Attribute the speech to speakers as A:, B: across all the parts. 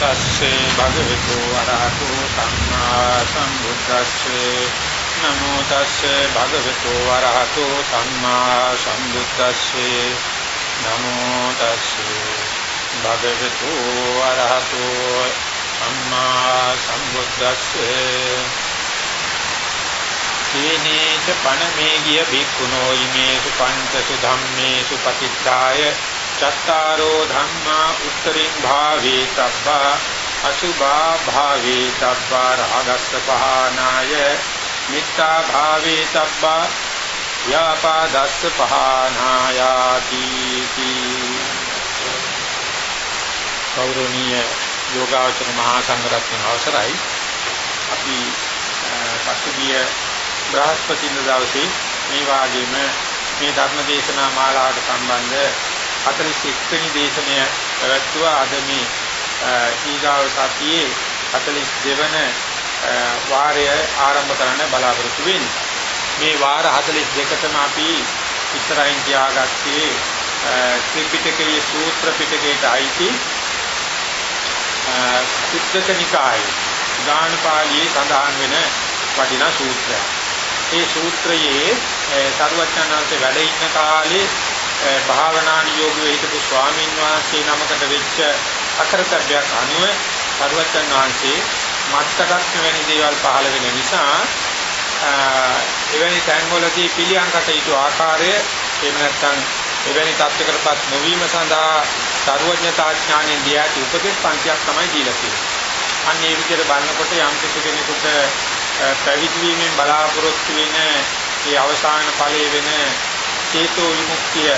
A: තස්සේ භගවතු වරහතු සම්මා සම්බුද්දස්සේ නමෝ තස්සේ භගවතු වරහතු සම්මා සම්බුද්දස්සේ නමෝ තස්සේ භගවතු වරහතු සම්මා සම්බුද්දස්සේ තේනේච පනමේ ගිය බික්කුණෝ ීමේසු පංචසු ධම්මේසු පතිත්තාය චත්තාරෝ ධම්මා උත්තරින් භාවේ තබ්බා අසුභා භාවේ තබ්බා රාගස්ස පහනාය මිත්තා භාවේ තබ්බා ව්‍යාපාදස්ස පහනායාති කෞරණීය යෝගාචර මහා සංඝරත්න අවසරයි. අපි පසුගිය බ්‍රහස්පතින්ද දවසේ මේ වාගේම මේ ධර්ම දේශනා මාලාවට සම්බන්ධ 41 වෙනි දේශනය පැවැත්වුවා අද මේ ඊගාව සතියේ 42 වන වාරය ආරම්භ කරන්න බලාපොරොත්තු වෙන්නේ. මේ වාර 42ටම අපි ඉස්සරහින් තියාගත්තේ ත්‍රිපිටකයේ සූත්‍ර පිටකයට අයිති සුත්තක නිකායේ ගානපාළියේ සඳහන් වෙන වටිනා සූත්‍රයක්. මේ සූත්‍රයේ සරුවචනාංශ වැඩ ඉන්න කාලේ භාවනා නියෝගී හිටපු ස්වාමීන් වහන්සේ නමකට වෙච්ච අකරතැබ්බයක් අනුව සරුවචන් වහන්සේ මත්තටත් මෙවැනි දේවල් පහළ වෙන නිසා එවැනි තැන්වලදී පිළියම් කටයුතු ආකාරය එහෙම නැත්නම් එවැනි තත්ත්වයකටපත් නොවීම සඳහා සර්වඥතා ඥාණයෙන් දියාති උපදෙස් පන්තියක් තමයි දීලා තියෙන්නේ. අන්න ඒ විදිහට බලනකොට යම් කිසි කෙනෙකුට පැවිදි වීමෙන් බලාපොරොත්තු වෙන ඒ අවසාන ඵලයේ වෙන චේතෝ විමුක්තිය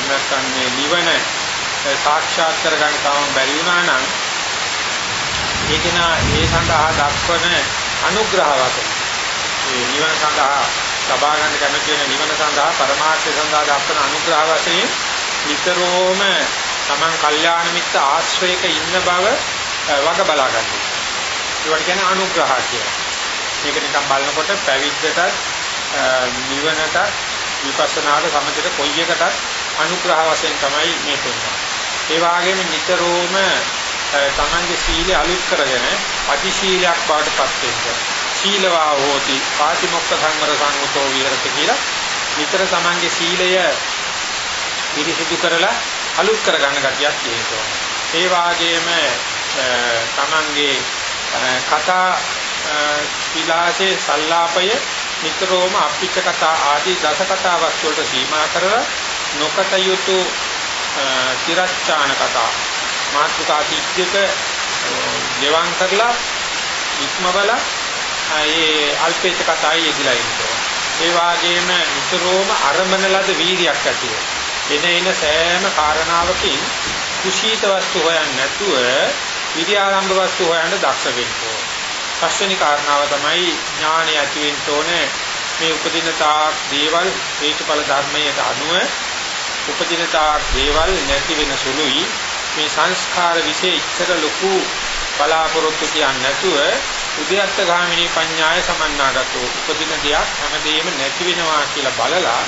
A: නැත්නම් මේ නිවන සාක්ෂාත් කරගන්න තාම බැරි වුණා නම් ඒක නා ඒ සඳහා දක්වන අනුග්‍රහ වශයෙන් මේ නිවන සඳහා ලබා ගන්න කැමති වෙන නිවන සඳහා පරමාර්ථය සඳහා දක්වන අනුග්‍රහ වශයෙන් නිතරම Taman කල්යාණ මිත්‍ර ආශ්‍රයක ඉන්න බව වග බලා ගන්න. ඒවට කියන්නේ අනුග්‍රහ කියලා. මේක නිකන් බලනකොට පැවිද්දටත් නිවනටත් විපස්සනාට සමතට කොයි එකටත් අනුග්‍රහ වශයෙන් තමයි මේ දෙන්නේ. ඒ වගේම නිතරම තමන්ගේ සීලය අලුත් කරගෙන අධිශීලයක් බවට පත් වෙන්න. සීලවා හෝති පාතිමොක්ඛ සංවර සංගතෝ විහෙරති කියලා නිතර තමන්ගේ සීලය පිරිසිදු කරලා අලුත් කරගන්න ගතියක් තියෙනවා. ඒ වගේම තමන්ගේ කතා විලාසයේ සල්ලාපය නිතරම අපිච්ච කතා ආදී දස කතා වස්තු වලට සීමා කරලා නොකත යුතු තිරච්ඡාන කතා මාත්‍රිකා තිච්චක ගෙවම් කරලා ඉක්මවල ඒ අල්පේච්ච කතායි යෙදලා ඉන්නවා. ඒ වාගේම නිතරම අරමන ලද වීර්යයක් ඇතිව එන එන සෑම කාරණාවකින් කුසීත වස්තු හොයන්නේ නැතුව විද්‍යාරම්භ වස්තු හොයන්න දක්ෂ වෙන්න ඕන. පස්වෙනි කාරණාව තමයි ඥානය ඇති වෙන්න ඕනේ. මේ උපදින තාක් දේවල් හේතුඵල ධර්මයට අනුව උපදින තාක් දේවල් නැති වෙන සුළුයි. මේ සංස්කාර વિશે ඉච්ඡර ලොකු බලාපොරොත්තු කියන්නේ නැතුව උද්‍යත්ත ගාමිනී පඤ්ඤාය සමන්නාගතෝ උපදින දෙයක් හැමදේම නැති වෙනවා කියලා බලලා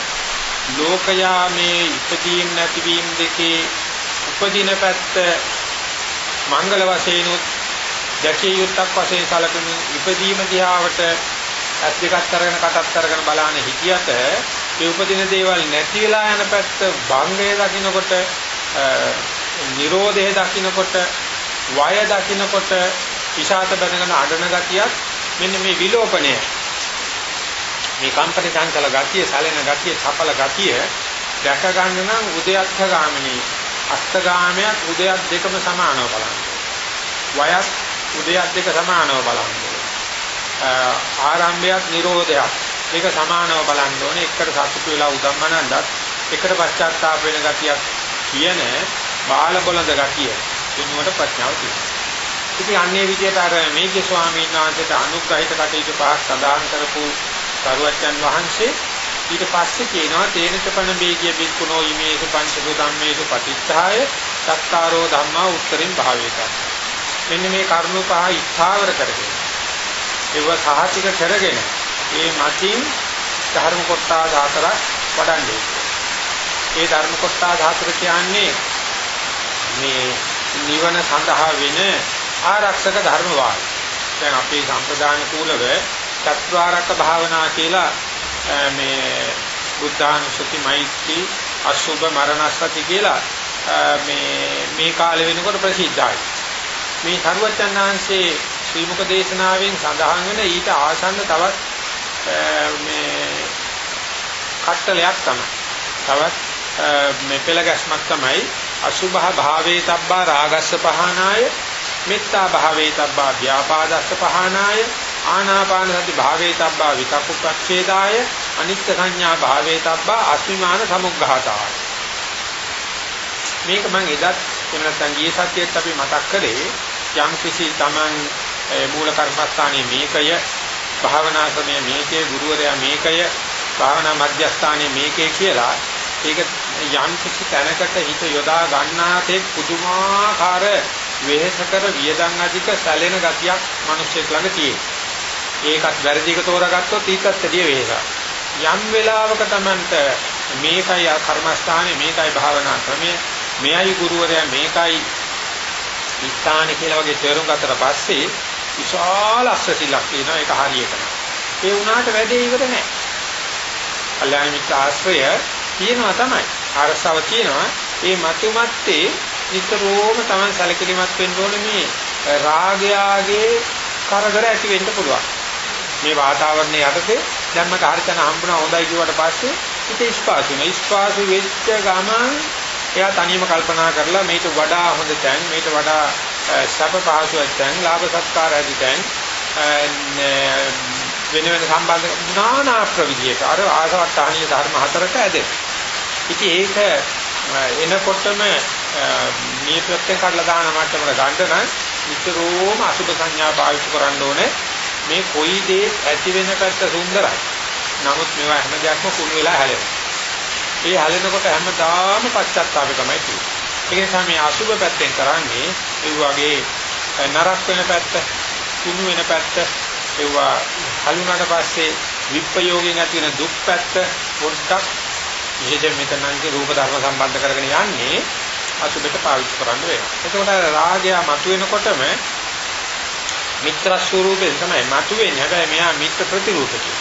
A: ලෝකයා මේ ඉපදීම් නැතිවීම දෙකේ උපදින පැත්ත මංගල වශයෙන් දැකිය යුත්තක් වශයෙන් සැලකෙන ඉපදීම දිහාවට ඇස් දෙකක් අරගෙන කටත් අරගෙන බලන්නේ හිටියට ඒ උපදින දේවල් නැති වෙලා යන පැත්ත භංගය දකින්නකොට නිරෝධය දකින්නකොට වය දකින්නකොට විෂාත බඳගෙන අඬන ගතියක් මෙන්න මේ විලෝපණය මේ කම්පන චංචල ගතිය සැලෙන ගතිය චපල ගතිය දැක ගන්න නම් උදයත්ථ ගාමිනී අස්තගාමයක් උදයක් දෙකම සමානව බලන්න. වයස් උදයක් දෙක සමානව බලන්න ආරම්භයක් නිරෝධයක් මේක සමානව බලන්න ඕනේ. එකට සතුටු වෙලා උදම්මනන්දත් එකට පශ්චාත්තාප වෙන ගතියක් කියන බාල බොළඳ ගතිය වෙනුවට ප්‍රඥාව තියෙනවා. ඉතින් අන්නේ විදිහට අර මේකේ ස්වාමීන් වහන්සේට අනුග්‍රහිත කටයුතු පහක් සදාන් කරපු සරුවච්චන් වහන්සේ ඊට පස්සේ කියනවා තේනචපන බේගිය බික්කුණෝ ීමේසු පංචසු ධම්මේසු පටිච්චාය සත්තාරෝ ධම්මා උත්තරින් භාවේත මෙන්න මේ කරුණු පහ ඉස්තාවර කරගෙන ඒව සාහිතික කරගෙන මේ මතින් ධර්ම කොටා හතරක් වඩන්නේ. ඒ ධර්ම කොටා හතර කියන්නේ මේ නිවන සඳහා වෙන ආරක්ෂක ධර්ම වායි. දැන් අපේ සම්ප්‍රදාන කූලව චත්‍රාරක භාවනා කියලා මේ බුද්ධානුස්සති මෛත්‍රී අසුභ මරණස්සති කියලා මේ මේ කාලේ වෙනකොට ප්‍රසිද්ධයි. මේ සරුවචනාංශේ ශ්‍රී මුක දේශනාවෙන් සඳහන් වෙන ඊට ආසන්න තවත් මේ කට්ටලයක් තමයි. තවත් මේ පෙළ ගැස්මක් තමයි අසුභ භාවේ තබ්බා රාගස්ස පහනාය මෙත්තා භාවේ තබ්බා ව්‍යාපාදස්ස පහනාය ආනාපාන සති භාවේ තබ්බා විතක්කුපච්ඡේදාය අනිත්‍ය සංඥා භාවේ තබ්බා අස්මිමාන සමුග්ඝාතාය මේක මම එදත් එහෙම නැත්නම් ගියේ සතියේත් අපි මතක් කළේ යම් කිසි Taman මූල කර්මස්ථානයේ මේකය භාවනා ක්‍රමය මේකේ ගුරුවරයා මේකය භාවනා මධ්‍යස්ථානයේ මේකේ කියලා ඒක යම් කිසි තැනකට හිත යොදා ගන්නාතේ පුදුමාකාර වෙහෙසකර වියදම් අධික සැලෙන ගතියක් මිනිස්සෙක් ළඟ තියෙනවා. ඒකත් වැරදික තෝරාගත්තොත් ඊටත් වැඩිය වෙහෙසක්. යම් වෙලාවක Tamanට මේකයි කර්මස්ථානේ මේකයි භාවනා ක්‍රමය මෙයයි ගුරුවරයා මේකයි ස්ථාන කියලා වගේ තේරුම් ගත්තට පස්සේ විශාල අස්සසිලක් තියෙනවා ඒක හරියටම. ඒ වුණාට වැඩේ ඉවර නැහැ. කල්යාණ මිත්‍ර ආශ්‍රය තියෙනවා තමයි. ආරසාව තියෙනවා. ඒ මතුමැත්තේ නිතරම Taman සැලකිලිමත් වෙන්න ඕනේ මේ රාගයාගේ කරදර ඇති වෙන්න පුළුවන්. මේ වාතාවරණය යටතේ දැන් මට හරියටම හම්බුණා හොඳයි කිව්වට පස්සේ හිත ස්පාසු වෙනවා. ස්පාසු වෙච්ච ගමන් එයා තනියම කල්පනා කරලා මේට වඩා හොඳ තැන් මේට වඩා සැප පහසුවක් තැන් ලාභ සත්කාර ඇති තැන් වෙන වෙන සම්බන්ධ නානා ප්‍රවිධියට අර ආසවට්ටාණීය ධර්ම හතරට ඇදෙන. ඉතින් ඒක එනකොටම මේ ප්‍රත්‍යයෙන් කඩලා දාන මට්ටමකට ගන්න නම් නිතරම අසුබ සංඥා පාවිච්චි කරන්න ඕනේ. මේ කොයි දේ ඇති වෙන පැත්ත සුන්දරයි. නමුත් මේවා හැම දෙයක්ම කුණු වෙලා හැලෙනවා. ඒ හැලෙනකොට හැමදාම පශ්චාත්තාපය තමයි තියෙන්නේ. ඒ නිසා මේ අසුබ පැත්තෙන් කරන්නේ ඒ වගේ නරක වෙන පැත්ත, කුණු වෙන පැත්ත, ඒවා හලුනට පස්සේ විප්පයෝගයෙන් ඇති වෙන දුක් පැත්ත පොඩ්ඩක් විශේෂයෙන් මෙතනන්ගේ රූප ධර්ම සම්බන්ධ කරගෙන යන්නේ අසුබට පාවිච්චි කරන්න වෙනවා. එතකොට රාගය මතුවෙනකොටම මිත්‍ර ස්වරූපයෙන් තමයි මතුවෙන්නේ. හැබැයි මෙයා මිත්‍ර ප්‍රතිරූපකයි.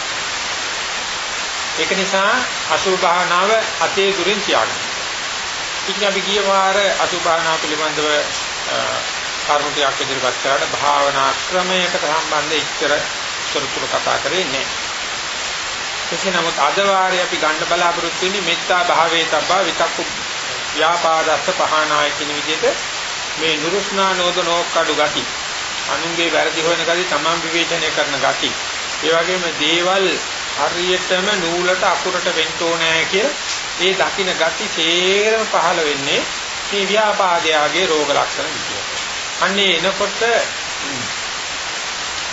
A: ඒක නිසා අසුභ භාවනාව අතේ දුරින් තියාගන්න. ඉතින් අපි ගිය වාර අසුභ භාවනාව පිළිබඳව කරුණු ටිකක් ඉදිරිපත් කරලා භාවනා ක්‍රමයකට සම්බන්ධ ඉච්ඡර තොරතුරු කතා කරේ නැහැ. කෙසේ නමුත් අද වාරේ අපි ගන්න බලාපොරොත්තු වෙන්නේ මෙත්තා භාවයේ තබ්බා විතක්කු ව්‍යාපාදස්ස පහනාය කියන විදිහට මේ නුරුස්නා නෝදනෝ කඩු ගති අනුන්ගේ වැරදි හොයන ගති තමන් විවේචනය කරන ගති ඒ වගේම දේවල් හරියටම නූලට අකුරට වෙන්න ඕනෑ කියලා ඒ දකින්න ගති තේරම පහළ වෙන්නේ මේ ව්‍යාපාදයාගේ රෝග ලක්ෂණ විදියට. අන්නේ එනකොට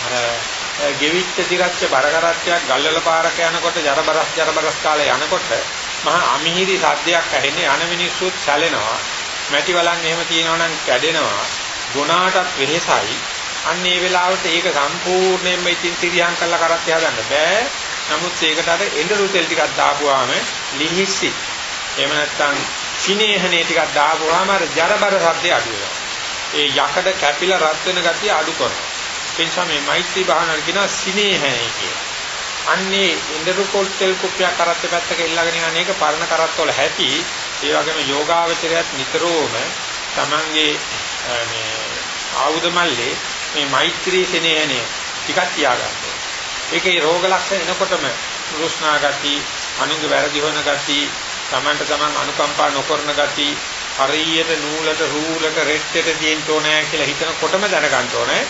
A: අර ගෙවිච්ච දිගච්ච බරකරත්තයක් ගල්වල පාරක යනකොට ජරබරස් ජරබරස් කාලේ යනකොට මහා අමිහිරි සද්දයක් ඇහෙන්නේ අන මිනිස්සුත් සැලෙනවා. මැටි වලන් එහෙම තියෙනවා නම් කැඩෙනවා. ගුණාටත් වෙහෙසයි. අන්න ඒ වෙලාවට ඒක සම්පූර්ණයෙන්ම ඉතින් තිරියම් කළා කරත් හදන්න බෑ. නමුත් ඒකට අර එඬරු තෙල් ටිකක් දාපුවාම ලිහිස්සි. එහෙම නැත්නම් සිනේහනේ ටිකක් දාපුවාම අර ජරබර සද්දේ අඩු වෙනවා. ඒ යකඩ කැපිලා රත් වෙන ගතිය අඩු කරනවා. ඒ නිසා මේ මෛත්‍රී භාවනාව කියනවා සිනේහනේ කියලා. අන්නේ එඬරු කොල් තෙල් කුප්පියක් කරත් පැත්තක ඉල්ලගෙන යන එක පරණ කරත් වල හැටි. ඒ වගේම යෝගාවචරයත් නිතරම Tamange මේ ආයුධ මල්ලේ මේ මෛත්‍රී සිනේහනේ ටිකක් තියාගන්න. ඒකේ රෝග ලක්ෂණ එනකොටම රුස්නා ගති, අනුන්ගේ වැරදි හොන ගති, Tamanට Taman අනුකම්පා නොකරන ගති, හරියට නූලට රූලට රෙට්ටට තියෙන්න ඕනේ කියලා හිතනකොටම දැනගන්න ඕනේ.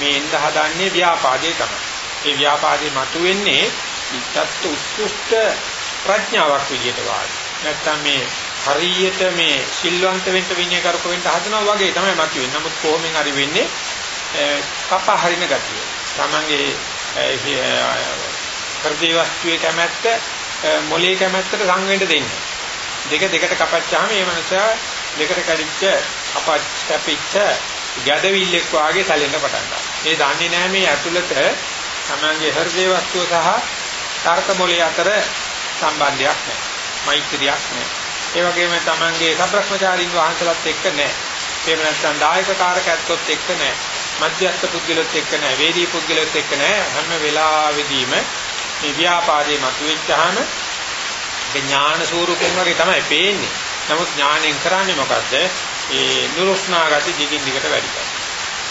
A: මේ එන්න හදන්නේ ව්‍යාපාදේ තමයි. ඒ ව්‍යාපාදේ මතුවෙන්නේ ඉත්තත් උත්කෘෂ්ඨ ප්‍රඥාවක් විදියට වායි. නැත්තම් මේ හරියට මේ සිල්වන්ත වෙන්න විඤ්ඤා කරක වෙන්න හදනවා වගේ තමයි මතුවෙන්නේ. නමුත් කොහොමෙන් හරි වෙන්නේ කප හරින ගතිය. Tamange හෘදේ වස්තුවේ කැමැත්ත මොලේ කැමැත්තට සංවෙන්න දෙන්නේ. දෙක දෙකට කපච්චාම මේ මනුස්සයා දෙකට කඩිච්ච අපච්ච කැපිච්ච ගැදවිල්ලෙක් වාගේ සැලෙන්න පටන් ගන්නවා. ඒ දන්නේ නැහැ මේ ඇතුළත තමන්ගේ හෘදේ වස්තුව සහ තර්ක මොලේ අතර සම්බන්ධයක් නැහැ. මෛත්‍රියක් නැහැ. ඒ වගේම තමන්ගේ සබ්‍රක්‍මචාරින් වහන්සලත් එක්ක නැහැ. එහෙම නැත්නම් දායක කාරක ඇත්තොත් එක්ක නැහැ. මධ්‍යස්ථ පුද්ගලොත් එක්ක නැහැ. වේදී පුද්ගලොත් එක්ක නැහැ. හැම වෙලාවෙදීම මේ ව්‍යාපාදේ මතුවෙච්චාම ඒ ඥාන ස්වරූපෙන් වගේ තමයි පේන්නේ. නමුත් ඥාණයෙන් කරන්නේ මොකද්ද? ඒ නුරුස්නා ගති දිගින් දිගට වැඩි කරනවා.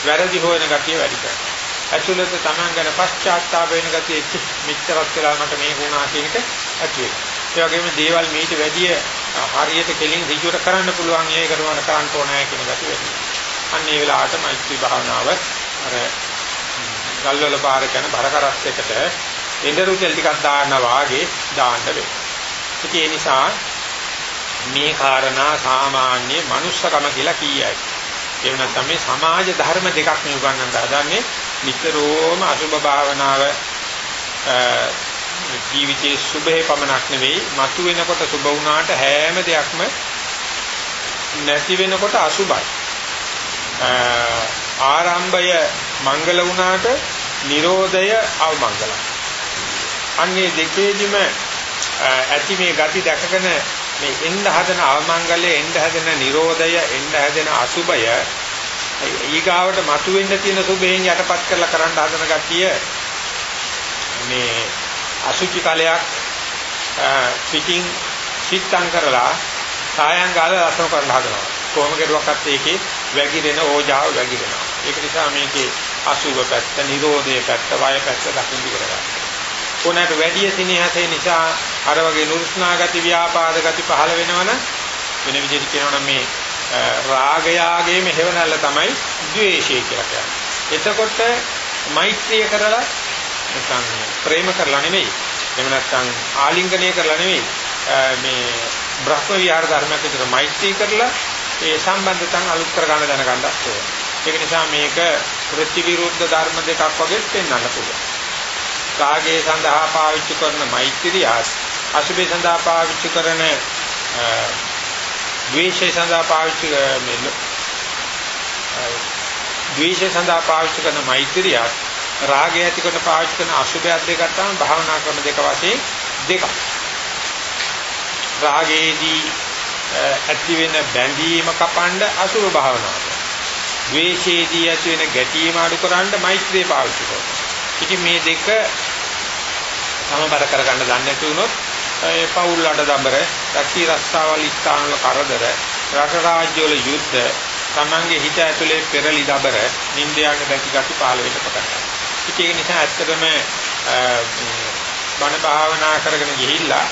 A: වැරදි හොයන ගතිය වැඩි කරනවා. ඇතුළත Taman ගැන පශ්චාත්තාප වෙන ගතිය මෙච්චරක් වෙලා මට මේක වුණා කියන එක ඇති වෙනවා. ඒ වගේම දේවල් මීට වැඩිය හරියට කෙලින් ඍජුවට කරන්න පුළුවන් ඒක කරන කරන්න ඕනෑ කියන ගතිය වැඩි. අන්න ඒ වෙලාවට මෛත්‍රී භාවනාව අර ගල්වල පාර යන බරකරස් එකට එඬරු තෙල් ටිකක් දාන්න වාගේ දාන්න වෙනවා. ඉතින් ඒ නිසා මේ කාරණා සාමාන්‍ය මනුස්සකම කියලා කියයි. ඒ වෙනත් මේ සමාජ ධර්ම දෙකක් මේ උගන්වන්න හදන්නේ නිතරම අසුභ භාවනාව ජීවිතයේ සුභේ පමණක් නෙවෙයි මතු වෙනකොට සුභ වුණාට හැම දෙයක්ම නැති වෙනකොට අසුභයි. ආරම්භය මංගල වුණාට Nirodhaය අවමංගලයි. අන්නේ දෙකේදිම ඇති මේ ගති දැකගෙන මේ එන්න හදන අවමංගලයේ එන්න හදන Nirodhaය එන්න හදන අසුබය ඊගාවට මතුවෙන්න තියෙන සුභයෙන් යටපත් කරලා කරන්න හදන ගතිය මේ අසුචි කලයක් පිටින් සිත්තම් කරලා සායම් ගාලා රසන කරන්න හදනවා කොහොම කෙරුවක්වත් ඒකේ වැగిරෙන ඕජාව වැగిරෙනවා ඒක නිසා මේකේ අසුභ පැත්ත Nirodhaය පැත්ත වය පැත්ත දකින්න ඉගෙන කොනකට වැඩි සිනහසේ නිසා අර වගේ නුරුස්නා ගති ව්‍යාපාද ගති පහළ වෙනවනම් වෙන විදිහට කියනවනම් මේ රාගයාගේම හේවණල්ල තමයි ද්වේෂය කියලා කියන්නේ. එතකොට මෛත්‍රිය කරලා නැත්නම් ප්‍රේම කරලා නෙමෙයි. එහෙම නැත්නම් ආලිංගනය කරලා නෙමෙයි. මේ බ්‍රහ්ම විහාර ධර්මයක් විතර මෛත්‍රී කරලා ඒ සම්බන්ධතන් අලුත් කර ගන්න දැනගන්නත් ඕනේ. ඒක නිසා මේක ප්‍රතිවිරුද්ධ ධර්ම දෙකක් වගේ පෙන්වන්න පුළුවන්. රාගයේ සඳහා පාවිච්චි කරන මෛත්‍රිය අසුභේ සඳහා පාවිච්චි කරන ද්වේෂය සඳහා පාවිච්චි මේ ද්වේෂය සඳහා පාවිච්චි කරන මෛත්‍රිය රාගය ඇති කරන පාවිච්චි කරන අසුභයත් දෙක ගත්තාම භාවනා ක්‍රම දෙක වශයෙන් දෙකක් රාගයේදී ඇති වෙන බැඳීම කපන්න අසුභ භාවනාව ද්වේෂයේදී ඇති වෙන ගැටීම අඩු කරන්න මෛත්‍රිය පාවිච්චි කරනවා ඉතින් මේ දෙක සමබර කරගන්න දන්නේ නැති වුණොත් ඒ පෞල් අඩදබර, රැකී රස්සාවල් ස්ථානවල කරදර, රට රාජ්‍යවල යුද්ධ, Tamange හිත ඇතුලේ පෙරලි දබර, නින්දයාගේ දැකි ගති පහළ වෙන්න පටන් ගන්නවා. ඒක නිසා ඇත්තටම බණ භාවනා කරගෙන ගිහිල්ලා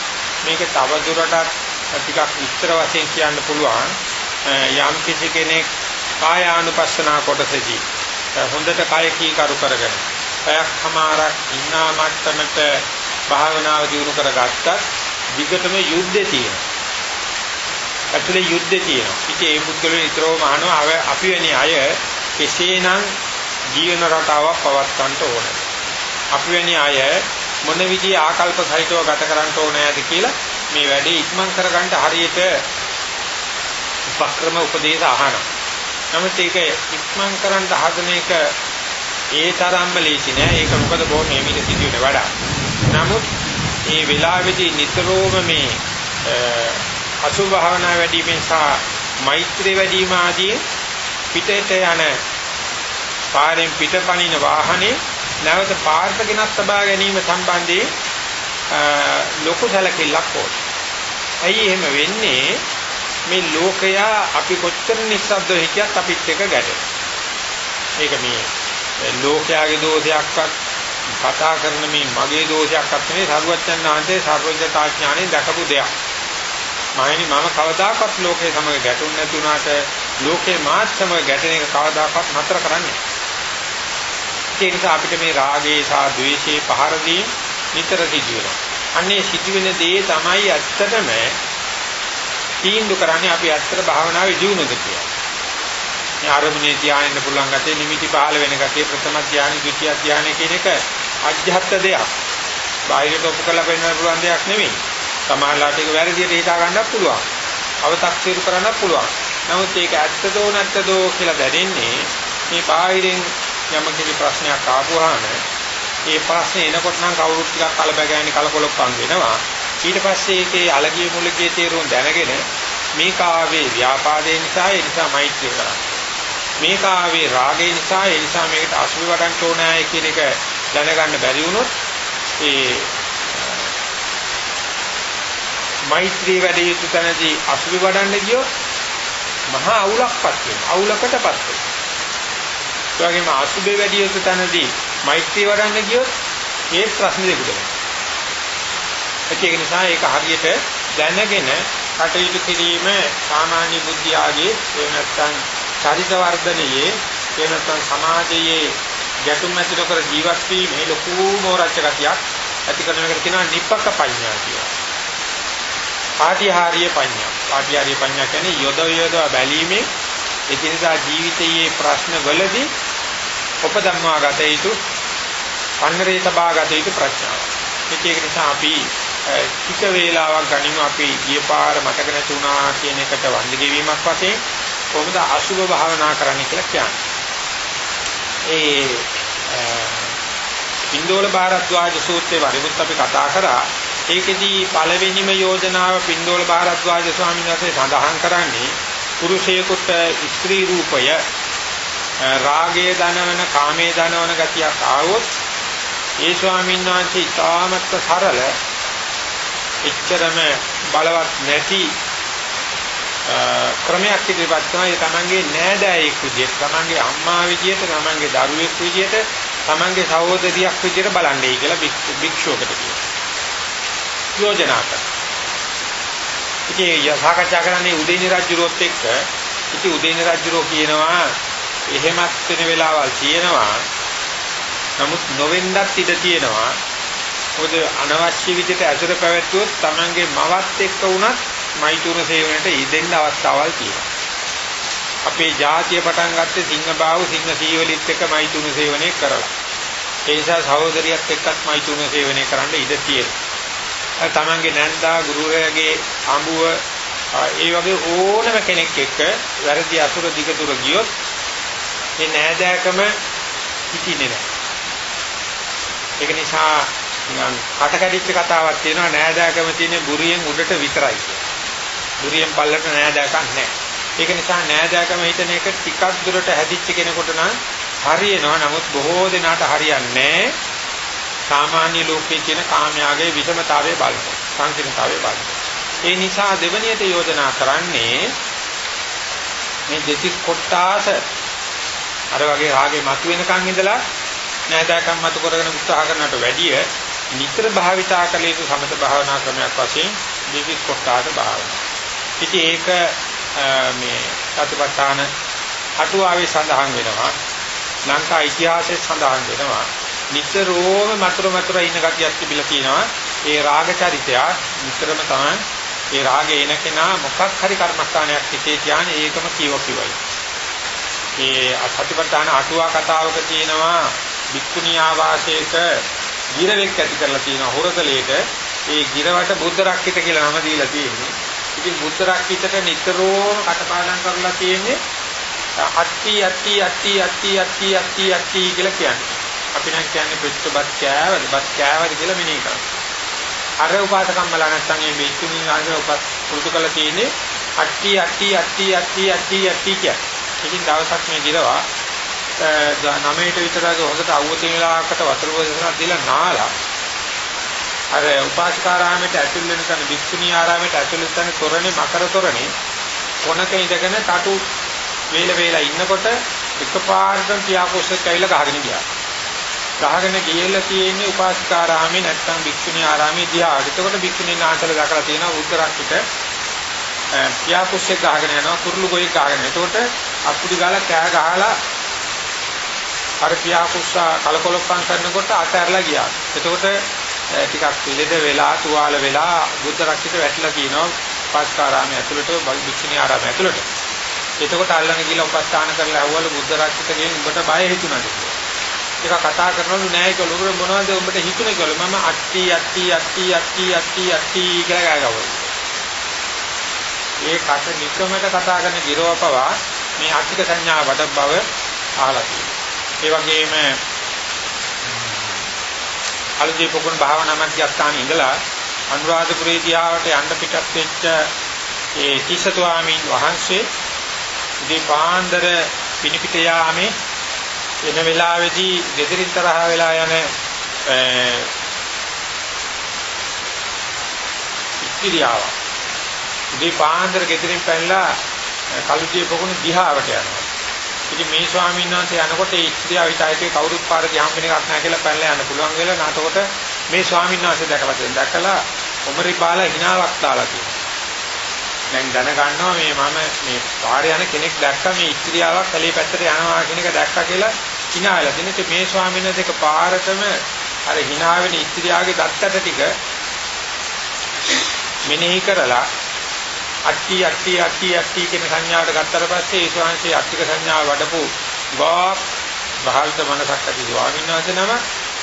A: මේක තව දුරටත් ටිකක් විස්තර වශයෙන් කියන්න පුළුවන් යම් කිසි කෙනෙක් කායානුපස්සනා කොටසදී හොඳට කය කීකරු කරගෙන පැයක් සමාරක් ඉන්නා මට්ටමට භාවනාව දිනු කරගත්තත් විගතම යුද්ධේ තියෙනවා. ඇතුලේ යුද්ධේ තියෙනවා. ඉතින් ඒ පුද්ගලයන් නිතරම අහනවා අපි වෙනි අය කෙසේනම් ජීවන රටාවක් පවත්වන්නට ඕනද? අපි වෙනි අය මොන විදිහේ ආකල්ප සහිතව ගත කරන්න ඕනෑද කියලා මේ වැඩේ ඉක්මන් කරගන්න හරියට උපක්‍රම උපදේශ අහනවා. නමුත් ඒක ඉක්මන් කරන්න හදන එක ඒ තරම්ම ලේසි නෑ. ඒක මොකද බොහොම මේ විදිහට සිදුවෙන වැඩක්. නමුත් මේ වෙලාවේදී නිතරම මේ අසුභ භාවනා වැඩිමෙන් සහ මෛත්‍රී වැඩිම ආදී පිටේට යන පාරෙන් පිටපණින වාහනේ නැවත පාර්ථ ගෙනත් තබා ගැනීම සම්බන්ධයෙන් ලොකු සැලකිල්ලක් ඕනේ. ඇයි එහෙම වෙන්නේ? මේ ලෝකයා අපි කොච්චර නිස්සද්දව හිටියත් අපිත් එක ගැටෙනවා. ඒක මේ ලෝකයාගේ දෝෂයක්වත් කතා කරන මේ මගේ දෝෂයක්වත් නෙවෙයි සරුවච්චන් වහන්සේ සර්වඥතා ඥාණයෙන් දැකපු දෙයක්. මහණනි මම කවදාකවත් ලෝකේ සමග ගැටුම් නැති වුණාට ලෝකේ මාත් සමග ගැටෙන එක කවදාකවත් නතර කරන්නේ ඒ නිසා අපිට මේ රාගයේ සහ ද්වේෂයේ පහර දීම නිතර සිදු වෙනවා. අන්නේ සිදුවෙන දේ තමයි ඇත්තටම තීන්දුව කරන්නේ අපි ඇත්තට භාවනාවේ දියුණුවද කියලා. මේ ආරමුණේ ධානයෙන්න පුළුවන් ගැතේ නිමිති පහළ වෙන ගැතේ ප්‍රථම ධානය, ද්විතිය ධානය කියන එක අධ්‍යාත්ත දෙයක්. බාහිරට ඔප්පු කරලා පෙන්වන්න පුළුවන් දෙයක් නෙමෙයි. සමාහලාට ඒක වැරදියට හිතා ගන්නත් පුළුවන්. අව탁සීරු කරන්නත් පුළුවන්. නමුත් ඒක ඇත්තද නැත්තද කියලා දැනෙන්නේ මේ බාහිරින් යමකිසි ප්‍රශ්නයක් ආවොහම ඒ ප්‍රශ්නේ එනකොට නම් කවුරුත් ටිකක් කලබගෑනි කලකොලොක්කම් වෙනවා. ඊට පස්සේ ඒකේ අලගිය මුලගේ තේරුම් දැනගෙන මේ කාවේ ව්‍යාපාදේ නිසා ඒ නිසා මෛත්‍රිය කරන්නේ. මේක ආවේ රාගය නිසා ඒ නිසා මේකට අසුබ වඩන්න ඕනෑ කියන එක දැනගන්න බැරි වුණොත් ඒ මෛත්‍රී වැඩ යුතු තැනදී අසුබ වඩන්න ගියොත් මහා අවුලක්පත් වෙනවා අවුලකටපත් වෙනවා ඒ වගේම අසුබේ වැඩි යුතු තැනදී මෛත්‍රී වඩන්න ගියොත් ඒ ප්‍රශ්න දෙකට වෙනවා ඒක නිසා ඒක හරියට දැනගෙන කටයුතු කිරීම සාමාන්‍ය බුද්ධිය ආගේ එහෙම නැත්නම් චරිත වර්ධනයේ එහෙම නැත්නම් සමාජයේ ගැටුම් ඇති නොකර ජීවත් වීමේ ලොකු මෝරච්ච ගතියක් ඇති කරන එකට කියනවා නිප්පක පඤ්ඤා කියලා. පාටිහාරීය පඤ්ඤා. පාටිහාරීය පඤ්ඤා කියන්නේ යොද යොද බැලීමේ එදිනදා ජීවිතයේ ප්‍රශ්න වලදී උපදම්මා ගත යුතු අන්නරේ තබා ගත යුතු ප්‍රඥාව. ඒක නිසා අපි ටික වේලාවක් ගනිමු අපි ගිය පාර මතක නැතුණා කියන එකට වන්දි ගෙවීමක් වශයෙන් කොහොමද අසුභ භාවනා කරන්න කියලා කියන්නේ. ඒ පින්ඩෝල භාරද්වාජ සූත්‍රයේ වරිමුත් අපි කතා කරා ඒකෙදී පළවෙනිම යෝජනාව පින්ඩෝල භාරද්වාජ ස්වාමීන් වහන්සේ සඳහන් කරන්නේ පුරුෂයෙකුට ස්ත්‍රී රූපය රාගයේ දනවන කාමයේ දනවන ගතියක් ආවොත් ඒ ස්වාමීන් වහන්සේ ඉතාමත් සරල එච්චරම බලවත් නැති ක්‍රමයක් ඉදිරිපත් කරනවා. ඒ තමන්ගේ නෑදෑයෙක් විදියට තමන්ගේ අම්මා විදියට තමන්ගේ දරුවෙක් විදියට තමන්ගේ සහෝදරියක් විදියට බලන්නේ කියලා භික්ෂුවකට කියනවා. යෝජනා කරනවා. ඉතින් යසාකච්ඡා කරන්නේ උදේනි රජුරොත් එක්ක. ඉතින් උදේනි රජුරෝ කියනවා එහෙමත් වෙන වෙලාවල් තියෙනවා. නමුත් නොවෙන්නත් ඉඩ තියෙනවා මොකද අනවශ්‍ය විදිහට ඇසුර පැවැත්වුවොත් Tamange මවත් එක්ක වුණත් මෛතුන සේවනට යෙදෙන්න අවස්ථාවල් තියෙනවා. අපේ ජාතිය පටන් ගත්තේ සිංහබාහු සිංහ සීවලිත් එක්ක මෛතුන සේවනය කරලා. ඒ නිසා සහෝදරියත් එක්කත් මෛතුන සේවනය කරන්න ඉඩ තියෙනවා. Tamange නැන්දා ගුරුවරයාගේ අඹුව ඒ වගේ ඕනම කෙනෙක් එක්ක වැරදි අසුර දිගටුර ගියොත් මේ නෑදෑකම හිතින්නේ නැහැ. ඒක නිසා නිකන් කට කැඩිච්ච කතාවක් තියෙනවා නෑදෑකම තියෙන බුරියෙන් උඩට විතරයි බුරියෙන් පල්ලට නෑදෑකම් නැහැ. ඒක නිසා නෑදෑකම හිතන එක ටිකක් දුරට හැදිච්ච කෙනෙකුට නම් හරියනවා. නමුත් බොහෝ දෙනාට හරියන්නේ සාමාන්‍ය ලෝකයේ තියෙන කාමයාගේ විෂමතාවයේ බලන සංකීර්ණතාවයේ බලන. ඒ නිසා දෙවනියට යෝජනා කරන්නේ මේ දෙතිස් කොටාස අර වගේ රාගේ මතුවෙනකන් ඉඳලා නෑදෑකම් මතු කරගෙන උත්සාහ කරනට වැඩිය නිතර භාවිතා කළ යුතු සමත භාවනා ක්‍රමයක් වශයෙන් දීවිස් කොටාට භාවනා. ඉතින් ඒක මේ සතිපට්ඨාන අටුවාවේ සඳහන් වෙනවා. ලංකා ඉතිහාසයේ සඳහන් වෙනවා. නිතරම මතුරු මතුරු ඉන්න ගතියක් තිබිලා තියෙනවා. ඒ රාග චරිතය නිතරම තමයි ඒ රාගේ එන කෙනා මොකක් හරි කර්මස්ථානයක් හිතේ තියාන ඒකම කියව කිවයි. ඒ සතිපට්ඨාන අටුවා කතාවක තියෙනවා වික්කුණී ආවාසයක ගිරවෙක් ඇති කරලා තියෙන හොරතලයක ඒ ගිරවට බුද්ධ රක්කිත කියලා නම දීලා තියෙන්නේ. ඉතින් බුද්ධ රක්කිතට නිතරම කටපාඩම් කරලා තියෙන්නේ අට්ටි අට්ටි අට්ටි අට්ටි අට්ටි අට්ටි අට්ටි කියලා කියන්නේ. අපි නම් කියන්නේ පිට්ටබත් කෑවද බත් කෑවද කියලා මෙනෙහි කරනවා. අර උපාසකම්මලා නැත්තම් මේ වික්කුණී ආශ්‍රය උපත් පුරුදු කරලා තියෙන්නේ අට්ටි අට්ටි අට්ටි අට්ටි අට්ටි අට්ටි කියලා. ඉතින් දවසක් මේ ගිරවා නමයට විතරගේ හොඳට අවුව තියෙන වෙලාවකට වතුර බෝසනක් දීලා නාලා අර උපාසකාරාමයට ඇතුල් වෙන තැන වික්ෂුණී ආරාමයට ඇතුල් වෙන තැන තොරණේ මකර තොරණේ කොනක ඉඳගෙන තටු වේල වේලා ඉන්නකොට එකපාරටම පියාකොස්සෙක් ඇවිල්ලා ගහගෙන ගියා. ගහගෙන ගියලා තියෙන්නේ උපාසකාරාමේ නැත්තම් වික්ෂුණී ආරාමේ දිහා. එතකොට වික්ෂුණී නාටල දැකලා තියෙනවා උත්තරක්කිට පියාකොස්සෙක් ගහගෙන යනවා කුරුළු ගොයෙක් ගහගෙන. එතකොට අපුඩි ගාලා කෑ ගහලා අර පියා කුස්සා කලකොලොප්පම් කරනකොට අතහැරලා ගියා. එතකොට ටිකක් පිළිද වෙලා තුවාල වෙලා බුද්ධ රක්කිත වැටලා කියනවා පාස්කාරාමයේ ඇතුළට බික්ෂුණී ආරාමයේ ඇතුළට. එතකොට අල්ලන ගිහලා උපස්ථාන කරලා ඇහුවලු බුද්ධ රක්කිත ගෙන් උඹට බය හිතුණාද ඒක කතා කරනවලු නෑ ඒක ලොකුර මොනවද උඹට හිතුනේ කියලා මම අට්ටි අට්ටි අට්ටි අට්ටි අට්ටි අට්ටි කියලා ගාගවලු. ඒ කට නිකමට කතා කරන ගිරවපවා මේ ආර්ථික සංඥා වඩ බව අහලා තියෙනවා. ඒ වගේම අලුතේ පොකුණ භාවනා මධ්‍යස්ථානයේ ඉඳලා අනුරාධපුරේ දිහාවට යන්න පිටත් වෙච්ච ඒ තිසතුආමීන් වහන්සේ ඉතින් පාන්දර පිනිපිට යාමේ එන වෙලාවේදී දෙදරින් තරහ වෙලා යන ඉස්තිරියාව. ඉතින් පාන්දර ගෙදරින් පැනලා කලුතිය පොකුණු දිහාවට යනවා. ඉතින් මේ ස්වාමීන් වහන්සේ යනකොට ඒ ඉස්තිරියාව හිතයිකේ කවුරුත් පාරදී හම්බෙන එකක් නැහැ කියලා පැනලා යන්න පුළුවන් වෙලා නැතකොට මේ ස්වාමීන් වහන්සේ දැකලා තියෙන දැකලා උමරි බාලා හිනාවක් දාලා තියෙනවා. දැන් දැනගන්නවා මේ මම මේ පාරේ යන කෙනෙක් දැක්කා මේ ඉස්තිරියාවක් කලේ පැත්තට යනවා කියන එක දැක්කා කියලා හිනාවලා දෙන මේ ස්වාමීන් වහන්සේ එක පාරටම අර හිනාවෙන ඉස්තිරියාගේ දත්තට ටික මෙනෙහි කරලා අට්ටි අට්ටි අට්ටි අට්ටි කියන සංඥාවට ගත්තට පස්සේ ඒ ස්වාමීන්සේ අට්ටික සංඥාව වඩපු ගාක් බහල්ත මනසක් ඇති ස්වාමීන් වහන්සේ නම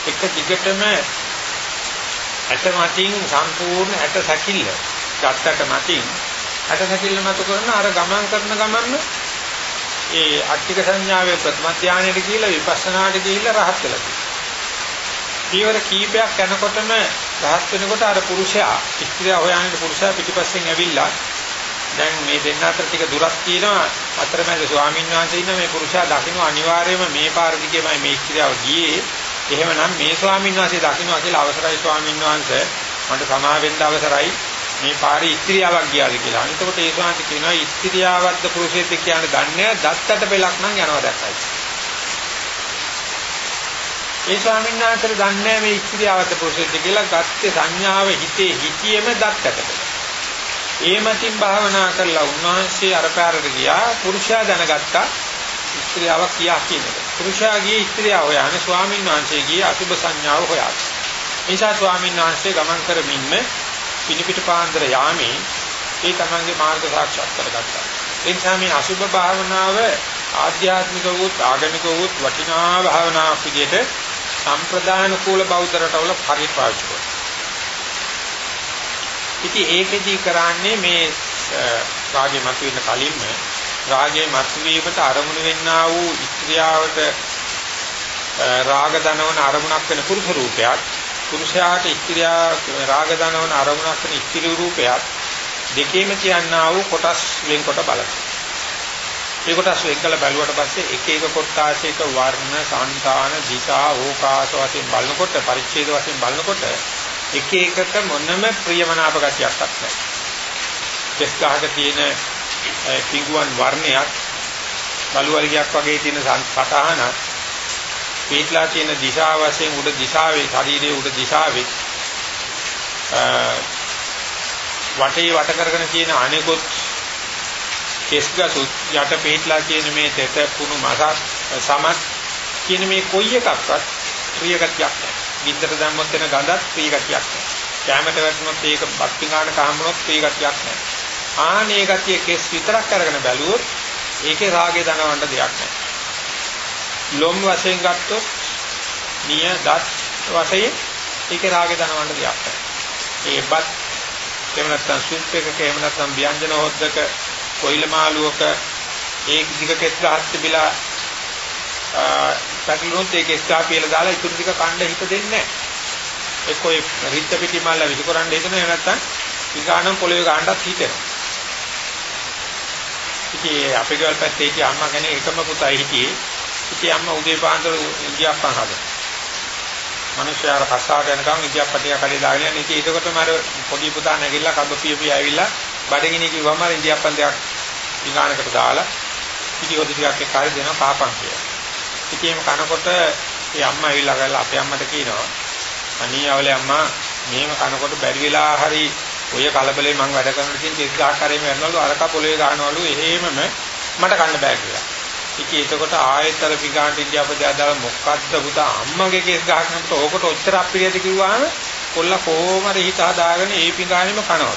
A: එක දිගටම ඇට මතින් සම්පූර්ණ ඇට සැකිල්ල ගත්තට මතින් ඇට සැකිල්ල මත කරන අර ගමන් කරන ගමන්ම ඒ අට්ටික සංඥාවේ ප්‍රථම ධානයට ගිහිල්ලා විපස්සනාට ගිහිල්ලා රහත් වෙලා තියෙනවා. ඊවර කීපයක් යනකොටම රහත් වෙනකොට අර පුරුෂයා ස්ත්‍රිය හොයන්නේ පුරුෂයා පිටිපස්සෙන් ඇවිල්ලා දැන් මේ දෙන්න අතර ටික දුරක් තියෙනවා අතරමැද ස්වාමීන් වහන්සේ ඉන්න මේ පුරුෂයා දකින්න අනිවාර්යයෙන්ම මේ පාර දිගේමයි මේ ස්ත්‍රියව ගියේ එහෙමනම් මේ ස්වාමීන් වහන්සේ දකින්නවා කියලා අවසරයි ස්වාමීන් වහන්සේ මට සමා වෙන්න අවසරයි මේ පාරේ ස්ත්‍රියාවක් ගියාද කියලා. අනිතකොට ඒ ස්වාමීන් කියනවා ස්ත්‍රියාවක්ද පුරුෂයෙක්ද කියන්නේ දන්නේ දත්තට පෙලක් නම් යනවා දැක්කයි. ඒ ස්වාමීන් වහන්සේ දන්නේ මේ ස්ත්‍රියාවක්ද පුරුෂයෙක්ද කියලා ගත්තේ සංඥාව හිතේ හිතියෙම දත්තට. ඒ මතින් භාවනා කරලා උන්වහන්සේ අර පාරට ගියා පුරුෂයා දැනගත්තා ස්ත්‍රියාවක් කියා කියන එක. පුරුෂයා ගියේ ස්ත්‍රියව හොයන ස්වාමීන් වහන්සේ ගියේ අසුබ සංඥාව හොයාගෙන. නිසා ස්වාමීන් වහන්සේ ගමන් කරමින්ම පිළිපිට පාන්දර යාමේ ඒ තමන්ගේ මාර්ග සාක්ෂාත් කරගත්තා. ඒ නිසා මේ අසුබ භාවනාව ආධ්‍යාත්මික වූත් ආගමික වූත් වටිනා භාවනාවක් විදිහට සම්ප්‍රදාන කූල බෞද්ධ රටවල පරිපාලනය කරනවා. ඉතින් ඒකෙදි කරන්නේ මේ රාගය මතුවෙන්න කලින්ම රාගයේ මතුවීමට අරමුණු වෙන්නා වූ ස්ත්‍රියාවට රාග දනවන අරමුණක් වෙන පුරුෂ රූපයක් පුරුෂයාට ස්ත්‍රියා රාග දනවන අරමුණක් වෙන ස්ත්‍රී රූපයක් දෙකේම තියන්නා වූ කොටස් වෙන්කොට බලන්න. මේ කොටස් වෙන්කල බැලුවට පස්සේ එක එක කොටාසයක වර්ණ, සංතාන, දිශා, ඕකාස වශයෙන් බලනකොට පරිච්ඡේද වශයෙන් බලනකොට එක එකක මොනම ප්‍රියමනාප ගතියක්වත් නැහැ. කෙස් ගහක තියෙන පිඟුවන් වර්ණයක් බලු වර්ගයක් වගේ තියෙන සටහන පිටලා තියෙන දිශා වශයෙන් උඩ දිශාවේ ශරීරයේ උඩ දිශාවේ වටේ වට කරගෙන තියෙන අනෙකුත් කෙස්ගසුත් යට පිටලා තියෙන මේ තෙත කුණු මාස සමත් කියන මේ කොයි එකක්වත් ප්‍රියකතියක් නැහැ. ගින්දර දැම්මොත් එන ගඳත් ප්‍රිය ගතියක් නැහැ. කැමරට වැටුනොත් ඒක බත් පිඟාන කහඹනොත් ප්‍රිය ගතියක් නැහැ. ආනේ ගතිය කෙස් විතරක් අරගෙන බැලුවොත් ඒකේ රාගය දනවන්න දෙයක් නැහැ. ලොම් වශයෙන් ගත්තොත් නිය දත් වශයෙන් ඒකේ රාගය දනවන්න දෙයක් නැහැ. ඒපත් එහෙම නැත්නම් සුප් එකක එහෙම නැත්නම් ව්‍යංජන හොද්දක කොයිල මාළුවක ඒ දිග කෙස් ගහත් තිබිලා පැටලුනොත් ඒක ස්ටා පියලා දාලා ඉතුරු ටික කණ්ඩ හිත දෙන්නේ නැහැ. එක්කෝ රිත්ත පිටි මල්ල විසිකරන්න හදන එහෙම නැත්නම් ඊගානම් පොළවේ ගන්නත් හිතෙනවා. ඉතින් අපේ ගෙවල් පැත්තේ හිටිය අම්මා කෙනෙක් එකම පුතයි හිටියේ. ඉතින් අම්මා උදේ පාන්දර ඉන්දියාප්පන් හදන. මිනිස්යාර කස්සාට යනකම් ඉන්දියාප්පටිය කඩේ දාගෙන යන ඉතින් ඒකටම අර පොඩි පුතා නැගිටලා කබ පිය පිය ඇවිල්ලා බඩගිනි කිව්වම අර ඉන්දියාප්පන් දෙකක් ඊගානකට දාලා ඉතින් ඔය ටිකක් එක්ක හරි දෙනවා කාපන් කියලා. ඉතින් එහෙම කනකොට ඒ අම්මා ඇවිල්ලා ගාලා අපේ අම්මට කියනවා අනී අවලේ අම්මා මේව කනකොට බැරි වෙලා හරි ඔය කලබලේ මම වැඩ කරන ඉතින් 30 ගාක් කරේම යනවලු අරක පොළවේ ගහනවලු එහෙමම මට කන්න බෑ කියලා. ඉතින් එතකොට ආයෙතර පිගාන්ට ඉන්දියාපදයා දාලා මොකද්ද පුතා අම්මගේ කේස් ගහනකොට ඕකට ඔච්චර අප්‍රියද කිව්වහම කොල්ල කොහොම හරි හිත හදාගෙන ඒ පිගානෙම කනවා.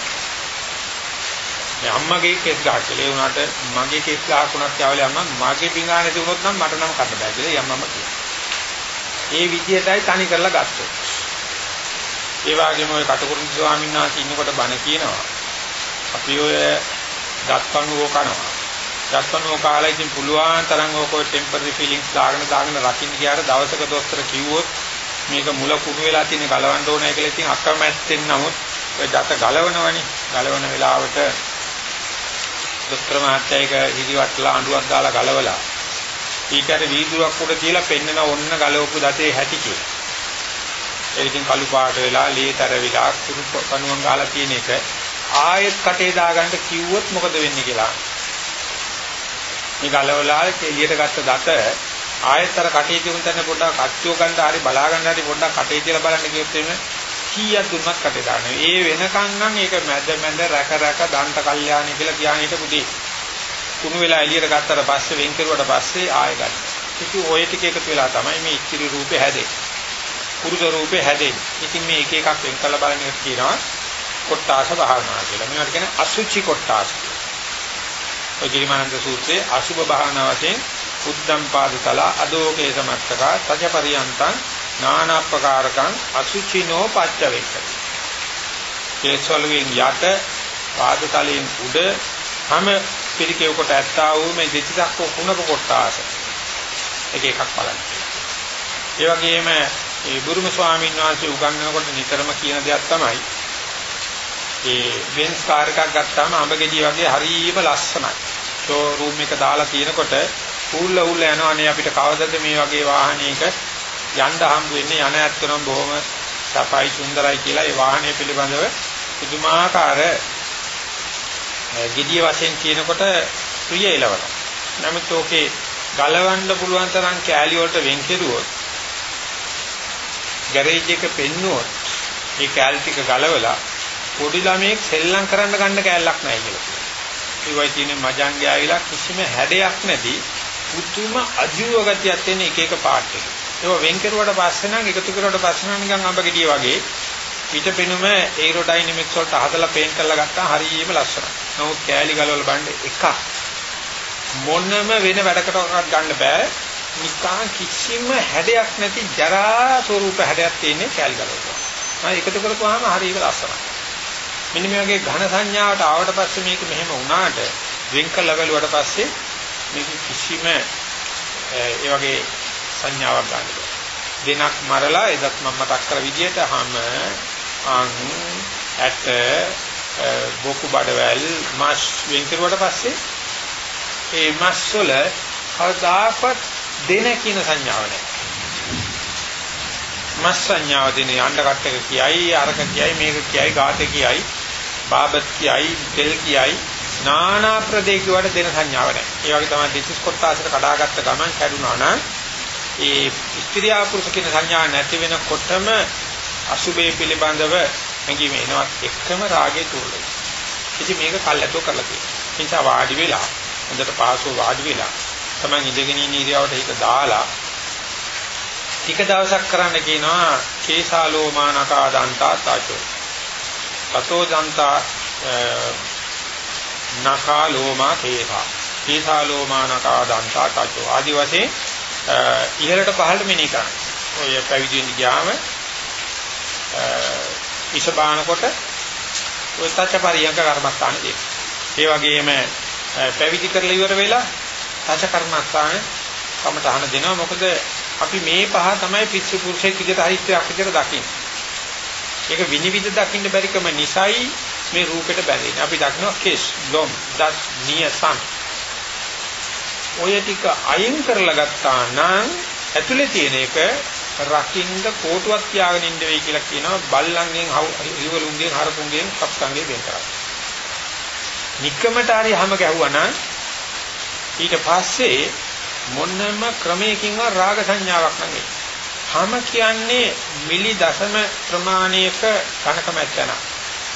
A: මේ අම්මගේ කේස් ගහ කියලා ඒ උනාට මගේ කේස් ගහකුණක් යවලේ අම්මා මගේ පිගානේ තිබුණොත් නම් මට නම් කන්න බෑ කියලා යම්මම කියනවා. ඒ විදියටයි තනි කරලා ගත්තොත්. ඒ වගේම ඔය කටුකුරුන් ස්වාමීන් වහන්සේ ඉන්නකොට බණ කියනවා. අපි ඔය දත්කණුව කනවා. දත්කණුව කාලා ඉතින් පුළුවන් තරම් ඔය ටෙම්පරරි ෆීලිංග්ස් දාගෙන දාගෙන රකින්න ගියාට දවසක දොස්තර කිව්වොත් මේක මුල කුණු වෙලා තියෙන ගලවන්න ඕනේ කියලා ඉතින් අකමැත්තෙන් නමුත් ඔය දත ගලවනවනේ. ගලවන වෙලාවට දොස්තර මහත්තයා ඒක ඉදිවට්ටලා අඬුවක් දාලා ගලවලා ඊකට වීදුරක් උඩ තියලා පෙන්නන ඔන්න ගලවපු දතේ හැටි කියලා. ඒකකින් කළු පාට වෙලා ලේතර විලා කුරු කණුවන් ගාලා තියෙන එක ආයෙත් කටේ දාගන්න කිව්වොත් මොකද වෙන්නේ කියලා. මේ ගලවලා එළියට ගත්ත දත ආයෙත් අර කටේ තියුන් තැන පොඩ්ඩක් අච්චුව ගන්න හරි බලා ගන්න හරි පොඩ්ඩක් කටේ තියලා බලන්න කිව්වොත් එimhe කීයක් දුන්නත් කටේ දාන්න. ඒ වෙනකන් නම් ඒක මැද මැද රැක රැක දන්ත කල්යාණි කියලා කියන හිටපු දී. කුණු වෙලා එළියට ගත්තට පස්සේ වෙන් කෙරුවට පස්සේ ආයෙ ගන්න. ඉතින් ওই ටික එකතු වෙලා තමයි මේ ඉස්තිරි රූපේ හැදෙන්නේ. පුරුෂ රූපේ හැදෙන්නේ. ඉතින් මේ එක එකක් වෙන් කළ බලන එක කියනවා කොට්ටාස භාවනා කියලා. මේකට කියන්නේ අසුචි කොට්ටාස. ඔය ගිරිමානන්ද සූත්‍රයේ අසුභ භාවනා වශයෙන් උද්දම් පාදතල අදෝකේ සමත්තක තජපරියන්තං නානාපකාරකං අසුචිනෝ පච්චවෙක්ක. කේසවලුවෙන් යට පාදතලයෙන් උඩ හැම පිළිකේ කොට ඇත්තා වූ මේ දෙතිසක් කුණක කොටාස. එක එකක් බලන්න. ඒ වගේම ඒ බුරුම ස්වාමීන් වහන්සේ උගන්වනකොට නිතරම කියන දෙයක් තමයි ඒ වෙන්ස් කාර් එකක් ගත්තාම අඹ ගෙඩිය වගේ හරියම ලස්සනයි. ෂෝ රූම් එක දාලා තියෙනකොට ඌල්ල ඌල්ල යනවනේ අපිට කවදද මේ වගේ වාහනයක යන්න හම්බ වෙන්නේ යන ඇත්තනම් බොහොම සපයි සුන්දරයි කියලා ඒ වාහනය පිළිබඳව පුදුමාකාර ගෙඩිය වශයෙන් කියනකොට ප්‍රිය එලවන. නමුත් ඕකේ ගලවන්න පුළුවන් තරම් කෑලි වලට වෙන් කෙරුවොත් ගෑරේජ් එක පෙන්නුවොත් මේ කෑලි ටික ගලවලා පොඩි ළමයෙක් සෙල්ලම් කරන්න ගන්න කෑල්ලක් නැහැ කියලා. ඒ වගේ තියෙන මජංගේ ආවිලා කිසිම හැඩයක් නැති පුදුම අජීව ගතියක් තියෙන එක එක පාට් එක. ඒක වෙන් කෙරුවට පස්සේ නම් එකතු කරුවට පස්සේ නම් නිකන් අඹ ගෙඩිය වගේ පිට පෙනුම ඒරෝඩයිනමික්ස් වලට හදලා පේන්ට් කරලා ගත්තා හරියම ලස්සනයි. නමුත් කෑලි ගලවලා බලන්න එකක් මොනම වෙන වැඩකටවත් ගන්න බෑ. නිකන් කිසිම හැඩයක් නැති ජරා ස්වරූප හැඩයක් තියෙන කෑලි ගලවලා. මම එකතු කරපුවාම හරියම ලස්සනයි. මෙන්න මේ වගේ ඝන සංඥාවට ආවට පස්සේ මේක මෙහෙම වුණාට වෙන් කළ ලැබලුවට පස්සේ මේක කිසිම ඒ වගේ සංඥාවක් ගන්න බෑ. දෙනක් මරලා එදත් මම මතක් කර විදිහට හැම අං ඇට බොකු බඩවැල් මාස් වෙන් කරුවට පස්සේ ඒ මාස් වල කවදාකවත් දෙන කියන සංඥාව නැහැ. මාස් සංඥාව දෙන යණ්ඩකට එක කියයි අරක කියයි මේක කියයි ගාතේ කියයි බාබත් කියයි තෙල් කියයි නානා ප්‍රදේකියට දෙන සංඥාව නැහැ. ඒ වගේ තමයි දෙතිස් කොටාසට කඩාගත්ත ගමන් කැඩුනා නම් ඒ ස්ත්‍රියා පුරුෂ කියන සංඥා නැති වෙනකොටම අසුබේ පිළිබඳව හැඟීම එනවත් එක්කම රාගය තුරලයි. ඉතින් මේක කල්ැතෝ කරලා තියෙනවා. ඒ නිසා වාඩි වෙලා හොඳට පාසෝ වාඩි වෙලා තමයි ඉඳගෙන ඉන්න ඉරියවට හිත දාලා ටික දවසක් කරන්න කියනවා කේසාලෝමානකා දන්තා තාචෝ. තතෝ දන්තා නකා ලෝමා කේසා. කේසාලෝමා නකා දන්තා තාචෝ. ආදි වශයෙන් ඉහළට පහළට මෙනෙහි කරන්න. ඔය පැවිදි වෙන්න ගියාම ඉස බානකොට ඔය තච්චපරියංග කර්මස්ථාන දෙක. ඒ වගේම පැවිදි කරලා ඉවර වෙලා තච්ච කර්මස්ථාන කමටහන දෙනවා. මොකද අපි මේ පහ තමයි පිස්සු පුරුෂයෙක් විදිහට අහිත්‍යයක් විදිහට දකින්නේ. ඒක විනිවිද දකින්න බැරිකම නිසයි මේ රූපෙට බැඳෙන්නේ. අපි දකිනවා කේස්, ලොම්, දත්, නිය, සම්. ඔය ටික අයින් කරලා ගත්තා නම් ඇතුලේ තියෙන එක රකින්න කෝටුවක් තියාගෙන ඉන්න වෙයි කියලා කියනවා බල්ලන්ගෙන් ඉවලුන්ගෙන් හරකුන්ගෙන් කප්පන්ගෙන් වෙන් කරා. নিকකමට හරි හැම ගැහුවා ඊට පස්සේ මොනම ක්‍රමයකින්වත් රාග සංඥාවක් නැහැ. හැම කියන්නේ මිලි දශම ප්‍රමාණයක කනකම ඇත්තන.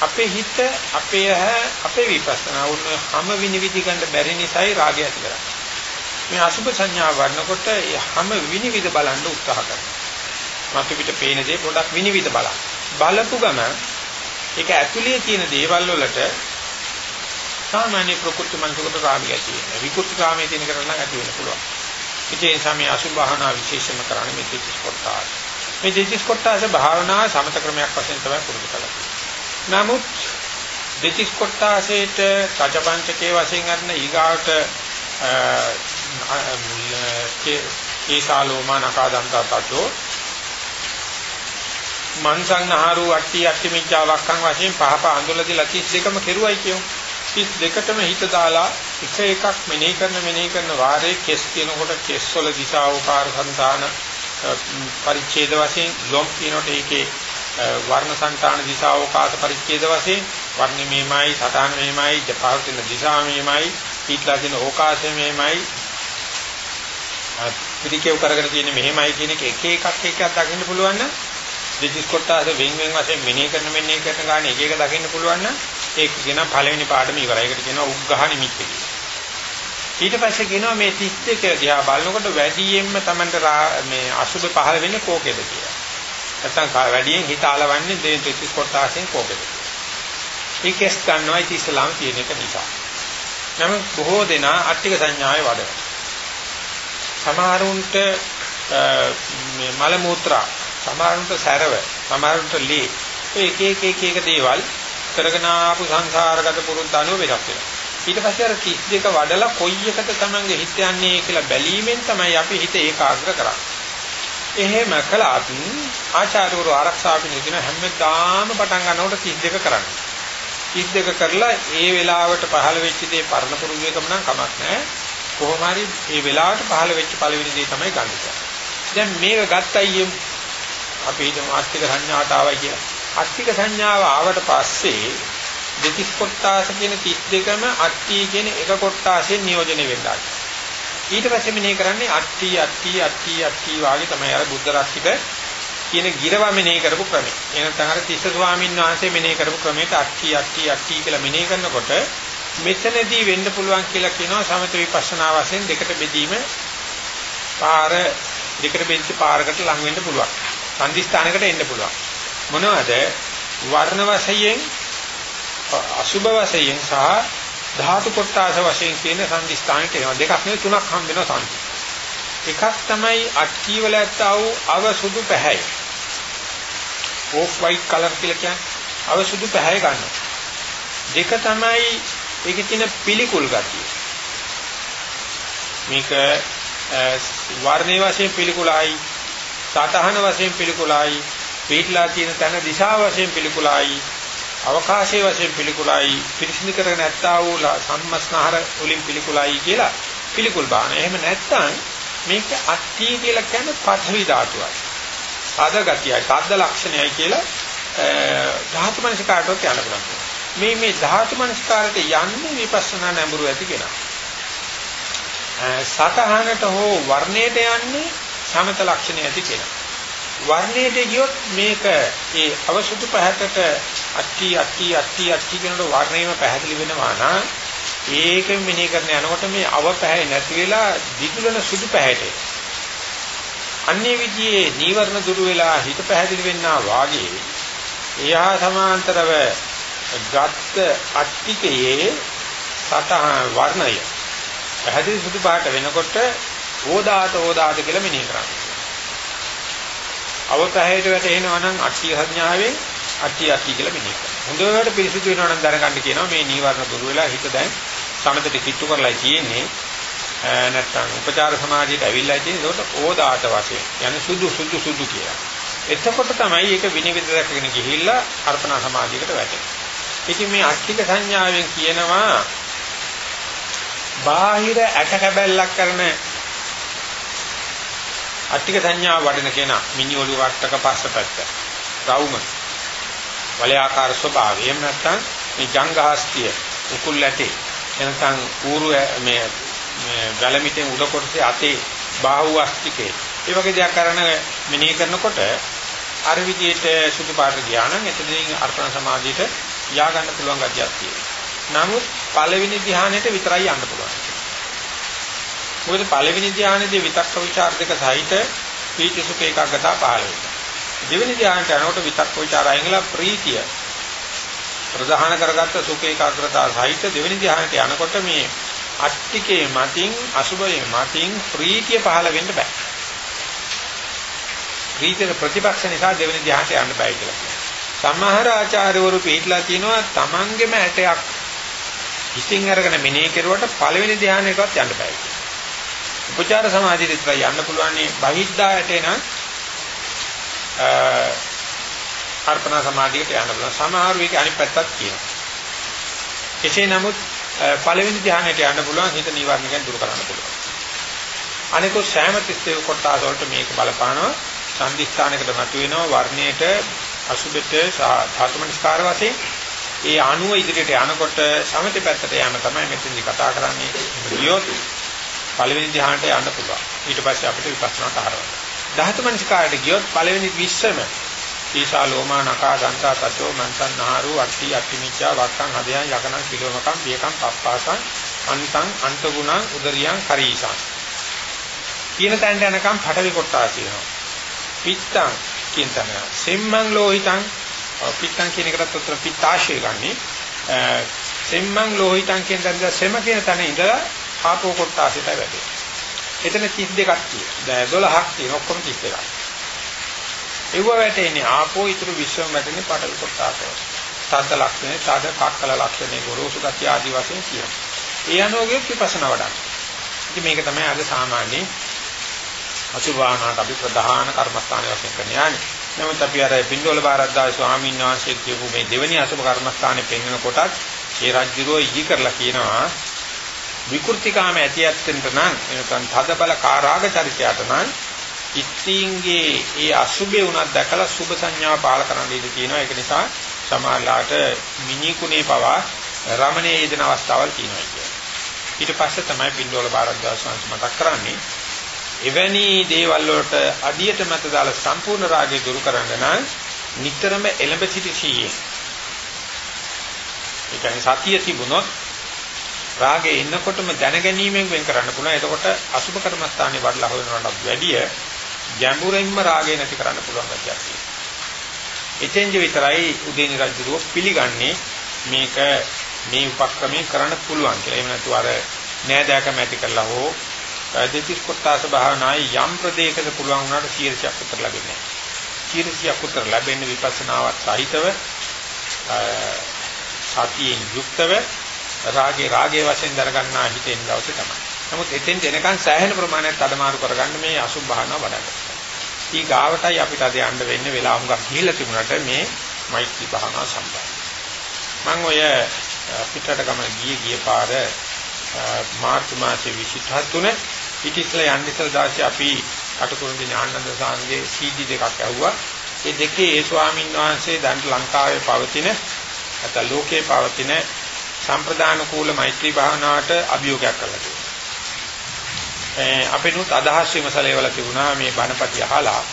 A: අපේ හිත අපේ ඇහ අපේ විපස්සනා වුණ හැම විනිවිද ගන්න බැරි නිසායි රාගය ඇති කරන්නේ. මේ අසුභ සංඥා වඩනකොට ඒ හැම විනිවිද බලන්න උත්සාහ කරනවා. මතු පිට පේන දේ පොඩක් විනිවිද බලන්න. බලපු ගම ඒක ඇතුලේ තියෙන දේවල් වලට සාමාන්‍ය ප්‍රකෘති මනසකට රාගය ඇති වෙනවා. විකෘති කාමයේ තියෙන කරලා ඇති වෙන්න පුළුවන්. ඒ නිසා මේ අසුභාවනා විශේෂම කරන්නේ මේ දෙතිස් කොටස. මේ දෙතිස් කොටස භාවනා සමත ක්‍රමයක් වශයෙන් තමයි පුරුදු කරන්නේ. නමුත් දෙතිස් කොටසේට සජපංචකේ වශයෙන් ගන්න ඊගාවට කේසාලෝමා නකාදන්තා තතෝ මන්සන් ආහාරු අට්ටි අට්ටි මිච්ඡා වක්ඛන් වශයෙන් පහප අඳුලදීලා 32ම කෙරුවයි කියමු. 32කටම හිත දාලා එක එකක් මෙනෙහි කරන මෙනෙහි කරන වාරේ කෙස් කියනකොට කෙස්වල දිශාවකාර సంతාන පරිච්ඡේද වශයෙන් ලොම් කියනකොට ඒකේ වර්ණ సంతාන දිශාවකාශ පරිච්ඡේද වශයෙන් වර්ණ මෙහිමයි සතාන මෙහිමයි පාවතින දිශා මෙහිමයි පීඨලා කියන ඕකාශය මෙහිමයි පිටිකේව කරගෙන තියෙන්නේ මෙහෙමයි කියන එක එක එකක් එකක් දකින්න පුළුවන් නම් දෙතිස් කොටස වෙන් වෙන් වශයෙන් මෙනෙහි කරන මෙනෙහි කරන ගාන එක එක දකින්න පුළුවන් නම් ඒක කියන පළවෙනි පාඩම ඉවරයි. ඒකට කියනවා උග්ඝහ නිමිත්ත කියලා. ඊට පස්සේ කියනවා මේ 32 දිහා බලනකොට වැඩියෙන්ම Tamanට මේ අසුබ පහළ වෙන්නේ කෝකෙද කියලා. නැත්තම් වැඩියෙන් හිත ආලවන්නේ දෙතිස් කොටසෙන් කෝකෙද. ඒකස් ගන්නවා ඉතිස්ලාම් කියන එක නිසා. නමුත් බොහෝ දෙනා අට්ටික සංඥාවේ වඩනවා. සමහරුන්ට මේ මල මුත්‍රා සමහරුන්ට සැරව සමහරුන්ට ලී. ඒ එක එක එක එක දේවල් කරගෙන ආපු සංසාරගත පුරුද්ද අනුව වෙනස් වෙනවා. ඊට පස්සේ අර 32 වඩලා කොයි එකට තමන්ගේ හිත යන්නේ කියලා බැලීමෙන් තමයි අපි හිත ඒකාග්‍ර කරන්නේ. එහෙම කළාත් ආචාර්යවරු ආරක්ෂා පිළිගෙන හැමදාම පටන් ගන්නකොට 32 කරන්නේ. 32 කරලා ඒ වෙලාවට පහළ වෙච්ච දේ පරණ පුරුදු එකම නම් කමක් නැහැ. කොහොම හරි මේ වෙලාවට පහළ වෙච්ච පළවෙනි දේ තමයි ගන්න දැන් මේක ගත්තයි අපි හිතමු ආස්තික සංඥාවට ආවයි කියලා. ආස්තික සංඥාව ආවට පස්සේ දෙතිස් කොටාස කියන 32ම අට්ටි කියන එක කොටාසෙන් නියෝජනය වෙනවා. ඊට පස්සේ මෙනේ කරන්නේ අට්ටි අට්ටි අට්ටි අට්ටි වාගේ තමයි අර බුද්ධ රක්ෂිත කියන ගිරව මෙනේ කරපු ක්‍රමය. එහෙනම් අර තිස්ස ස්වාමීන් වහන්සේ මෙනේ කරපු ක්‍රමයට අට්ටි අට්ටි අට්ටි කියලා මෙනේ කරනකොට මෙතනදී වෙන්න පුළුවන් කියලා කියනවා සමත විපස්සනා වශයෙන් දෙකට බෙදීම පාර දෙකට බෙදිච්ච පාරකට ලං වෙන්න පුළුවන්. සංදිස්ථානකට එන්න පුළුවන්. මොනවද? වර්ණ වශයෙන් අසුභ වශයෙන් සහ ධාතු කොටාස වශයෙන් කියන සංදිස්ථානට එනවා. දෙකක් නෙවෙයි තුනක් හම් වෙනවා සංදි. එකක් තමයි අට්ටි වල ඇත්තා වූ අවසුදු පැහැය. ඕෆ් වයිට් කලර් කියලා කියන්නේ අවසුදු පැහැය ගන්නවා. දෙක තමයි ඒකේ තියෙන පිළිකුල් ගතිය. මේක වර්ණේ වශයෙන් පිළිකුලයි, සතහන වශයෙන් පිළිකුලයි, පිටලා තියෙන තන දිශා වශයෙන් පිළිකුලයි, අවකාශයේ වශයෙන් පිළිකුලයි, පිරිසිදු කරගෙන නැත්තා වූ සම්මස්නහර වලින් පිළිකුලයි කියලා පිළිකුල් බාන. එහෙම නැත්නම් මේක අට්ටි කියලා කියන්නේ පඨවි ධාතුවයි. සාද ගතියයි, සාද්ද ලක්ෂණයයි කියලා ධාතු මනසිකාටවත් යන්න පුළුවන්. මේ මේ ධාතු මනස්කාරයට යන්නේ විපස්සනා නැඹුරු ඇති කෙනා. සතහනට හෝ වර්ණයට යන්නේ සමත ලක්ෂණ ඇති කෙනා. වර්ණයට ගියොත් මේක ඒ අවසුදු පහතට අට්ටි අට්ටි අට්ටි අට්ටි කියනකොට වර්ණයම පැහැදිලි වෙනවා නම් ඒකෙන් මෙනෙහි කරන යනකොට මේ අව පැහැ නැති වෙලා දිදුලන සුදු පැහැට අන්නේ විදිහේ නීවරණ දුරු වෙලා හිත පැහැදිලි වෙන්නා වාගේ එයා සමාන්තරව ගත්ත අට්ටිකයේ සතහන් වර්ණය පැහැදිලි සුදු පාට වෙනකොට ඕදාත ඕදාත කියලා මෙනෙහි කරන්නේ. අවතහයට වැටෙනවා නම් අට්ටි සංඥාවෙන් අට්ටි අට්ටි කියලා මෙනෙහි කරනවා. හොඳට පිරිසිදු වෙනවා නම් දැනගන්න කියනවා මේ නීවරණ දුර වෙලා හිත දැන් සමතට කිට්ටු කරලා තියෙන්නේ. නැත්තම් උපචාර සමාධියට ඇවිල්ලා තියෙන්නේ ඒකට ඕදාත වශයෙන්. යන්නේ සුදු සුදු සුදු කියලා. එතකොට තමයි ඒක විනිවිද දැකගෙන ගිහිල්ලා අර්පණ සමාධියකට වැටෙන්නේ. ඉතින් මේ අට්ටික සංඥාවෙන් කියනවා බාහිර ඇට කැබැල්ලක් කරන අට්ටික සංඥාව වඩන කෙනා මිනි ඔලු වට්ටක පස්සපැත්ත රවුම වලයාකාර ස්වභාවය එහෙම නැත්නම් මේ ජංගහස්තිය උකුල් ඇටේ එනකන් ඌරු මේ මේ වැලමිටෙන් උඩ කොටසේ අතේ බාහුව අස්තිකේ. ඒ වගේ දෙයක් කරන මෙනෙහි කරනකොට අර විදිහට සුදු පාට ගියා නම් එතනින් අර්පණ සමාධියට යා ගන්න පුළුවන් ගතියක් තියෙනවා. නමුත් පළවෙනි ධ්‍යානෙට විතරයි යන්න පුළුවන්. මොකද පළවෙනි ධ්‍යානෙදී විතක්ක ਵਿਚාර දෙක සහිත ප්‍රීති සුඛ ඒකාග්‍රතාව පහළ වෙනවා. දෙවෙනි ධ්‍යානට යනකොට විතක්ක ਵਿਚාර අයංගලා ප්‍රීතිය ප්‍රධාන කරගත්ත සුඛ ඒකාග්‍රතාව සහිත දෙවෙනි ධ්‍යානට යනකොට මේ අට්ටිකේ මතින් අසුභයේ මතින් ප්‍රීතිය පහළ වෙන්න බෑ. ප්‍රීතිය ප්‍රතිපක්ෂ නිසා දෙවෙනි ධ්‍යානට යන්න බෑ කියලා. සමහර ආචාර්යවරු පිළිట్లా තිනවා තමන්ගේම ඇටයක් ඉතින් අරගෙන මෙනෙහි කරුවට පළවෙනි ධානයකවත් යන්න බෑ. උපචාර සමාධියට විතර යන්න පුළුවන් නේ බහිද්ධා ඇටේ නම් අර්පණ සමාධියට යන්න පුළුවන්. සමහර වෙක අනිත් පැත්තත් කියනවා. කෙසේ නමුත් පළවෙනි ධ්‍යානයට යන්න පුළුවන් හිත නිවර්ණයෙන් දුරු කරන්න පුළුවන්. අනිකෝ සෑම තිස්සේ කොටස වලට මේක බලපානවා සංදිස්ථානයකට මතුවෙනවා වර්ණයට අසුබෙට ධාතුමනස්කාර වශයෙන් ඒ අණුව ඉදිරියට යනකොට සමථ පැත්තට යෑම තමයි මෙතනදි කතා කරන්නේ. ගියොත් පළවෙනි ධ්‍යානට යන්න පුළුවන්. ඊට පස්සේ අපිට විපස්සනාට හරවන්න. ධාතුමනස්කාරයට ගියොත් පළවෙනි 20ම ඊශා ලෝමා නකා ගන්තා තතෝ මන්තන් නහරු අට්ටි අට්ටිමිච්ඡා වක්කං හදයන් යකනං කිලෝමකං බියකං පප්පාසං අන්තං අන්තගුණං උදරියං කරීසං කියන තැනට යනකම් පටවි කොටා කියනවා පිත්තං කියන තැන සෙම්මං ලෝහිතං පිත්තං කියන එකටත් උත්තර පිත්තාශය ගන්නේ සෙම්මං ලෝහිතං කියන තැනද සෙම කියන තැන ඉඳලා ආපෝ කොටාසිට වැඩේ එතන 32ක් තියෙනවා 12ක් තියෙන ඔක්කොම 32ක් ඒව වැටෙන්නේ ආපෝ ඊතුරු විශ්වම වැටෙන්නේ පඩල කොටාසෝ. තද ලක්ෂණේ, තද කක්කල ලක්ෂණේ, ගොරෝසු ගතිය ආදි වශයෙන් කියනවා. ඒ අනුවගේ විපස්සනා වඩන්න. ඉතින් මේක තමයි අද සාමාන්‍ය අසුභානාට අපි ප්‍රධාන කර්මස්ථාන වශයෙන් කරන්නේ. නමුත් අපි අර පින්ඩෝල බාරද්දායි ස්වාමීන් වහන්සේ කියපු මේ දෙවෙනි අසුභ කර්මස්ථානේ පෙන්වන කොටත් ඒ රාජ්‍යරෝ ඉදි කරලා කියනවා විකෘතිකාම ඇතියත්තෙන්ට නම් එනකන් තද බල කාරාග චරිතයට නම් ඉත්තිංගේ ඒ අසුබේ උනක් දැකලා සුබ සංඥාව පාල කරන්න ඉඩ තියෙනවා. ඒක නිසා සමාලාට මිනිකුණේ පවා රමණයේ යෙදෙන අවස්ථාවල් තියෙනවා කියන්නේ. ඊට පස්සේ තමයි පින්ඩෝල බාරද්දාස් වංශ මතක් කරන්නේ. එවැනි දේවල් වලට අඩියට මත දාලා සම්පූර්ණ රාගය දුරු කරන්න නම් නිතරම එළඹ සිටි සීයේ. ඒ කියන්නේ සතිය තිබුණොත් රාගේ එන්නකොටම දැනගැනීමෙන් වෙන් කරන්න පුළුවන්. එතකොට අසුභ කර්මස්ථානේ වඩලා හොයනවට වැඩිය ගැඹුරින්ම රාගය නැති කරන්න පුළුවන් ගැතියක් තියෙනවා. එතෙන්ජ විතරයි උදේනි රජුව පිළිගන්නේ මේක මේ උපක්‍රමයේ කරන්න පුළුවන් කියලා. එහෙම නැතු අර නෑදෑකම ඇති කරලා හෝ දෙතිස් කොටස භාවනායි යම් ප්‍රදේශයක පුළුවන් වුණාට 100ක් උත්තර ලැබෙන්නේ නැහැ. 100ක් උත්තර ලැබෙන්නේ විපස්සනාවත් සහිතව සතියෙන් යුක්තව රාගේ රාගේ වශයෙන් දරගන්නා හිතෙන් දවසේ තමයි. නමුත් එතෙන් දෙනකන් සෑහෙන ප්‍රමාණයක් අඩමාරු කරගන්න මේ අසුභ භාවනාව වඩන්න. ඊ ගාවටයි අපිට අද යන්න වෙන්නේ වෙලා හුඟක් ගිහිල්ලා තිබුණාට මේ මෛත්‍රී භාවනාව සම්බන්ධයි. මම ඔය පිටරට ගමන ගියේ ගිය පාර මාර්තු මාසේ 23 තුන පිටිස්ලා යන්න ඉස්සලා දාසේ අපි අටකුරුන්දි ඥානන්ද සාංගේ CD දෙකක් ඇහුවා. ඒ දෙකේ ඒ ස්වාමීන් වහන්සේ දැන් ලංකාවේ පවතින නැත්නම් ලෝකේ පවතින සම්ප්‍රදාන කූල මෛත්‍රී භාවනාවට අභියෝගයක් කරලා තියෙනවා. අපිනුත් අදහස් විමසලේවල තිබුණා මේ බණපටි අහලා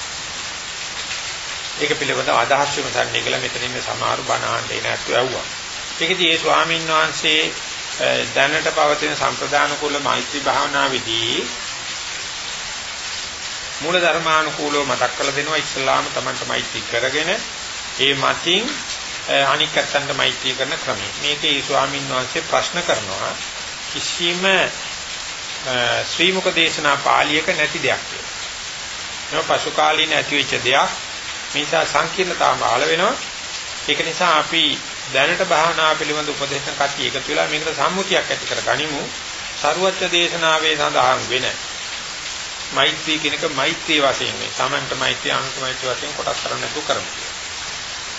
A: ඒක පිළිබඳව අදහස් විමසන්නේ කියලා මෙතන ඉන්න සමහර බණ අහන්නේ නැත්තු ඇව්වා. ඒකදී ඒ ස්වාමීන් වහන්සේ දැනට පවතින සම්ප්‍රදාන කුල මෛත්‍රී භාවනාවේදී මූල ධර්මානුකූලව මතක් කරලා දෙනවා ඉස්ලාම තමන්ට මෛත්‍රී කරගෙන ඒ මතින් අනික් අත්තන්ට මෛත්‍රී කරන ක්‍රමය. මේකේ ඒ ස්වාමීන් වහන්සේ ප්‍රශ්න කරනවා කිසිම ශ්‍රී මුක දේශනා පාළියක නැති දෙයක් කියලා. මේ පසු කාලීන ඇති වෙච්ච දෙයක්. මේ නිසා සංකීර්ණතාව බහල වෙනවා. ඒක නිසා අපි දැනට භාවනා පිළිබඳ උපදේශන කට්ටිය එකතු වෙලා මේකට සම්මුතියක් ඇති කර ගනිමු. සරුවච්ච දේශනාවේ සඳහන් වෙන මෛත්‍රී කියනක මෛත්‍රී වශයෙන් මේ තමන්ට මෛත්‍රී අනුන්ට මෛත්‍රී වශයෙන් කොටස් කරන්න තු කරමු.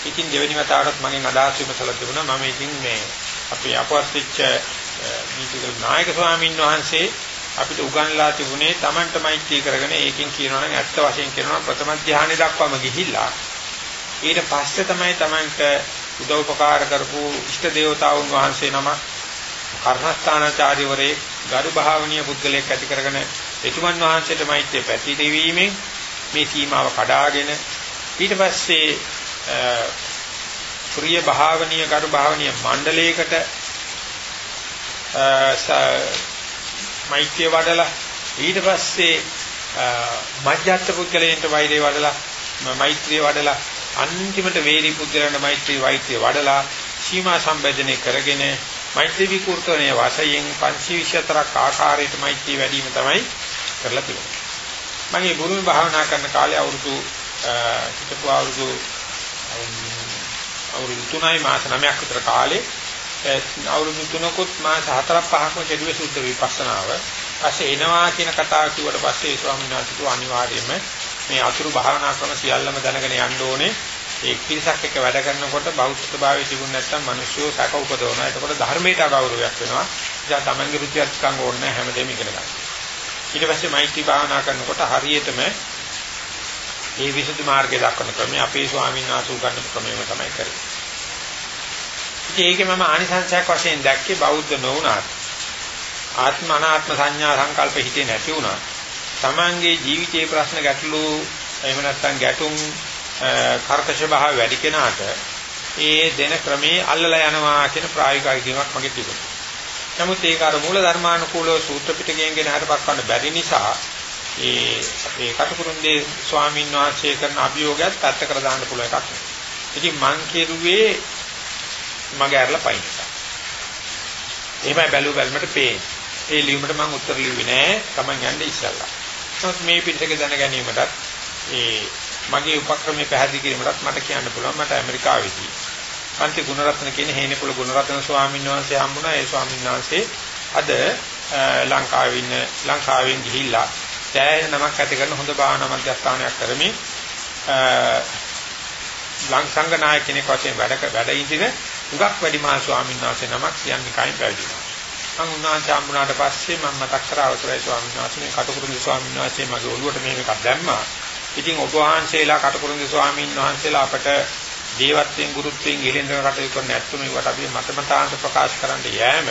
A: ඉතින් දෙවෙනි වතාවටත් මගෙන් අදහස් විමසලා තිබුණා මම ඉතින් මේ අපේ අපවත් වෙච්ච නීතිගල නායක ස්වාමීන් වහන්සේ අපිට උගන්ලා තිබුණේ Tamanට මෛත්‍රී කරගෙන ඒකෙන් කියනවා නම් ඇත්ත වශයෙන් කියනවා ප්‍රථම ධානය දක්වාම ගිහිල්ලා ඊට පස්සේ තමයි Tamanට උදව්පකාර කරපු ඉෂ්ට දේවතාවුන් වහන්සේ නම කර්ණස්ථානාචාර්යවරේ ගරු භාවනීය පුද්ගලයෙක් ඇති කරගෙන එතුමන් වහන්සේට මෛත්‍රිය පැතිරීමෙන් මේ සීමාව කඩාගෙන ඊට පස්සේ ප්‍රිය භාවනීය ගරු භාවනීය මණ්ඩලයකට මෛත්‍රිය වඩලා ඊට පස්සේ මජ්ජත් පුද්ගලයන්ට වෛරය වඩලා මෛත්‍රිය වඩලා අන්තිමට වේරි පුද්ගලයන්ට මෛත්‍රී වෛත්‍රිය වඩලා සීමා සම්බෙදනය කරගෙන මෛත්‍රී විකෘතණයේ වාසයෙන් 524ක් ආකාරයට මෛත්‍රී වැඩි වීම තමයි කරලා තිබුණේ. මම මේ බුරුමේ භාවනා කරන කාලේ අවුරුදු හිටපු අවුරුදු අවුරුදු 3යි මාස 9ක් විතර කාලේ අවුරුදු තුනකුත් මාස හතරක් පහක්ම කෙරුවේ සුද්ධ විපස්සනාව. පස්සේ එනවා කියන කතාව කිව්වට පස්සේ ස්වාමීන් වහන්සේ අනිවාර්යයෙන්ම මේ අතුරු භාවනා ක්‍රම සියල්ලම දැනගෙන යන්න ඕනේ. ඒ පිරිසක් එක්ක වැඩ කරනකොට බෞද්ධභාවය තිබුණ නැත්නම් මිනිස්සු සැක උපදවනවා. එතකොට ධර්මයට අගෞරවයක් වෙනවා. ඉතින් තමන්ගේ රුචි අරුචිකම් ඕනේ හැමදේම ඉගෙන ගන්න. ඊට පස්සේ මෛත්‍රී භාවනා කරනකොට හරියටම මේ විසුද්ධි මාර්ගය දක්වන ක්‍රමය අපේ ස්වාමීන් වහන්සේ උගන්වපු ක්‍රමයම තමයි කරන්නේ. ඉතින් ඒකේ මම ආනිසංසයක් වශයෙන් දැක්කේ බෞද්ධ නොවුනාත් ආත්ම අනාත්ම සංඥා සංකල්ප හිතේ නැති වුණා. Tamange ජීවිතයේ ප්‍රශ්න ගැටලු එහෙම නැත්නම් ගැටුම් කර්කශ භාව වැඩි කෙනාට ඒ දෙන ක්‍රමේ අල්ලලා යනවා කියන ප්‍රායෝගික අයිතියක් මගේ තිබුණා. නමුත් ඒක අර මූල ධර්මානුකූලව සූත්‍ර පිටකයෙන් ගෙන හරපක් ගන්න බැරි නිසා ඒ අපේ කටුකුරුන්දේ ස්වාමීන් වහන්සේ කරන අභියෝගයත් පැත්තකට දාන්න පුළුවන් එකක්. ඉතින් මං කෙරුවේ මගේ අරලා පයින් එක. එහෙමයි බැලුව බැලමට පේන්නේ. ඒ ලියුමට මම උත්තර ලිව්වේ නෑ. Taman යන්නේ ඉස්සල්ලා. නමුත් මේ පිටක දැන ගැනීමටත් ඒ මගේ උපක්‍රමයේ පැහැදිලි කිරීමටත් මට කියන්න පුළුවන් මට ඇමරිකාවේදී පන්ති ගුණරත්න කියන හේනපොළ ගුණරත්න ස්වාමීන් වහන්සේ හම්බුණා. ඒ ස්වාමීන් වහන්සේ අද ලංකාවේ ඉන්න ලංකාවෙන් ගිහිල්ලා සෑහෙන නමක් ඇති කරන හොඳ භාවනා මධ්‍යස්ථානයක් කරමින් ලංසංග නායක කෙනෙක් වශයෙන් වැඩ වැඩ ඉඳින උගක් වැඩිමහල් ස්වාමීන් වහන්සේ නමක් කියන්නේ කයින් පැවිදිුණා. මම උන්වහන්සේ හම්බුණාට පස්සේ මම මතක් කරා අවතරයි ස්වාමීන් වහන්සේ මේ කටුකුරුන්දි ස්වාමීන් වහන්සේ මගේ ඔළුවට මෙහෙම එකක් දැම්මා. ඉතින් ඔබ වහන්සේලා කටුකුරුන්දි ස්වාමීන් වහන්සේලා අපට දේවත්වයෙන් ගුරුත්වයෙන් ගෙලෙන්දර කටයුතු කරන ඇත්තම ඒවට අපි මතමතාන්ත ප්‍රකාශ කරන්න යෑම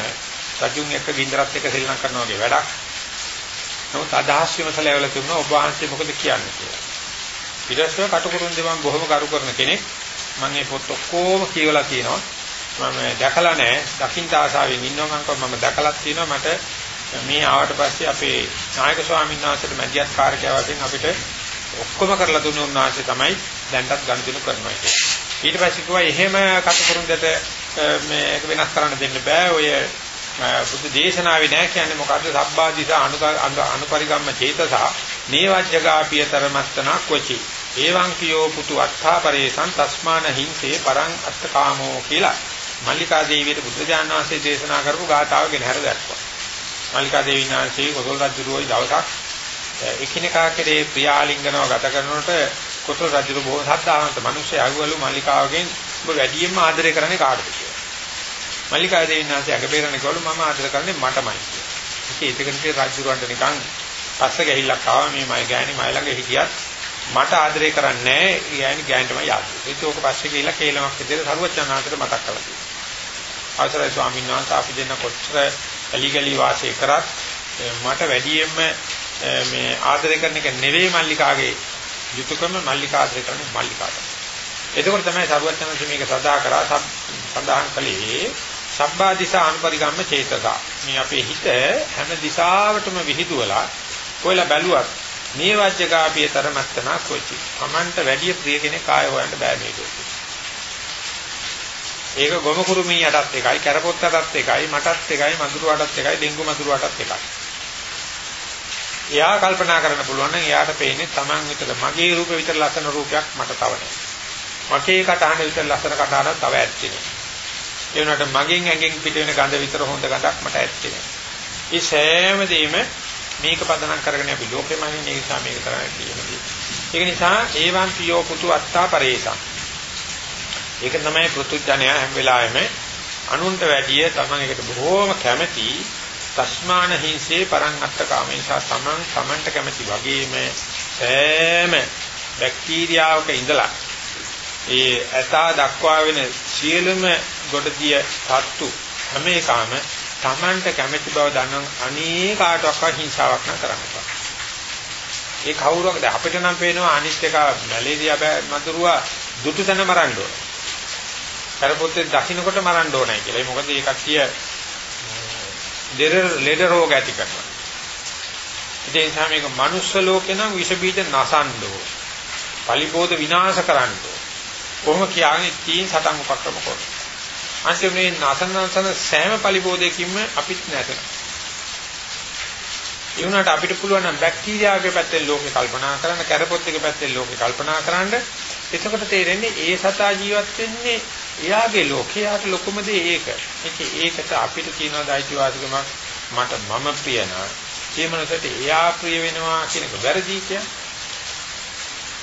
A: රජුන් එක්ක ගින්දරත් එක්ක සෙල්ලම් කරනවා වගේ වැඩක්. නමුත් අදහස් විමසලා එවල තිබුණා ඔබ වහන්සේ මොකද කියන්නේ කියලා. ඊටස්ව කටුකුරුන්දි මම බොහොම කරු කරන කෙනෙක්. මම මේ පොත් ඔක්කොම කියවලා කියනවා. මම දැකලා නැහැ. දකින්න ආසාවෙන් ඉන්නවා මම මම දැකලා තියෙනවා මට මේ ආවට පස්සේ අපේ නායක ස්වාමීන් වහන්සේට මැදිහත් කාර්යය වශයෙන් අපිට ඔක්කොම කරලා දුන්න උන්වහන්සේ තමයි දැන්ටත් ගනුදෙනු කරනවා කියන්නේ. ඊට පස්සේ කිව්වා එහෙම කටුකුරුන්දට මේක වෙනස් කරන්න දෙන්න බෑ. ඔය බුද්ධ දේශනාවේ නෑ කියන්නේ මොකද්ද? සබ්බාදිස අනුපරිගම්ම චේතසා නේවජ්ජගාපියතරමත්තනා කොචි. එවං කියෝ පුතු අත්ථා පරේසං තස්මාන හිංසේ පරං අත්තකාමෝ කියලා මල්ලිකා දේවියට බුද්ධ ඥානවාසේ දේශනා කරපු ගාථාව ගෙන හැර දැක්වා. මල්ලිකා දේවී ඥානසේ කොසල් රජුරෝයි දවසක් එකිනෙකා කෙරේ ප්‍රියාලිංගනව ගත කරනකොට කොසල් රජුරු බොහෝ සද්ධාවන්ත මිනිස්සු යගවලු මල්ලිකාවගෙන් ඔබ වැඩියෙන්ම ආදරය කරන්නේ කාටද කියලා. මල්ලිකා දේවී ඥානසේ අගබේරණ කවලු මම ආදර කරන්නේ මටමයි කියලා. ඉතින් ඒකෙන් රජුරන්ට නිකන් පස්ස ගහිල්ලක් ආවා මේ මයි ගෑණි මයි ළඟ හිටියත් මට ආදරය කරන්නේ නැහැ ගෑණි ගෑණිටම යාද. ඒක ඕක පස්සේ ගිහිල්ලා කේලමක් විදිහට සරුවචනාන්තට මතක් කරලා තියෙනවා. අවසරයි ස්වාමීන් වහන්සේ අපි දෙන්න කොච්චර ඇලිගලි වාසය කරත් මට වැඩියෙන්ම මේ ආදරය කරන එක නෙවෙයි මල්ලිකාගේ යුතුයකම මල්ලිකා ආදරය කරන්නේ මල්ලිකාට. එතකොට තමයි සරුවචනන්සේ මේක සදා කරා සඳහන් කළේ සබ්බා දිසා අනුපරිගම්ම චේතසා. මේ අපේ හිත හැම දිශාවටම විහිදුවලා කොයිලා බැලුවත් මේ වජ්ජගාපිය තරමත්තනා කොච්චි. Tamanට වැඩි ප්‍රිය කෙනෙක් ආය හොයන්න බෑ මේක. ඒක ගොම කුරුමියටත් එකයි, කැරපොත්තටත් එකයි, මටත් එකයි, මදුරුවටත් එකයි, ඩෙංගු මදුරුවටත් එකයි. එයා කල්පනා කරන්න පුළුවන් නම් එයාට පේන්නේ Taman විතර මගේ රූපෙ විතර ලස්සන රූපයක් මට තව නැහැ. මගේ කටහඬ විතර ලස්සන කටහඬක් තව ඇත්තේ නැහැ. ඒ වුණාට මගෙන් ඇඟෙන් පිට වෙන ගඳ විතර හොඳ ගඳක් මට ඇත්තේ නැහැ. මේ සෑම දෙයක්ම මේක පදනම් කරගෙන අපි ලෝකෙම ඉන්නේ ඒ නිසා මේක කරන්නේ කියන්නේ. ඒක නිසා ඒවන් පියෝ පුතු අත්තා පරේසං. ඒක තමයි පෘතුජණය හැම වෙලාවෙම අනුන්ට වැඩිය තමන් එකට බොහෝම කැමැති තස්මාන හිංසේ පරං අත්තකාමේසා තමන් තමන්ට කැමැති වගේම සෑම බැක්ටීරියාවක ඉඳලා ඒ ඇතා දක්වා වෙන සියලුම ගොඩදිය සත්තු හැම එකම Tamanට කැමැති බව දන්න අනේ කාටවත් හිංසාවක් නම් කරන්න බෑ. ඒ කවුරුවකද අපිට නම් පේනවා අනිත් එක මැලේරියා මතුරුවා දුටු තැන මරන්න ඕන. කරපොත්තේ දකින්නකොට මරන්න ඕනයි කියලා. ඒ මොකද මේ කට්ටිය ලෙඩ රෝග ඇති කරනවා. ඒ නිසා මේක මනුස්ස ලෝකේ නම් විෂ බීජ නසන්න ඕන. පලිපෝද විනාශ කරන්න ඕන. කොහොම කියන්නේ තීන් සතන් උපක්‍රම කරනවා. අන්තිමේ නසනසන සෑම පරිබෝධයකින්ම අපිත් නැතන. ඒ වුණාට අපිට පුළුවන් නම් බැක්ටීරියාගේ පැත්තෙන් ලෝකේ කල්පනා කරන්න, කැරපොත්තේ පැත්තෙන් ලෝකේ කල්පනා කරන්න. එතකොට තේරෙන්නේ ඒ සතා ජීවත් වෙන්නේ එයාගේ ලෝකයට ලොකුම දේ ඒක. ඒක ඒකට අපිට තියෙන දායිතිවාසිකමක් මට මම ප්‍රිය නා. ඒ මනසට එයා ප්‍රිය වෙනවා කියන එක වැරදි කියන්නේ.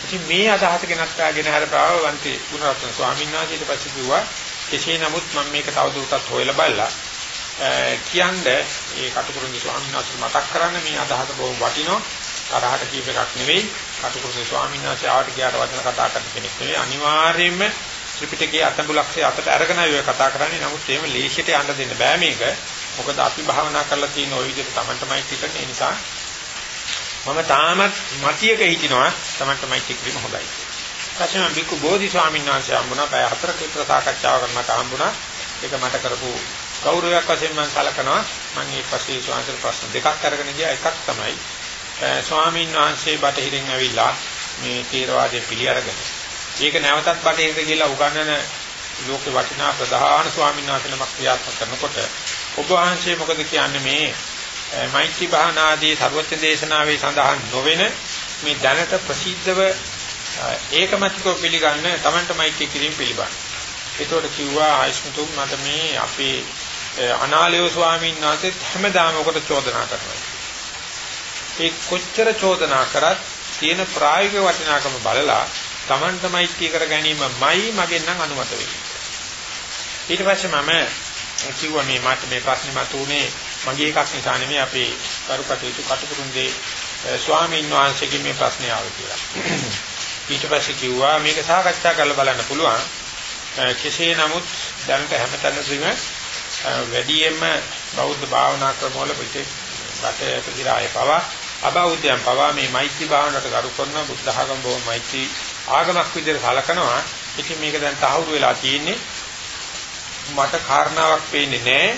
A: ඉතින් මේ අදහස ගෙනත්තාගෙන හරපාව වන්ති ගුණරත්න ස්වාමීන් වහන්සේ ඊට පස්සේ කිව්වා කෙසේ නමුත් මම මේක තවදුරටත් හොයලා බලලා කියන්නේ ඒ කටුකුරුන්ගේ ස්වාමීන් වහන්සේ මතක් කරන්න මේ අදහස බොහොම වටිනවා තරහට කීප එකක් නෙවෙයි කටුකුරුන්ගේ ස්වාමීන් වහන්සේ ආවට ගියාට වචන කතා කරන කෙනෙක් නෙවෙයි අනිවාර්යයෙන්ම ත්‍රිපිටකයේ අතඹලක්ෂය අතට අරගෙන අය කතා කරන්නේ. නමුත් එහෙම ලේසියට යන්න දෙන්න බෑ මේක. මොකද අපි භාවනා කරලා තියෙන ওই විදිහට Tamanටමයි ටිකනේ. ඒ නිසා මම තාමත් මතියක හිටිනවා Tamanටමයි ටිකීම හොඳයි. පස්සේ මම බිකු බෝධි ස්වාමීන් වහන්සේ හම්බුණා. පැය හතරක විතර සාකච්ඡාව කරන්නට හම්බුණා. ඒක මට කරපු ගෞරවයක් වශයෙන් මම සලකනවා. මම මේ පස්සේ ස්වාමීන් ප්‍රශ්න දෙකක් අරගෙන ගියා. එකක් තමයි ස්වාමීන් වහන්සේ බටහිරින් ඇවිල්ලා මේ තීරවාදයේ පිළි අරගෙන ඒක නැවතත් බටහිරට ගිහිල්ලා උගන්වන ලෝකේ වටිනා ප්‍රධාන ස්වාමීන් වහන්සේ නමක් ක්‍රියාත්මක කරනකොට ඔබ වහන්සේ මොකද කියන්නේ මේ මෛත්‍රී භාවනාදී සර්වඥ දේශනාවේ සඳහන් නොවන මේ දැනට ප්‍රසිද්ධව ඒකමතිකව පිළිගන්න තමන්ට මෛත්‍රී කිරීම පිළිබඳ. ඒතකොට කිව්වා ආයෂ්මතුන් මට මේ අපේ අනාලයෝ ස්වාමීන් වහන්සේ හැමදාම ඔකට චෝදනා කරනවා. ඒ කොච්චර චෝදනා කරත් තියෙන ප්‍රායෝගික වටිනාකම බලලා තමන්ට මෛත්‍රී කර ගැනීමමයි මගෙන් නම් අනුමත වෙන්නේ. ඊට පස්සේ මම කිව්වා මේ මට මේ ප්‍රශ්නේ මතුනේ මගේ එකක් නිසා නෙමෙයි අපේ කරුකටයුතු කටුකුරුන්ගේ ස්වාමීන් වහන්සේගේ මේ ප්‍රශ්නේ ආවේ කියලා. ඊට පස්සේ කිව්වා මේක සාකච්ඡා කරලා බලන්න පුළුවන්. කෙසේ නමුත් දැනට හැමතැනදීම වැඩියෙන්ම බෞද්ධ භාවනා ක්‍රම වල පිටේ රට ප්‍රතිරාය පවා අබෞද්ධයන් පවා මේ මෛත්‍රී භාවනාවට කරු කරන බුද්ධ ආගම බොහොම මෛත්‍රී ආගමක් විදිහට සලකනවා. ඉතින් මේක දැන් තහවුරු වෙලා තියෙන්නේ. මට කාරණාවක් පේන්නේ නැහැ.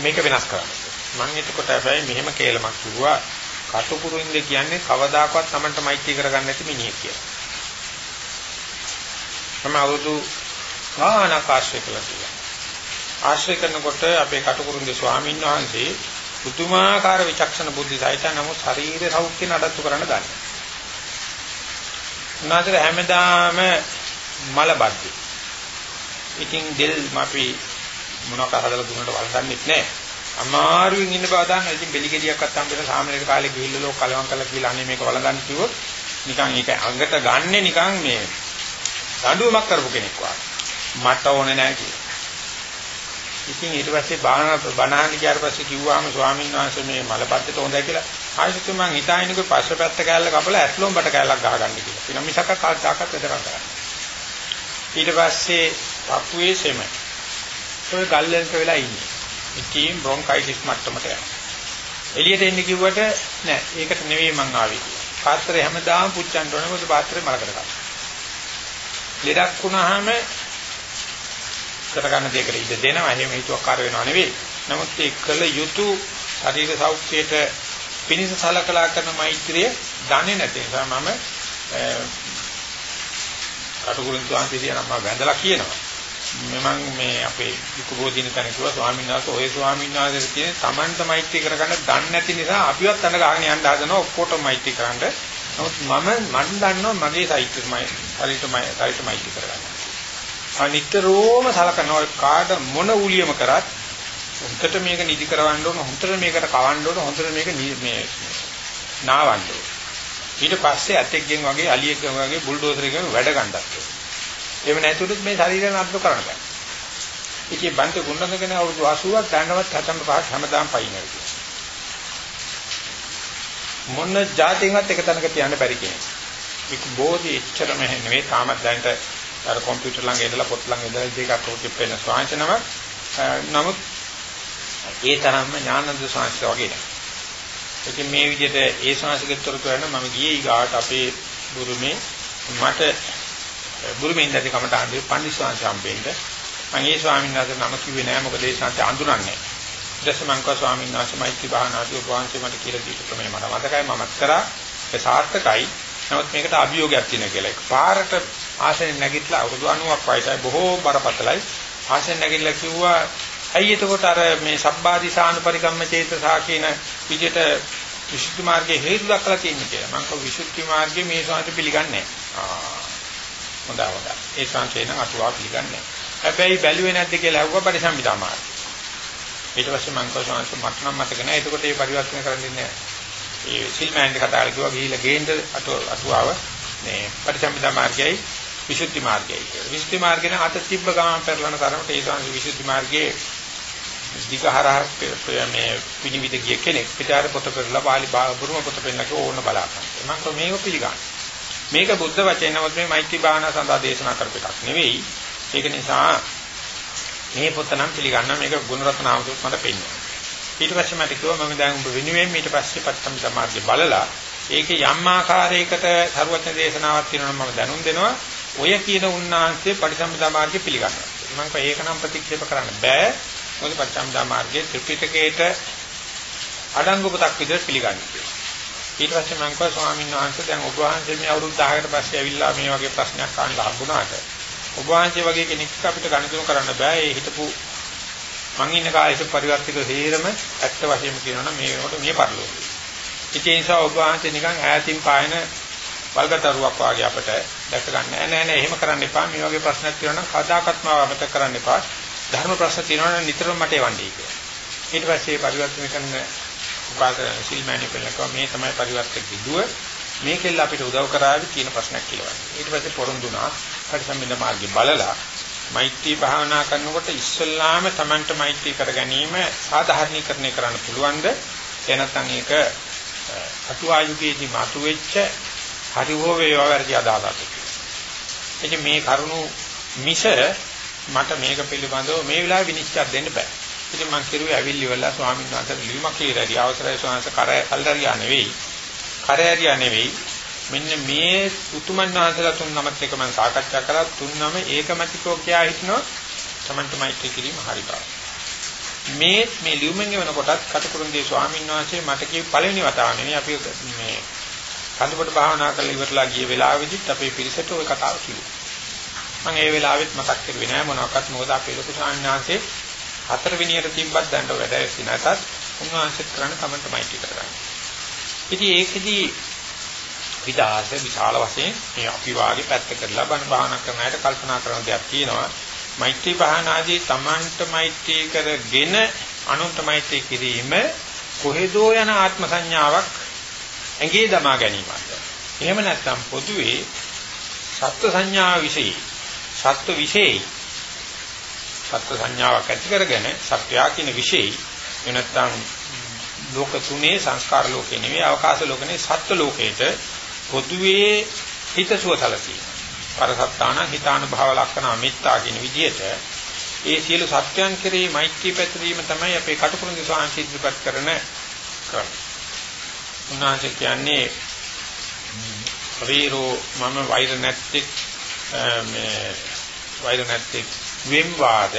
A: මේක වෙනස් කරන්න. මම එතකොට හැබැයි මෙහෙම කේලමක් කිව්වා. කටුකුරුින්ද කියන්නේ කවදාකවත් Tamanට මෛත්‍රී කරගන්න නැති මිනිහෙක් කියලා. මම අවුරුදු ගානක් ආශ්‍රය කළා කියලා. ආශ්‍රය කරනකොට අපේ කටුකුරුන්ගේ ස්වාමීන් වහන්සේ පුදුමාකාර විචක්ෂණ බුද්ධි සහිත නමුත් ශරීර සෞඛ්‍ය නඩත්තු කරන්න දන්නේ. උනාතර හැමදාම මල බද්දි. ඉතින් දෙල් අපි මොනවාක හදලා දුන්නට වළඳන්නෙත් නැහැ. අමාරුවෙන් ඉන්න බව දාන්න ඉතින් බෙලි ගෙඩියක්වත් හම්බෙලා සාමනීර කාලේ ගිහිල්ලා ලෝක කලවම් කරලා කියලා අනේ මේක වළඳන්න කිව්වොත් නිකන් ඒක අඟට ගන්නෙ නිකන් මේ දඬුවමක් කරපු කෙනෙක් වගේ. මට ඕනේ නැහැ කියලා. ඉතින් ඊට පස්සේ බාහන බණහන් ගියාට පස්සේ කිව්වාම ස්වාමීන් වහන්සේ මේ මලපත්තට හොඳයි කියලා ආයෙත් මම හිතාගෙනකෝ පස්සපැත්ත කෑල්ල කපලා ඇස්ලොම් බට කෑල්ලක් ගහගන්න කියලා. ඊනම් මිසක කාටවත් දෙතරක් කරන්නේ. ඊට පස්සේ පපුවේ සෙම. ඔය ගල්ලෙන්ක වෙලා ඉන්නේ. ඉතින් බ්‍රොන්කයිටිස් මට්ටමට යනවා. එළියට එන්න කිව්වට නෑ ඒකට නෙවෙයි මං ආවේ කියලා. පාත්‍රය හැමදාම පුච්චන්න ඕනේ මොකද පාත්‍රය මලකට ගන්න. ලෙඩක් වුණාම කර ගන්න දෙයකට ඉඩ දෙනවා. එහෙම හිතුවක්කාර වෙනව නෙවෙයි. නමුත් ඒ කළ යුතු ශරීර සෞඛ්‍යයට පිනිස සලකලා කරන මෛත්‍රිය දන්නේ නැති නිසා මම කටුකුරුන් තුන්ති කියන මම වැඳලා කියනවා. මම මේ අපේ විකුබෝධින තැන කිව්වා ස්වාමීන් වහන්සේ ඔය ස්වාමීන් වහන්සේ කියන තමන්ට මෛත්‍රී කරගන්න දන්නේ නැති නිසා අපිවත් අඬ ගහගෙන යන්න හදනවා ඔක්කොටම මෛත්‍රී කරන්න. නමුත් මම මන් දන්නවා මගේ සයිත්‍යමයි හරියටමයි හරියට මෛත්‍රී කරගන්න. අනිතරෝම සලකනවා කාට මොන ඌලියම කරත් හොඳට මේක නිදි කරවන්න ඕන හොඳට මේකට කවන්න ඕන හොඳට මේක මේ නාවන්න ඕන. ඊට පස්සේ ඇතෙක්ගෙන් වගේ අලියෙක්ගෙන් වගේ බුල්ඩෝසර් එකකින් වැඩ ගන්නත් ඕන. එහෙම නැතුනොත් මේ ශරීරය නඩත්තු කරන්න බෑ. ඉතින් බන්ත ගුණනගෙන අවුරුදු 80ක් දැනවත් 75ක් හැමදාම පයින්නවා කියන්නේ. මොන જાතියකට එක තැනක තියන්න බැරි කෙනෙක්. මේක බෝධි එච්චරම නෙවෙයි තාමත් දැනට අර කම්පියුටර් ළඟ ඉඳලා පොත් ළඟ ඉඳලා දෙකක් ප්‍රොජෙක්ට් වෙන ස්වාංශනම නමුත් ඒ තරම්ම ඥානන්ද ස්වාංශ වගේ නෑ. ඉතින් මේ විදිහට ඒ ස්වාංශිකතර කරන මම ගියේ ඊගාට අපේ ගුරුමේ මට බුරුමෙන් දැටි කමට ආන්නේ පන්දිස්වාංශ හම්බෙන්න. මම ඒ ස්වාමීන් වහන්සේ නම කිව්වේ නෑ මොකද ඒ සංසය අඳුරන්නේ ඊට මං කව ස්වාමීන් වහන්සේ මෛත්‍රී භාවනාදී උපවාසය මට කියලා දීපු ක්‍රමය මට මතකයි මමත් කරා. ඒ සාර්ථකයි. නමුත් මේකට අභියෝගයක් තියෙනවා කියලා. එක පාරට ආසනෙන් නැගිටලා අවුරුදු 90ක් වයසයි බොහෝ බරපතලයි. ආසනෙන් නැගිටලා කිව්වා ඇයි එතකොට අර මේ සබ්බාදි සානුපරිකම්ම චේතසා කියන විදිහට විසුද්ධි මාර්ගයේ හේතු දක්වලා තියෙන්නේ කියලා මං කව විසුද්ධි මාර්ගයේ මේ සාන්ත පිළිගන්නේ නැහැ හොඳ හොඳ. ඒ සංකේන අටුවා පිළිගන්නේ. හැබැයි බැලුවේ නැද්ද කියලා අහුවා පරිසම්පිතා මාර්ගය. ඊට පස්සේ මම කව සංස මට නම් මතක නැහැ. එතකොට ඒ පරිවර්තන කරන්න ඉන්නේ ඒ සිල්මෑන්ට කතා කරලා කිව්වා ගිහිල්ලා ගේන්න අටුවාව මේ පටිච්චසමුප්පාද මාර්ගයයි විසුද්ධි මාර්ගයයි කියලා. විසුද්ධි මාර්ගේ නම් අත තිබ්බ ගමන් පෙරලන තරමට ඒ සංසි විසුද්ධි මාර්ගයේ දිගහරහ මේ පිළිවිද ගිය කෙනෙක් පිටාර පොත පෙරලා පාලි බුරුම පොත පෙන්නක ඕන බලාපන්. මම කෝ මේක පිළිගන්න. මේක බුද්ධ වචනවත් මේ මෛත්‍රී භාවනා සඳහා දේශනා කරපු එකක් නෙවෙයි. ඒක නිසා මේ පොත නම් පිළිගන්න මේක ගුණරත්න ආමතුත් මට පෙන්වනවා. ඊට පස්සේ මට කිව්වා මම දැන් ඔබ වෙනුවෙන් ඊට පස්සේ පත්තම් සමාධිය බලලා ඒකේ යම් ආකාරයකට සරුවචන දේශනාවක් තියෙනවා මම දැනුම් දෙනවා. ඔය කියන උන්නාන්සේ පටිසම්පදා මාර්ගය පිළිගන්නවා. මම කෝ ඒක නම් ප්‍රතික්ෂේප කරන්න බෑ. මොකද පටිසම්පදා මාර්ගයේ ත්‍රිපිටකයේට අඩංගු පොතක් විදිහට පිළිගන්නේ. ඊට පස්සේ මම කිව්වා ස්වාමීන් වහන්සේ දැන් ඔබ වහන්සේ මේ අවුරුදු 10කට පස්සේ ඇවිල්ලා මේ වගේ ප්‍රශ්නයක් අහන්න හම්බුණාට ඔබ වහන්සේ වගේ කෙනෙක් අපිට ගණිතම කරන්න බෑ. ඒ හිතපු මං ඉන්න කාලේ පරිවර්තිත හේරම ඇත්ත වශයෙන්ම කියනවා නම් මේ වෙනකොට මේ පරිලෝකය. ඒ නිසා ඔබ වහන්සේ නිකන් ඈතින් පායන වල්ගතරුවක් වාගේ අපට දැක ගන්න නෑ නෑ නෑ එහෙම කරන්න එපා. මේ වගේ ප්‍රශ්නක් තියෙනවා නම් කදාකත්ම අමතක කරන්න එපා. ධර්ම ප්‍රශ්න තියෙනවා නම් නිතරම මට එවන්නේ කියලා. ඊට පස්සේ පරිවර්තන කරන උපාද සිල්මෑණි පෙළකව මේ තමයි පරිවර්තක විදුව මේකෙල්ල අපිට උදව් කරાવી කියන ප්‍රශ්නයක් කියලා. ඊට පස්සේ පොරොන්දුනා පරිසම්බින්ද මාර්ගේ බලලා මෛත්‍රී භාවනා කරනකොට ඉස්සල්ලාම Tamanට මෛත්‍රී කර ගැනීම සාධාරණීකරණය කරන්න පුළුවන්ද? එනත්නම් ඒක අතුආයුගයේදී මතුවෙච්ච හරි හෝ වේවා වැඩි අදාළක්. ඉතින් මේ කරුණු මිස මට මේක පිළිබඳව මේ වෙලාවේ විනිශ්චය දෙන්න බෑ. ඉතින් මම කිරුවේ ඇවිල්ලි වෙලා ස්වාමීන් වහන්සේ ලියුමක් කියලා අවසරයි ස්වාමීන් වහන්සේ කරය කල්දරියා නෙවෙයි. කරයරියා නෙවෙයි. මෙන්න මේ උතුමන් වහන්සේලා තුන් නමත් එක මම සාකච්ඡා කරා තුන් නම ඒකමතිකෝ කියා හිටනවා. Tamanට මෛත්‍රී කිරීම හරි බව. මේ මේ ලියුමෙන් වෙන කොටත් කටුකුරුන්දී ස්වාමීන් වහන්සේ මට කිව් පළවෙනි වතාව නෙවෙයි අපි මේ කඳුබඩ භාවනා කරලා ඉවරලා ගිය වෙලාවෙදිත් අපේ පිරිසට ওই කතාව කිව්වා. මම ඒ වෙලාවෙත් මතක් කරුවේ නෑ මොනවාක්වත් මොකද අපේ ලොකු සාන්නාංශේ හතර විනියට තිබ්බත් දැන්ට වැඩ ඇසි නැතත් උන්වහන්සේත් කරන්න තමන්ට මෛත්‍රී කරගන්න. ඉතින් ඒකෙදි විදාස විශාල වශයෙන් මේ අපි වාගේ පැත්ත කරලා බණ භාවනා කරන අයට කල්පනා කරන දෙයක් තියෙනවා. මෛත්‍රී භාවනාදී තමන්ට මෛත්‍රී කරගෙන අනුන්ට මෛත්‍රී කිරීම කොහෙදෝ යන ආත්ම සංඥාවක් ඇඟේ දමා ගැනීමක්. එහෙම නැත්නම් පොදුවේ සත්ව සංඥා විශේෂයි. සත්ව විශේෂයි. සත්ව සංඥාවක් ඇති කරගෙන සත්‍යා කියන විශේෂයි. එනත්තම් ලෝක තුනේ සංස්කාර ලෝකේ නෙවෙයි අවකාශ ලෝකනේ සත්ත්ව ලෝකේට පොදුවේ හිතසුව සැලසීම. පරසත්තාන හිතානුභව ලක්ෂණ අමිත්තා කියන විදිහට ඒ සියලු සත්‍යයන් කෙරෙහි මෛත්‍රී පැතිරීම තමයි අපේ කටුකුරුන්දි ස්වාමීන් ඉදිරිපත් කරන ක්‍රම. උන්වහන්සේ කියන්නේ වීරෝ මම වෛර නැත්තේ මේ වෛර නැත්තේ වෙම් වාද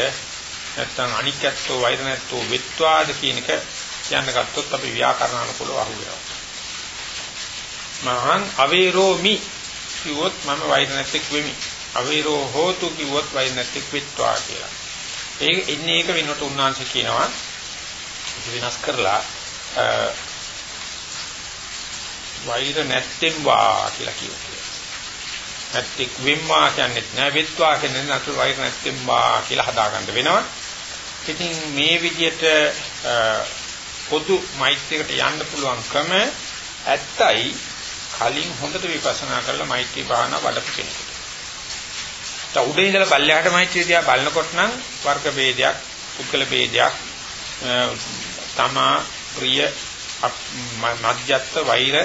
A: නැත්නම් අනිත්‍යත්ව වෛර නැත්තෝ විත්වාද කියන එක කියන්න ගත්තොත් අපි ව්‍යාකරණ අනුකූලව අහුවෙනවා. මහං අවේරෝමි කිව්වොත් මම වෛර නැත්තේ වෙමි. අවේරෝ හෝතු කිව්වොත් වෛර නැත්තේ විත්වා කියලා. ඒක ඉන්නේ ඒක වෙනකොට උන්වහන්සේ කියනවා වෙනස් කරලා වෛර නැත්තෙම් වා කියලා කියනවා. නැත්තෙක් වෙම්වා කියන්නේ නැහැ වෙත්වා කියන්නේ නැතු වෛර නැත්තෙම් වා කියලා හදාගන්න වෙනවා. ඉතින් මේ විදිහට පොදු මෛත්‍රියකට යන්න පුළුවන්කම ඇත්තයි කලින් හොඳට විපස්සනා කරලා මෛත්‍රී භාවනා වඩපු කෙනෙකුට. තා උඩේ ඉඳලා බල්ලයට මෛත්‍රිය දිහා බලනකොට නම් වර්ග ભેදයක්, පුද්ගල ભેදයක්, තමා ප්‍රිය මධ්‍යස්ත වෛර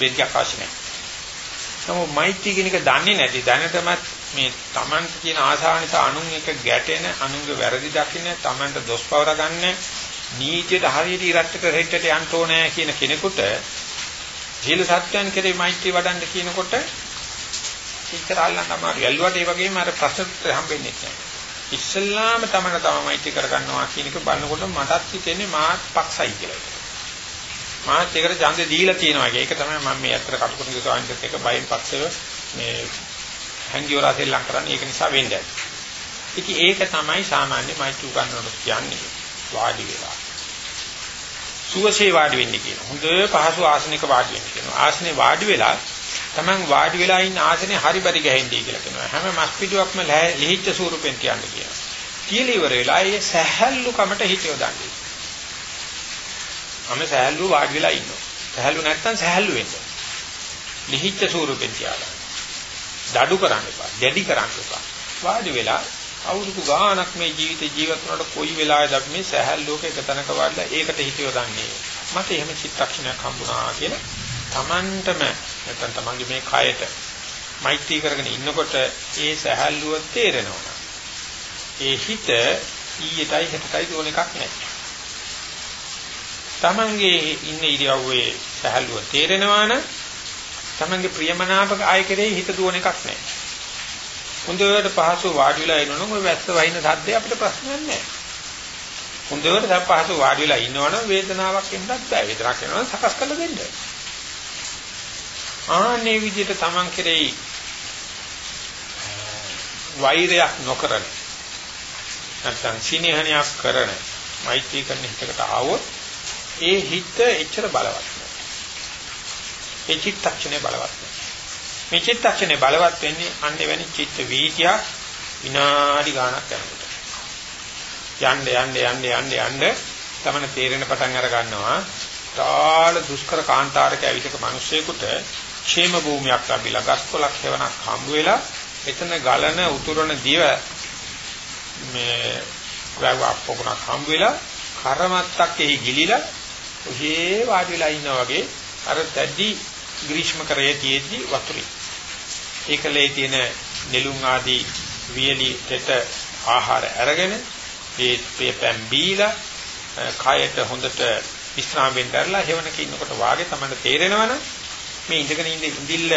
A: වෙද්යක් අවශ්‍ය නැහැ. නමුත් මෛත්‍රී කියන එක දන්නේ නැති දැනටමත් මේ Tamanට කියන ආශාව නිසා අනුන් එක ගැටෙන අනුන්ගේ වැරදි දකින්න Tamanට දොස් පවර ගන්න නීතියට හරියට ඉරට්ටක හෙට්ටට යන්න ඕනේ කියන කෙනෙකුට ජීල සත්‍යයන් කෙරේ මෛත්‍රී වඩන්න කියනකොට ඉතර අල්ලන්න අමාරු. යල්ලුවට ඒ වගේම අර ප්‍රශ්නත් හම්බෙන්නේ නැහැ. ඉස්සල්ලාම තමන තම මෛත්‍රී කරගන්නවා කියන එක බලනකොට මටත් හිතෙන්නේ මාත් පක්ෂයි කියලා. මාත් ඒකට ඡන්දේ දීලා තියෙනවා වගේ. ඒක තමයි මම මේ අතර කටුකුරුගේ ස්වාමීන්ට එක බයින් පක්ෂව මේ හැංගිවරා සෙල්ලම් කරන්නේ. ඒක නිසා වෙන්නේ. ඉතින් ඒක තමයි සාමාන්‍ය මෛත්‍රී උගන්වනකොට කියන්නේ වාඩි වෙලා. සුවසේ වාඩි වෙන්නේ කියන. හොඳ පහසු ආසනික වාඩි වෙන්න කියනවා. ආසනේ වාඩි වෙලා Taman වාඩි වෙලා ඉන්න ආසනේ හරි බරි ගහින්නේ කියලා කියනවා. හැම මස් පිටුවක්ම ලිහිච්ච ස්වරූපෙන් කියන්නේ කියනවා. කියලා ඉවර වෙලා ඒ සැහැල්ලු කමට හිත යොදන්නේ. මම සෑහළු වාඩි වෙලා ඉන්නවා. සහැල්ලු නැත්තම් සහැල්ලු වෙන්න. ලිහිච්ඡ ස්වරූපෙන් තියාගන්න. දඩු කරන්න එපා. දැඩි කරන්න එපා. වාඩි වෙලා අවුරුදු ගාණක් මේ ජීවිතේ ජීවත් වුණාට කොයි වෙලාවෙද අපි මේ සහැල්ලුවක එක තැනක වඩලා ඒකට හිතියෝ දන්නේ. මට එහෙම චිත්තක්ෂණයක් හම්බුණා කියලා Tamanටම නැත්නම් Tamanගේ මේ කයට මෛත්‍රී කරගෙන ඉන්නකොට ඒ සහැල්ලුව තේරෙනවා. ඒ හිත ඊයටයි හෙටටයි දුවන එකක් නෑ. Tamange ඉන්න ඉරියව්වේ සහැල්ලුව තේරෙනවා නම් Tamange ප්‍රියමනාපක ආය කෙරෙහි හිත දුවන එකක් නෑ. හොඳට පහසු වාඩි වෙලා ඉන්නවනම් ඔය වැස්ස වහින සද්දේ අපිට ප්‍රශ්නයක් නෑ. හොඳට පහසු වාඩි වෙලා ඉන්නවනම් වේදනාවක් එන්නත් බෑ. වේදනාවක් එනවා සකස් කරලා දෙන්න. ආන්නේ විදිහට Taman කෙරෙහි වෛරයක් නොකරන නැත්නම් සිනහනයක් කරන මෛත්‍රී කරන හිතකට ආවොත් ඒ හිත එච්චර බලවත් නෑ. ඒ චිත්තක්ෂණය බලවත් නෑ. මේ චිත්තක්ෂණය බලවත් වෙන්නේ අන්නේ වෙනි චිත්ත වීතියක් විනාඩි ගාණක් යනකොට. යන්න යන්න යන්න යන්න යන්න තමන තේරෙන පටන් අර ගන්නවා. තාල දුෂ්කර කාන්තාරක ඇවිදක මිනිස්සෙකුට ക്ഷേම භූමියක් ලැබිලා ගස්කොලක් හේවනක් හම්බ වෙලා එතන ගලන උතුරන දිව මේ වැව අප්පකුණක් හම්බ වෙලා කරමත්තක් එහි ගිලිලා ඔහේ වාඩි වෙලා ඉන්නා වගේ අර දැඩි ග්‍රීෂ්ම කරේ තියෙද්දි වතුරේ. ඒකලේ තියෙන නෙළුම් ආදී වියලි දෙට ආහාර අරගෙන ඒ පෙපැම් බීලා කයට හොඳට විස්්‍රාම වෙන්න කරලා හේවනක ඉන්නකොට වාගේ තමයි තේරෙනවනේ. මේ ඉඳගෙන ඉඳ ඉඳිල්ල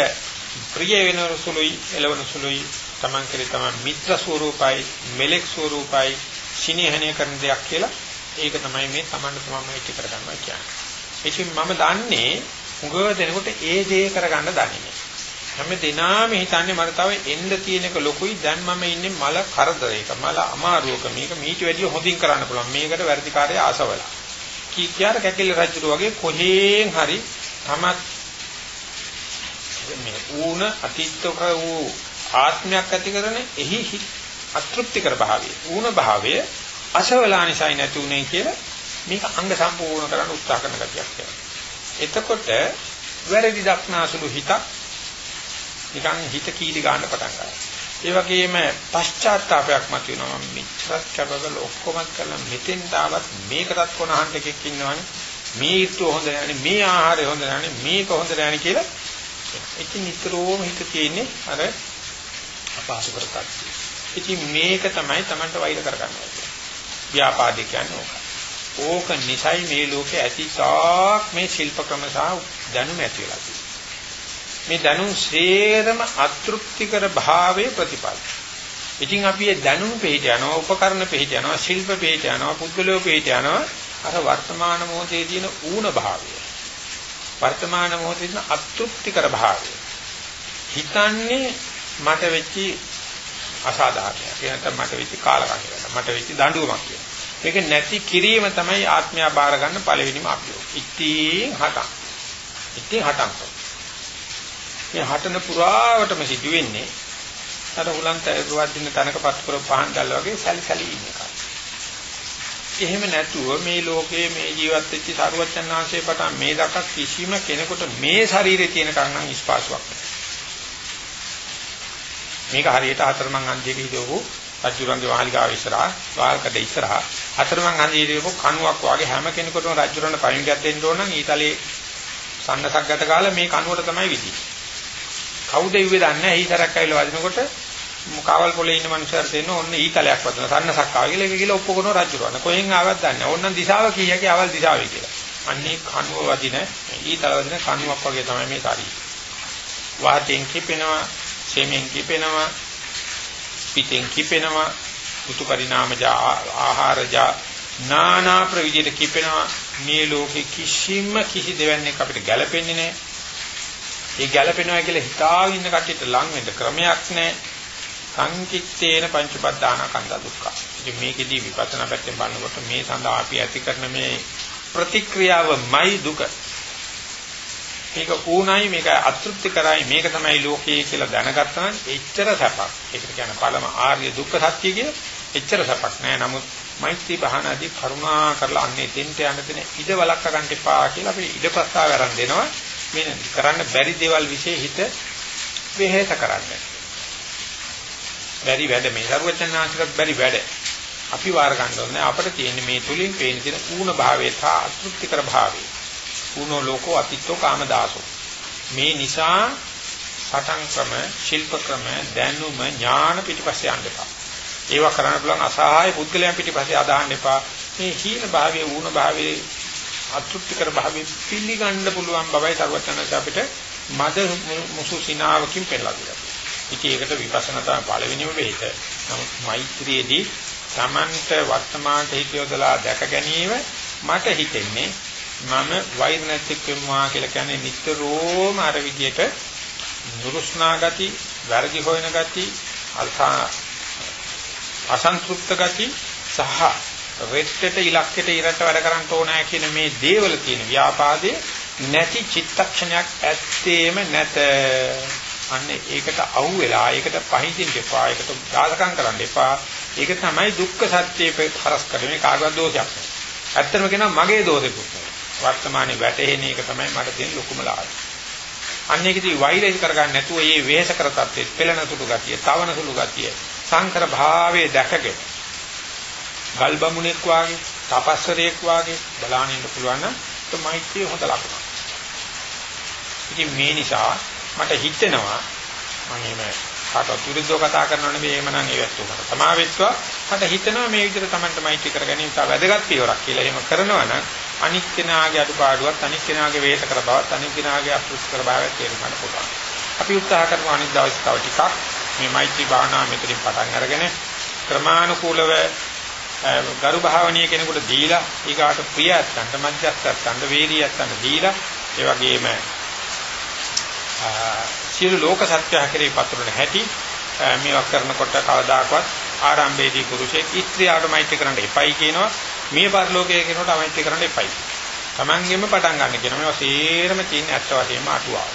A: ප්‍රිය වෙන සුළුයි එළවන සුළුයි Taman කෙරේ Taman මිත්‍ර ස්වරූපයි මෙලෙක් ස්වරූපයි සිනහණය කරන දෙයක් කියලා ඒක තමයි මේ Taman තමම ඒක කරගන්නවා කියන්නේ. ඉතින් මම දන්නේ උගව දෙනකොට ඒ දේ කරගන්න දන්නේ. නැහැ. හැම දිනාම හිතන්නේ මට තව එන්න තියෙන එක ලොකුයි. දැන් මම ඉන්නේ මල කරදරයක මල අමාරුවක. මේක මීට වැඩිය හොඳින් කරන්න පුළුවන්. මේකට වැඩිකාරය ආසවලා. කී කියාර කැකිල්ල රජුර වගේ කොහෙන් හරි තමත් මේ ඌන අතීතක වූ ආත්මයක් ඇති කරන එහි අතෘප්තිකර භාවය. ඌන භාවය අසවලානිසයි නැති උනේ කියලා මේක අංග සම්පූර්ණ කරන්න උත්සාහ කරන ගතියක් තියෙනවා. එතකොට වැරදි දක්නාසුළු හිතක් නිකන් හිත කීලි ගන්න පටන් ගන්නවා. ඒ වගේම පශ්චාත්තාවයක් මත වෙනවා මම මෙච්චරත් කැපකල ඔක්කොමත් කළා මෙතෙන් තාවත් මේකටත් කොනහන් එකෙක් ඉන්නවනේ මේ ඊතු හොඳ නැහැ මේ ආහාරය හොඳ නැහැ මේක හොඳ නැහැ කියලා ඉතින් නිතරම හිත තියෙන්නේ අර අපහසු කරතත්. ඉතින් මේක තමයි Tamanට වෛර කරගන්නවා කියන්නේ. ව්‍යාපාදික කියන්නේ ඕක. ඕක නිසයි මේ ලෝකේ ඇති තාක් මේ ශිල්ප ක්‍රම සහ දැනුම ඇති වෙලා තියෙන්නේ. මේ දැනුම් සේරම අතෘප්තිකර භාවයේ ප්‍රතිපල. ඉතින් අපි මේ දැනුම් පිට යනවා, උපකරණ පිට යනවා, ශිල්ප පිට යනවා, පුද්ගලෝ පිට යනවා. අර වර්තමාන මොහොතේ තියෙන ඌන භාවය. වර්තමාන මොහොතේ තියෙන අතෘප්තිකර භාවය. හිතන්නේ මට වෙච්චි අසාධාරණයක්. ඒ නැත්නම් මට වෙච්චි කාලකන්නියක්. මට වෙච්චි දඬුවමක් කියලා. ඒක නැති කිරීම තමයි ආත්මය බාර ගන්න පළවෙනිම අභියෝගය. ඉතින් හටක්. ඉතින් හටක්. මේ හටන පුරාවටම සිදු වෙන්නේ අර උලන්ත වදින තනක පත් කර පහන් දැල්ලා වගේ සැලසැලි ඉන්න එක. එහෙම නැතුව මේ ලෝකයේ මේ ජීවත් වෙච්ච සරුවච්චන් ආංශේ පටන් මේ දක්වා කිසිම කෙනෙකුට මේ ශරීරේ තියෙන කන්නම් ස්පාසුවක් මේක හරියට හතරමං අන්තියේ හිටවපු රජුරන්ගේ වහලිකාව ඉස්සරහා වාල්කඩ ඉස්සරහා හතරමං අන්තියේ හිටවපු කණුවක් වගේ හැම කෙනෙකුටම රජුරන්ට පණිවිඩයක් දෙන්න ඕන නම් ඊතලේ සන්නසක් ගැට ගාලා මේ කණුවට තමයි විදින්නේ කවුද ඉුවේ දන්නේ නැහැ. ඊතරක් ඇවිල්ලා වදිනකොට කාවල් පොලේ ඉන්න මනුස්සයර දෙන්න ඕන්න ඊතලයක් වදින සන්නසක් ආවා කියලා ඒක කියලා ඔප්පු කරනවා රජුරවන්න. කොහෙන් ආවත් දන්නේ නැහැ. ඕන්නම් දිශාව කීයකේ අවල් දිශාවේ කියලා. අන්නේ කණුව වදින ඊතල වදින කණුවක් වගේ තමයි මේ ශරීරය. වාතයෙන් කිපෙනවා, සෙමෙන් කිපෙනවා, පිටෙන් කිපෙනවා, ඍතු පරිණාමජා ආහාරජා නානා ප්‍රවිධියට කිපෙනවා. මේ ලෝකේ කිසිම කිසි දෙවන්නේක් අපිට ගැළපෙන්නේ නැහැ. ඒ ගැළපෙනවා කියලා හිතාගෙන ඉන්න කට්ටියට ලං වෙන්න ක්‍රමයක් නැහැ. සංකිට්ඨේන පංචපදානකන්ද දුක්ඛ. ඉතින් මේකෙදී විපස්සනා පැත්තෙන් බලනකොට මේ සඳහා අපි ඇති කරන මේ ප්‍රතික්‍රියාවමයි දුක. මේක ඌණයි මේක අතෘප්ති කරයි මේක තමයි ලෝකයේ කියලා දැනගත්තා නම් එච්චර සැපක්. ඒකට කියන පළම ආර්ය දුක්ඛ සත්‍ය කිය එච්චර සැපක් නෑ. නමුත් මෛත්‍රී භානාදී කරුණා කරලා අන්නේ දෙන්න යන්න දෙන ඉඩ වලක්ක ගන්න එපා කියලා අපි ඉඩ ප්‍රස්තාව ආරම්භ දෙනවා. මේ කරන්න බැරි දේවල් વિશે හිත වෙහෙස කරන්න. බැරි වැඩ මේ සරුවචනාංශකට බැරි වැඩ. අපි වාර ගන්න ඕනේ අපිට තියෙන්නේ මේ තුලින් පේන තියෙන ඌණ භාවයේ තා අතෘප්තිකර භාවයේ. ඌණෝ ලෝකෝ අතිත්තෝ කාමදාසෝ. මේ නිසා සටන් ක්‍රම, ශිල්ප ක්‍රම, දැනුම, ඥාන පිටිපස්සේ යන්න එපා. ඒවා කරන්න පුළුවන් අසහාය පුද්ගලයන් පිටිපස්සේ අදහන්න එපා. මේ හීන භාවයේ ඌණ භාවයේ අතෘප්තිකර භාවයේ පිළිගන්න පුළුවන් බවයි සර්වඥාන්ස අපිට මද මුසු සිනාවකින් පෙන්නලා දෙනවා. ඉතින් ඒකට විපස්සනා තමයි පළවෙනිම වෙහෙත. නමුත් මෛත්‍රියේදී Tamanට වර්තමානට හිත යොදලා දැක ගැනීම මට හිතෙන්නේ මම වෛර නැතික් වෙනවා කියලා කියන්නේ නිතරම අර විදියට නුරුස්නා ගති, වැරදි හොයන ගති, අල්සා අසන්තුෂ්ත ගති සහ රෙට්ටට ඉලක්කයට ඉරට වැඩ කරන්න ඕනෑ කියන මේ දේවල තියෙන ව්‍යාපාදේ නැති චිත්තක්ෂණයක් ඇත්තේම නැත. අන්න ඒකට අහු වෙලා ඒකට පහින්දින් එපා. ඒකට දාසකම් කරන්න එපා. ඒක තමයි දුක්ඛ සත්‍යයේ හරස් කරන්නේ කාගවත් දෝෂයක්. ඇත්තම කියනවා මගේ දෝෂෙකුත්. වර්තමානයේ වැටෙන එක තමයි මට තියෙන ලොකුම ලාභය. අන්න ඒකදී වෛරය කරගන්න නැතුව මේ වෙහෙස කර තත්ත්වෙත් පෙළෙන සුළු ගතිය, තවන සුළු ගතිය, සංකර භාවයේ දැකගෙන ගල් බමුණෙක් වාගේ, තපස්සරයෙක් වාගේ බලාගෙන ඉන්න පුළුවන් නම් તો මෛත්‍රිය හොඳ ලකුණක්. ඉතින් මේ නිසා මට හිතෙනවා මම එහෙම කාටවත් විරුද්ධව කතා කරනව නෙවෙයි එහෙමනම් ඒ වැත්තු මට සමාවෙත්වා මට හිතෙනවා මේ විදිහට Tamanට මෛත්‍රී කර ගැනීම තා වැදගත් පියවරක් කියලා. එහෙම කරනවා නම් අනික් කෙනාගේ අඩුපාඩුවත් අනික් කෙනාගේ වේත කර බවත් අනික් කෙනාගේ අසුස් කර බවත් තේරුම් ගන්න පුළුවන්. අපි උත්සාහ කරමු අනිත් දවස් තව ටිකක් මේ මෛත්‍රී භාවනාව මෙතනින් පටන් අරගෙන ක්‍රමානුකූලව ගරු භාවනීය කෙනෙකුට දීලා ඊගාට ප්‍රියයන්ට මධ්‍යස්ථයන්ට වේරියයන්ට දීලා ඒ වගේම සියලු ලෝක සත්‍ය හැකරේ පතුරන හැටි මේවා කරනකොට කවදාකවත් ආරම්භයේදී පුරුෂයෙක් ස්ත්‍රියට මෛත්‍රී කරන්න එපයි කියනවා මේ පරිලෝකයේ කෙනෙකුට මෛත්‍රී කරන්න එපයි. Tamanගෙම පටන් ගන්න කියන මේවා සේරම තියෙන ඇත්ත වශයෙන්ම අටුවාව.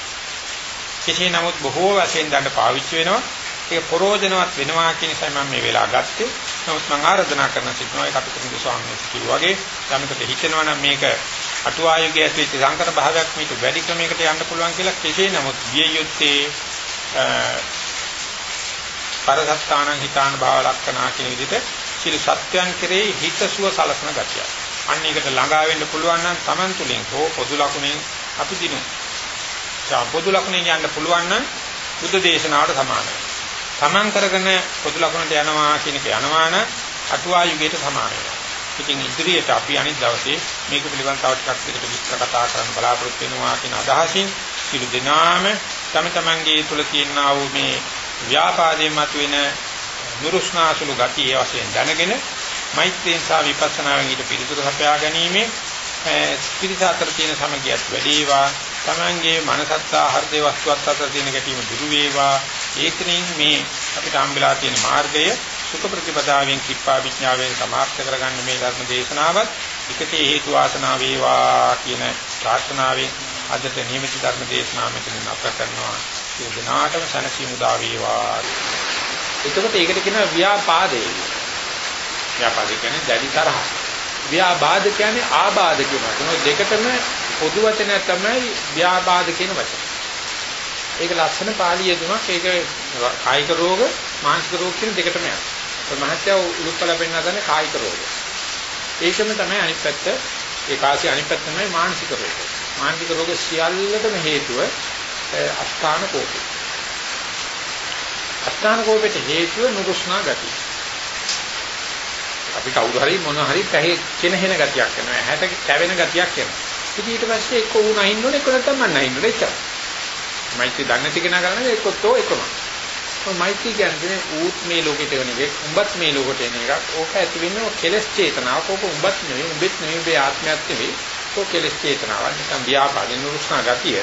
A: කෙසේ නමුත් බොහෝ වශයෙන් දඬ පාවිච්චි වෙනවා. ඒක ප්‍රෝජනවත් වෙනවා කියන නිසා මම මේ වෙලාව ගත්තේ. නමුත් මම ආරාධනා කරන සිටිනවා ඒ කපිටුගේ ස්වාමීන් වහන්සේ කිව්වා වගේ යමකට හිතෙනවා නම් මේක අටුවායුගයේ ඇතුළත සංකර භාවයක් මේක වැඩි ක්‍රමයකට යන්න පුළුවන් කියලා කෙසේ නමුත් විය යුත්තේ පරසත්තාන හිතාන භාව ලක්ෂණා කියන විදිහට සිල් සත්‍යයන් කෙරෙහි හිතසුව සලසන ගතිය. අන්න ඒකට ළඟා වෙන්න පුළුවන් නම් Taman තුලින් හෝ පොදු ලකුණෙන් අපි දිනු. ඒ පොදු ලකුණෙන් යන්න පුළුවන් නම් බුද්ධ දේශනාවට සමානයි. Taman කරගෙන පොදු ලකුණට යනවා කියන එක යනවා නම් අටුවා යුගයට සමානයි. ඉතින් ඉදිරියට අපි අනිත් දවසේ මේක පිළිබඳව තව ටිකක් විතර විස්තර කතා කරන්න බලාපොරොත්තු වෙනවා කියන අදහසින් සිළු දෙනාම තම තමන්ගේ තුල තියෙනා වූ මේ ව්‍යාපාදයෙන් මතුවෙන නුරුස්නාසුළු ගතිය වශයෙන් දැනගෙන මෛත්‍රියෙන් සහ විපස්සනාවෙන් ඊට පිළිතුරු හපයා ගැනීමේ ස්පිරිත අතර තියෙන සමගියත් වැඩි වේවා තමන්ගේ මනසත් ආහර්දේ වස්තුවත් අතර තියෙන ගැටීම දුරු වේවා. ඒකෙනින් මේ අපිට හම්බෙලා තියෙන මාර්ගය සුඛ ප්‍රතිපදාවෙන් කිප්පා විඥාවෙන් සමාප්ත කරගන්න මේ ධර්ම දේශනාවත් එකතේ හේතු වාසනා වේවා කියන ප්‍රාර්ථනාවෙන් අදට නියමිත ධර්ම දේශනාව මෙතන අප කරනවා සියලු දෙනාටම සනසීමු දා වේවා. එතකොට ඒකට කියනවා ව්‍යාපාදේ ව්‍යාපාදේ කියන්නේ දැඩි තරහ ව්‍යාබාධ කියන්නේ ආබාධ කියනවා මේ දෙකටම පොදු වචනය තමයි ව්‍යාබාධ කියන වචනේ ඒක ලක්ෂණ පාළිය දුනක් ඒක කායික රෝග මානසික රෝග කියන දෙකටම යනවා. ඔය මහත්ය උලුප්පල පෙන්න හදන්නේ කායික රෝග. ඒකම තමයි අනිත් පැත්ත ඒ කාසි අනිත් පැත්ත තමයි මානසික රෝග. මානසික රෝග සියල්ලටම හේතුව අස්ථාන කෝපය. අස්ථාන කෝපයට හේතුව නුරුස්නා ගතිය. අපි කවුරු හරි මොන හරි පැහි කෙනහෙන ගතියක් කරනවා. හැට කැවෙන ගතියක් කරනවා. ඉතින් ඊට පස්සේ එක්ක උණ අහින්න ඕනේ එක්ක නැත්නම් මන්න අහින්න ඕනේ එච්චරයි. මෛත්‍රී දන්නේ තිකනා කරන්නේ එක්කතෝ එකම. ඔය මෛත්‍රී කියන්නේ ඌත් මේ ලෝකෙට වෙන එකක්, උඹත් මේ ලෝකෙට එන එකක්. ඕක ඇති වෙන්නේ කෙලස් චේතනාවක්. ඕක උඹත් නෙවෙයි, උඹෙත් නෙවෙයි, උඹේ ආත්මයක් නෙවෙයි. ඕක කෙලස් චේතනාවක්. නිකන් ව්‍යාපාදින නුරුස්නා ගතිය.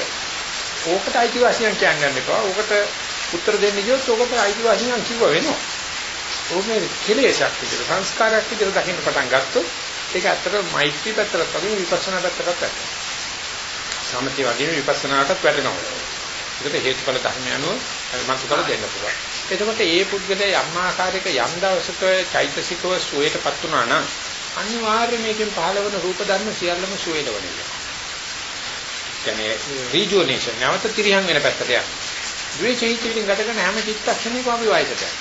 A: ඕකට අයිතිවාසියන් කියන්න එපා. ඕකට උත්තර දෙන්න ගියොත් ඕකට අයිතිවාසියන් කිව්ව වෙනවා. ඕක මේ කෙලෙසක් විදිහට සංස්කාරයක් විදිහට දකින්න පටන් ගත්තොත් ඒක ඇත්තට මෛත්‍රී පැත්තට වගේ විපස්සනා පැත්තටත් වැටෙනවා. සමථය වගේම විපස්සනාටත් වැටෙනවා. ඒකට හේතුඵල ධර්ම යනුව මතු කර දෙන්න පුළුවන්. එතකොට ඒ පුද්ගලයා යම් ආකාරයක යම් දවසක චෛතසිකව සුවයටපත් වුණා නම් අනිවාර්යයෙන් මේකෙන් පහළවන රූප ධර්ම සියල්ලම සුවයට වෙනවා. කියන්නේ රීජුවනේෂන් නැවත තිරියන් වෙන පැත්තට යනවා. ද්වේෂීචිතින් ගත කරන හැම චිත්තක්ෂණයකම අපි වයසට යනවා.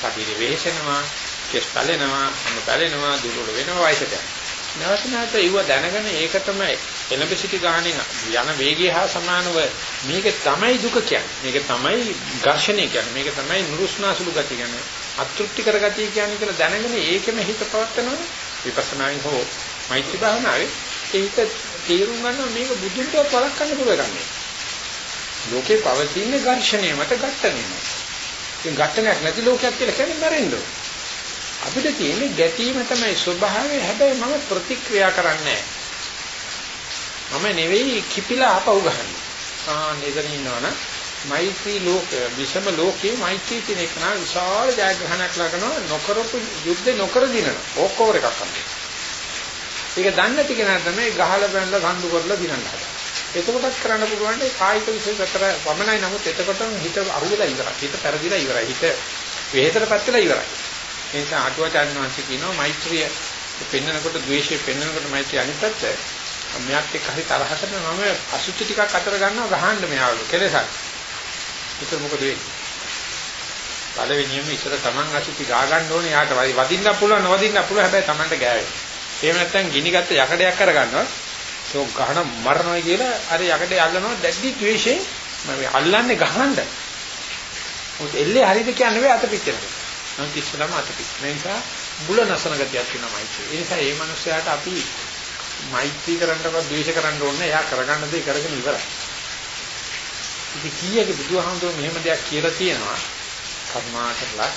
A: ශරීරය වෙහෙසෙනවා, කෙස් පැලෙනවා, අන්න පැලෙනවා, දුර්වල වෙනවා වයසට යනවා. නැවත නැවත ඒව දැනගෙන ඒක තමයි එළඹ සිටි ගාණෙන් යන වේගය හා සමානව මේක තමයි දුක කියන්නේ. මේක තමයි ඝර්ෂණය කියන්නේ. මේක තමයි නුරුස්නාසුළු ගතිය කියන්නේ. අතෘප්ති කරගතිය කියන්නේ කියලා දැනගෙන ඒකෙම හිත පවත්නවනේ. විපස්සනායෙන් හෝ මෛත්‍රී භාවනාවේ ඒ හිත තේරුම් ගන්නවා මේක බුදුන්ටවත් වළක්වන්න පුළුවන් එකක් නෙවෙයි. ලෝකේ පවතින ඝර්ෂණය මත ඝට්ටනය. ඒ ඝට්ටනයක් නැති ලෝකයක් කියලා කියන්නේ මැරෙන්න ඕන. අපිට තියෙන්නේ ගැටීම තමයි ස්වභාවය. හැබැයි මම ප්‍රතික්‍රියා කරන්නේ මම නෙවෙයි කිපිලා ආපහු ගහන්නේ. ආ නේදන ඉන්නවනම් මෛත්‍රී ලෝක විෂම ලෝකේ මෛත්‍රී කියන එක නා විශාල ජයග්‍රහණයක් ලබනවා නොකරපු යුද්ධ නොකර දිනන ඕකෝර එකක් අම්මේ. ඒක දන්නේ නැති කෙනා තමයි ගහලා බැලලා කඳු කරලා දිනන්න හදන්නේ. එතකොටත් කරන්න පුළුවන් ඒ කායික විශේෂ අතර වමනයි නමුත් එතකොටම හිත අහුවෙලා ඉවරයි. හිත පෙරදිලා ඉවරයි. හිත වෙහෙතට පැත්තලා ඉවරයි. ඒ නිසා අටුවාචාන් වහන්සේ කියනවා මෛත්‍රිය පෙන්නකොට ද්වේෂය පෙන්නකොට මෛත්‍රිය අනිත් පැත්ත මෙයාත් එක්ක හරි තරහකට මම අසුචි ටිකක් අතර ගන්නවා ගහන්න මෙයාව කෙලෙසක්. ඒක මොකද වෙන්නේ? පළවෙනියම ඉතල Taman අසුචි ගා ගන්න ඕනේ යාට වදින්න පුළුවන් නොවදින්න පුළුවන් හැබැයි Tamanට ගෑවේ. එහෙම නැත්නම් ගිනි ගත්ත යකඩයක් අරගන්නවා. ඒක ගහන මරනවා කියලා අර යකඩේ අල්ලනවා දැඩි ද්වේෂයෙන් මම අල්ලන්නේ ගහන්න. මොකද එල්ලේ හරිද කියන්නේ වේ අත පිටිනකොට. නම් කිස්සලම අත පිට. මේ නිසා බුල නසන ගතියක් වෙනවා මෛත්‍රිය. ඒ නිසා මේ මනුස්සයාට අපි මෛත්‍රී කරන්නවත් ද්වේෂ කරන්න ඕනේ. එයා කරගන්න දේ කරගෙන ඉවරයි. ඉතින් කීයක බුදුහාමුදුරුවෝ මෙහෙම දෙයක් කියලා තියෙනවා. කර්මා කරලා